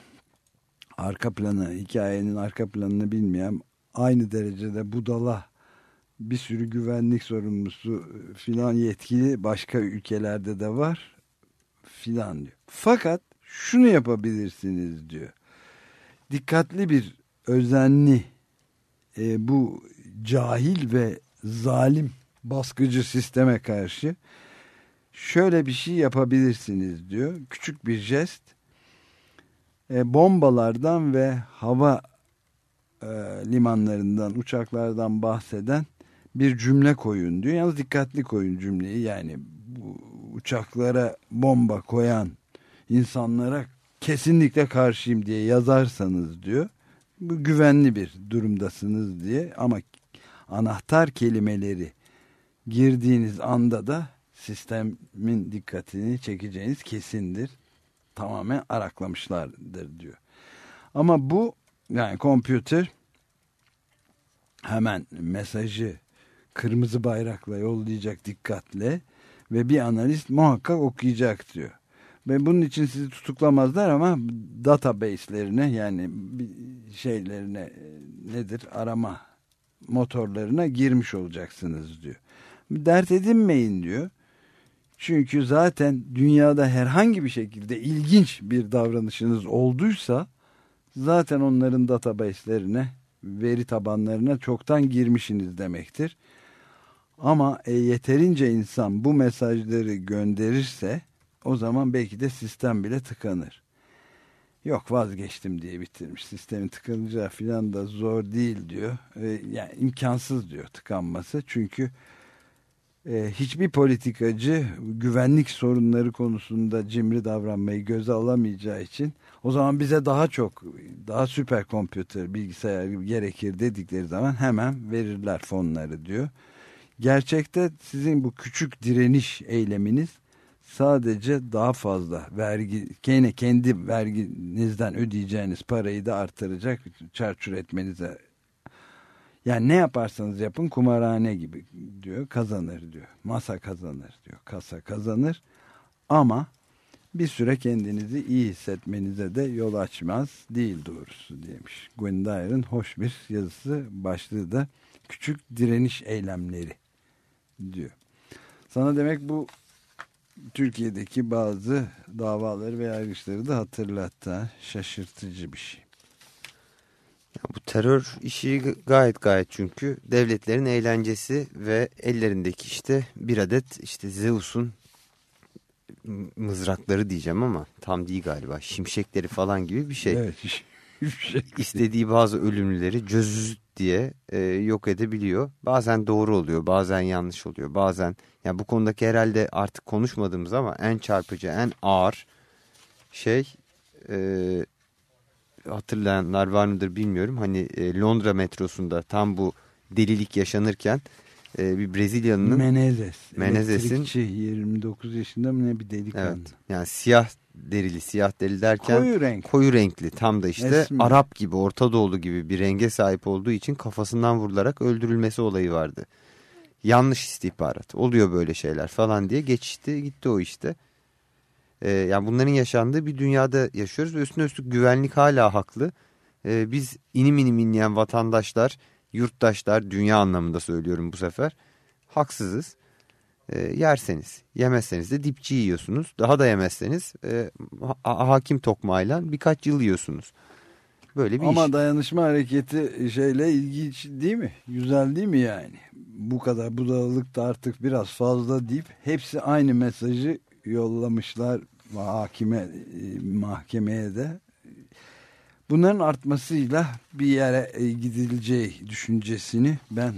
arka planı, hikayenin arka planını bilmeyen aynı derecede budala bir sürü güvenlik sorumlusu filan yetkili başka ülkelerde de var filan diyor. Fakat şunu yapabilirsiniz diyor. Dikkatli bir özenli e, bu cahil ve zalim baskıcı sisteme karşı şöyle bir şey yapabilirsiniz diyor. Küçük bir jest e, bombalardan ve hava e, limanlarından, uçaklardan bahseden bir cümle koyun diyor. Yalnız dikkatli koyun cümleyi. Yani bu uçaklara bomba koyan insanlara kesinlikle karşıyım diye yazarsanız diyor. Bu güvenli bir durumdasınız diye ama anahtar kelimeleri girdiğiniz anda da sistemin dikkatini çekeceğiniz kesindir. Tamamen araklamışlardır diyor. Ama bu yani kompüter hemen mesajı kırmızı bayrakla yollayacak dikkatle ve bir analist muhakkak okuyacak diyor. Ve bunun için sizi tutuklamazlar ama database'lerine yani şeylerine nedir arama motorlarına girmiş olacaksınız diyor. Dert edinmeyin diyor. Çünkü zaten dünyada herhangi bir şekilde ilginç bir davranışınız olduysa zaten onların database'lerine, veri tabanlarına çoktan girmişsiniz demektir. Ama e, yeterince insan bu mesajları gönderirse o zaman belki de sistem bile tıkanır. Yok vazgeçtim diye bitirmiş. Sistemin tıkanacağı falan da zor değil diyor. E, yani imkansız diyor tıkanması. Çünkü e, hiçbir politikacı güvenlik sorunları konusunda cimri davranmayı göze alamayacağı için o zaman bize daha çok daha süper kompüter bilgisayar gerekir dedikleri zaman hemen verirler fonları diyor. Gerçekte sizin bu küçük direniş eyleminiz sadece daha fazla vergi gene kendi verginizden ödeyeceğiniz parayı da artıracak çarçur etmenize yani ne yaparsanız yapın kumarhane gibi diyor kazanır diyor masa kazanır diyor kasa kazanır ama bir süre kendinizi iyi hissetmenize de yol açmaz değil doğrusu demiş. Gwendyre'ın hoş bir yazısı başlığı da küçük direniş eylemleri diyor. Sana demek bu Türkiye'deki bazı davaları ve yargıçları da hatırlattı. ha. Şaşırtıcı bir şey. Ya bu terör işi gayet gayet çünkü devletlerin eğlencesi ve ellerindeki işte bir adet işte Zeus'un mızrakları diyeceğim ama tam değil galiba. Şimşekleri falan gibi bir şey. Evet. şey. İstediği bazı ölümlüleri cözüz diye e, yok edebiliyor. Bazen doğru oluyor, bazen yanlış oluyor. Bazen yani bu konudaki herhalde artık konuşmadığımız ama en çarpıcı, en ağır şey e, hatırlayanlar var mıdır bilmiyorum. Hani e, Londra metrosunda tam bu delilik yaşanırken e, bir Brezilyalı'nın Menezes. Menezes'in Elektrikçi 29 yaşında mı ne bir delikanlı. evet yani siyah derili siyah deri derken Koyu renk. koyu renkli tam da işte Esmer. Arap gibi Orta Doğulu gibi bir renge sahip olduğu için kafasından vurularak öldürülmesi olayı vardı. Yanlış istihbarat oluyor böyle şeyler falan diye geçti gitti o işte. Ee, yani bunların yaşandığı bir dünyada yaşıyoruz ve üstüne üstlük güvenlik hala haklı. Ee, biz inim inim inleyen vatandaşlar, yurttaşlar, dünya anlamında söylüyorum bu sefer haksızız. Ee, yerseniz, yemezseniz de dipçi yiyorsunuz. Daha da yemezseniz e, ha- hakim tokmağıyla birkaç yıl yiyorsunuz. Böyle bir Ama iş. dayanışma hareketi şeyle ilginç değil mi? Güzel değil mi yani? Bu kadar budalalık da artık biraz fazla deyip hepsi aynı mesajı yollamışlar hakime, e, mahkemeye de. Bunların artmasıyla bir yere e, gidileceği düşüncesini ben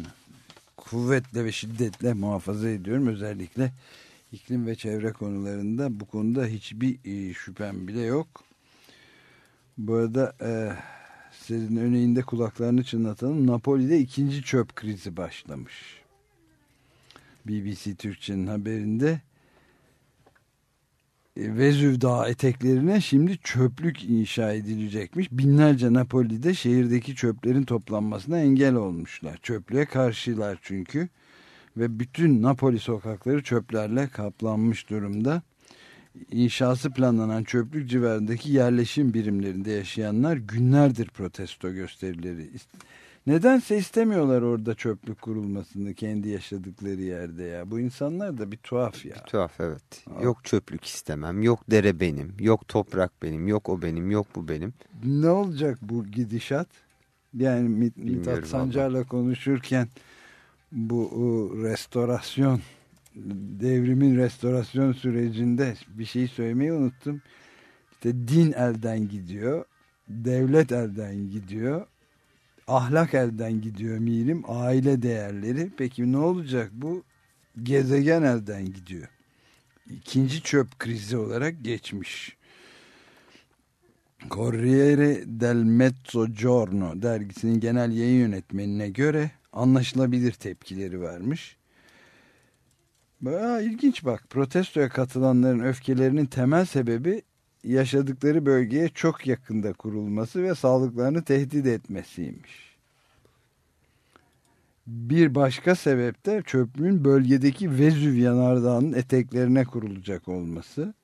kuvvetle ve şiddetle muhafaza ediyorum. Özellikle iklim ve çevre konularında bu konuda hiçbir e, şüphem bile yok. Bu arada e, sizin örneğinde kulaklarını çınlatalım. Napoli'de ikinci çöp krizi başlamış. BBC Türkçe'nin haberinde Vezüv Dağı eteklerine şimdi çöplük inşa edilecekmiş. Binlerce Napoli'de şehirdeki çöplerin toplanmasına engel olmuşlar. Çöplüğe karşılar çünkü. Ve bütün Napoli sokakları çöplerle kaplanmış durumda. İnşası planlanan çöplük civarındaki yerleşim birimlerinde yaşayanlar günlerdir protesto gösterileri. Nedense istemiyorlar orada çöplük kurulmasını kendi yaşadıkları yerde ya. Bu insanlar da bir tuhaf ya. Tuhaf evet. Yok çöplük istemem, yok dere benim, yok toprak benim, yok o benim, yok bu benim. Ne olacak bu gidişat? Yani Mit- Bilmiyorum Mithat Sancar'la konuşurken bu o, restorasyon devrimin restorasyon sürecinde bir şey söylemeyi unuttum. İşte din elden gidiyor, devlet elden gidiyor, ahlak elden gidiyor mirim, aile değerleri. Peki ne olacak bu? Gezegen elden gidiyor. İkinci çöp krizi olarak geçmiş. Corriere del Mezzogiorno dergisinin genel yayın yönetmenine göre anlaşılabilir tepkileri vermiş. Aa, ilginç bak protestoya katılanların öfkelerinin temel sebebi yaşadıkları bölgeye çok yakında kurulması ve sağlıklarını tehdit etmesiymiş. Bir başka sebep de çöplüğün bölgedeki Vezüv yanardağının eteklerine kurulacak olması.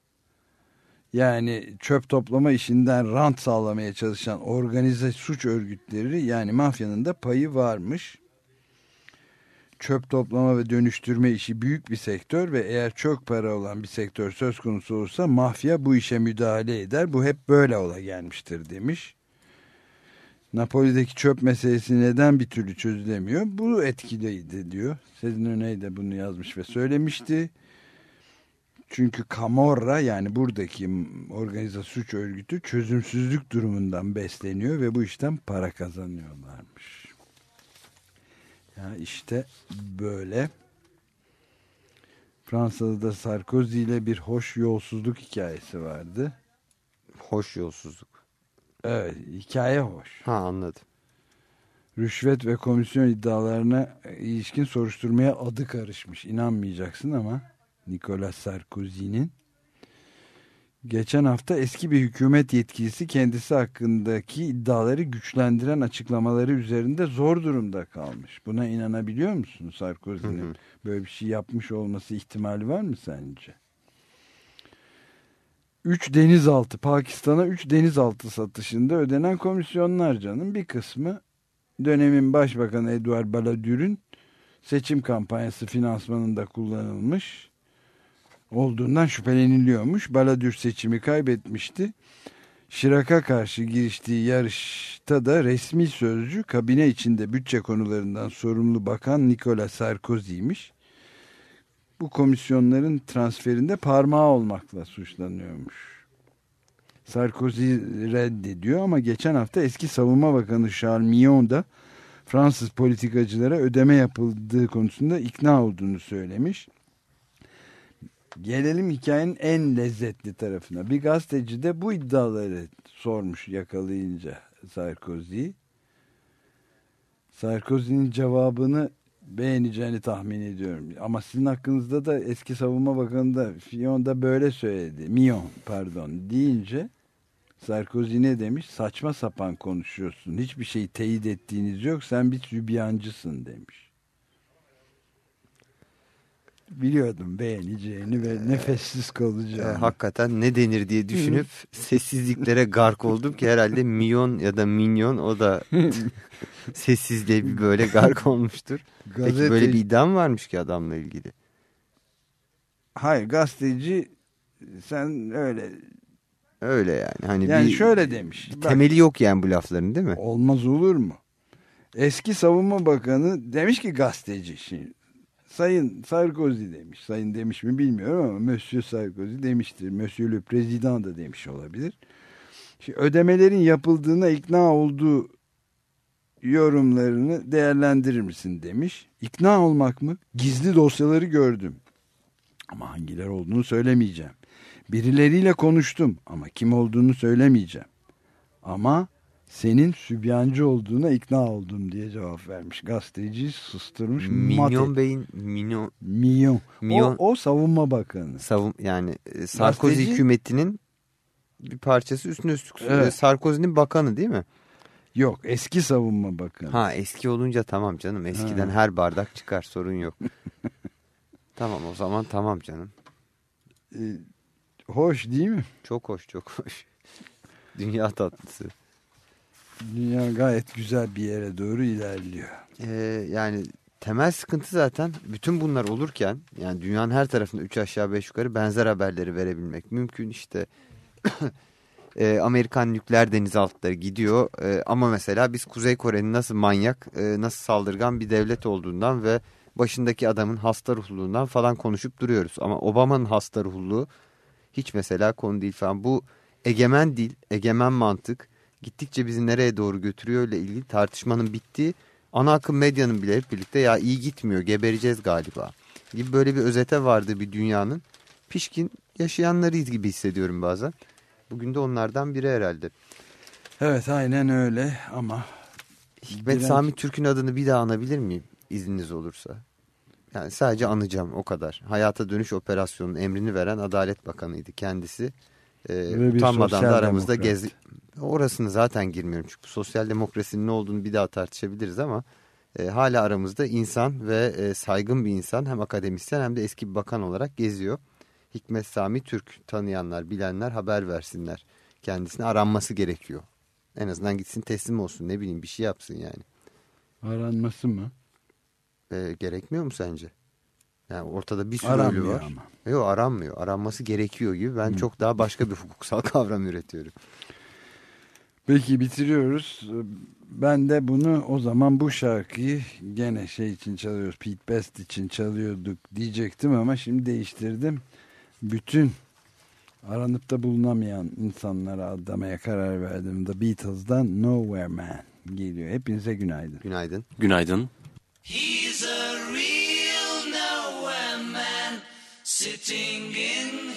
Yani çöp toplama işinden rant sağlamaya çalışan organize suç örgütleri yani mafyanın da payı varmış. Çöp toplama ve dönüştürme işi büyük bir sektör ve eğer çok para olan bir sektör söz konusu olursa mafya bu işe müdahale eder. Bu hep böyle ola gelmiştir demiş. Napoli'deki çöp meselesi neden bir türlü çözülemiyor? Bu etkiliydi diyor. Sezin Öney de bunu yazmış ve söylemişti. Çünkü Camorra yani buradaki organize suç örgütü çözümsüzlük durumundan besleniyor ve bu işten para kazanıyorlarmış. Ya işte böyle. Fransa'da Sarkozy ile bir hoş yolsuzluk hikayesi vardı. Hoş yolsuzluk. Evet hikaye hoş. Ha anladım. Rüşvet ve komisyon iddialarına ilişkin soruşturmaya adı karışmış. İnanmayacaksın ama Nicolas Sarkozy'nin geçen hafta eski bir hükümet yetkilisi kendisi hakkındaki iddiaları güçlendiren açıklamaları üzerinde zor durumda kalmış. Buna inanabiliyor musun Sarkozy'nin böyle bir şey yapmış olması ihtimali var mı sence? 3 denizaltı Pakistan'a 3 denizaltı satışında ödenen komisyonlar canım bir kısmı dönemin başbakanı Edouard Balladure'ün seçim kampanyası finansmanında kullanılmış. Olduğundan şüpheleniliyormuş. Balladur seçimi kaybetmişti. Şirak'a karşı giriştiği yarışta da resmi sözcü kabine içinde bütçe konularından sorumlu bakan Nicolas Sarkozy'ymiş. Bu komisyonların transferinde parmağı olmakla suçlanıyormuş. Sarkozy reddediyor ama geçen hafta eski savunma bakanı Charles Millon da Fransız politikacılara ödeme yapıldığı konusunda ikna olduğunu söylemiş. Gelelim hikayenin en lezzetli tarafına. Bir gazeteci de bu iddiaları sormuş yakalayınca Sarkozy'yi. Sarkozy'nin cevabını beğeneceğini tahmin ediyorum. Ama sizin hakkınızda da eski savunma bakanı da Fillon da böyle söyledi. Millon pardon deyince Sarkozy ne demiş? Saçma sapan konuşuyorsun. Hiçbir şeyi teyit ettiğiniz yok. Sen bir sübyancısın demiş. Biliyordum beğeneceğini ve nefessiz E, kalacağını. hakikaten ne denir diye düşünüp sessizliklere gark oldum ki herhalde milyon ya da minyon o da sessizliğe bir böyle gark olmuştur. Peki Gazete- böyle bir iddia mı varmış ki adamla ilgili? Hayır gazeteci sen öyle Öyle yani. Hani yani bir şöyle demiş. Bak, temeli yok yani bu lafların değil mi? olmaz olur mu? Eski savunma bakanı demiş ki gazeteci şimdi Sayın Sarkozy demiş. Sayın demiş mi bilmiyorum ama Monsieur Sarkozy demiştir. Monsieur le Président da demiş olabilir. Şimdi ödemelerin yapıldığına ikna olduğu yorumlarını değerlendirir misin demiş. İkna olmak mı? Gizli dosyaları gördüm. Ama hangileri olduğunu söylemeyeceğim. Birileriyle konuştum ama kim olduğunu söylemeyeceğim. Ama senin sübyancı olduğuna ikna oldum diye cevap vermiş. Gazeteci susturmuş. Minyon Bey'in minyon Milyon. Milyon- O, o savunma bakanı. savun yani e, Sarkozy Gazeteci- hükümetinin bir parçası üstüne üstlük Evet. Sarkozy'nin bakanı değil mi? Yok eski savunma bakanı. Ha eski olunca tamam canım. Eskiden Ha. her bardak çıkar sorun yok. tamam o zaman tamam canım. Ee, hoş değil mi? Çok hoş çok hoş. Dünya tatlısı. Dünya gayet güzel bir yere doğru ilerliyor. Ee, yani temel sıkıntı zaten bütün bunlar olurken yani dünyanın her tarafında 3 aşağı 5 yukarı benzer haberleri verebilmek mümkün işte. e, Amerikan nükleer denizaltıları gidiyor E, ama mesela biz Kuzey Kore'nin nasıl manyak e, nasıl saldırgan bir devlet olduğundan ve başındaki adamın hasta ruhluluğundan falan konuşup duruyoruz. Ama Obama'nın hasta ruhluluğu hiç mesela konu değil falan. Bu egemen dil, egemen mantık gittikçe bizi nereye doğru götürüyor ile ilgili tartışmanın bittiği ana akım medyanın bile hep birlikte ya iyi gitmiyor gebereceğiz galiba gibi böyle bir özete vardığı bir dünyanın pişkin yaşayanlarıyız gibi hissediyorum bazen. Bugün de onlardan biri herhalde. Evet aynen öyle ama Hikmet Direnç- Sami Türk'ün adını bir daha anabilir miyim izniniz olursa? Yani sadece anacağım o kadar. Hayata dönüş operasyonunun emrini veren Adalet Bakanı'ydı kendisi. Bir utanmadan da aramızda demokrat. gezi... Orasını zaten girmiyorum çünkü sosyal demokrasinin ne olduğunu bir daha tartışabiliriz ama e, hala aramızda insan ve e, saygın bir insan hem akademisyen hem de eski bir bakan olarak geziyor. Hikmet Sami Türk tanıyanlar, bilenler haber versinler. Kendisine aranması gerekiyor. En azından gitsin teslim olsun ne bileyim bir şey yapsın yani. aranması mı? E, gerekmiyor mu sence? Yani ortada bir sürü Aranmıyor ölü var. ama. Yok aranmıyor. Aranması gerekiyor gibi. Ben çok daha başka bir hukuksal kavram üretiyorum. Peki bitiriyoruz. Ben de bunu o zaman bu şarkıyı gene şey için çalıyoruz. Pete Best için çalıyorduk diyecektim ama şimdi değiştirdim. Bütün aranıp da bulunamayan insanlara adamaya karar verdim. The Beatles'dan Nowhere Man geliyor. Hepinize günaydın. Günaydın. Günaydın. He's singing.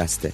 Açık Gazete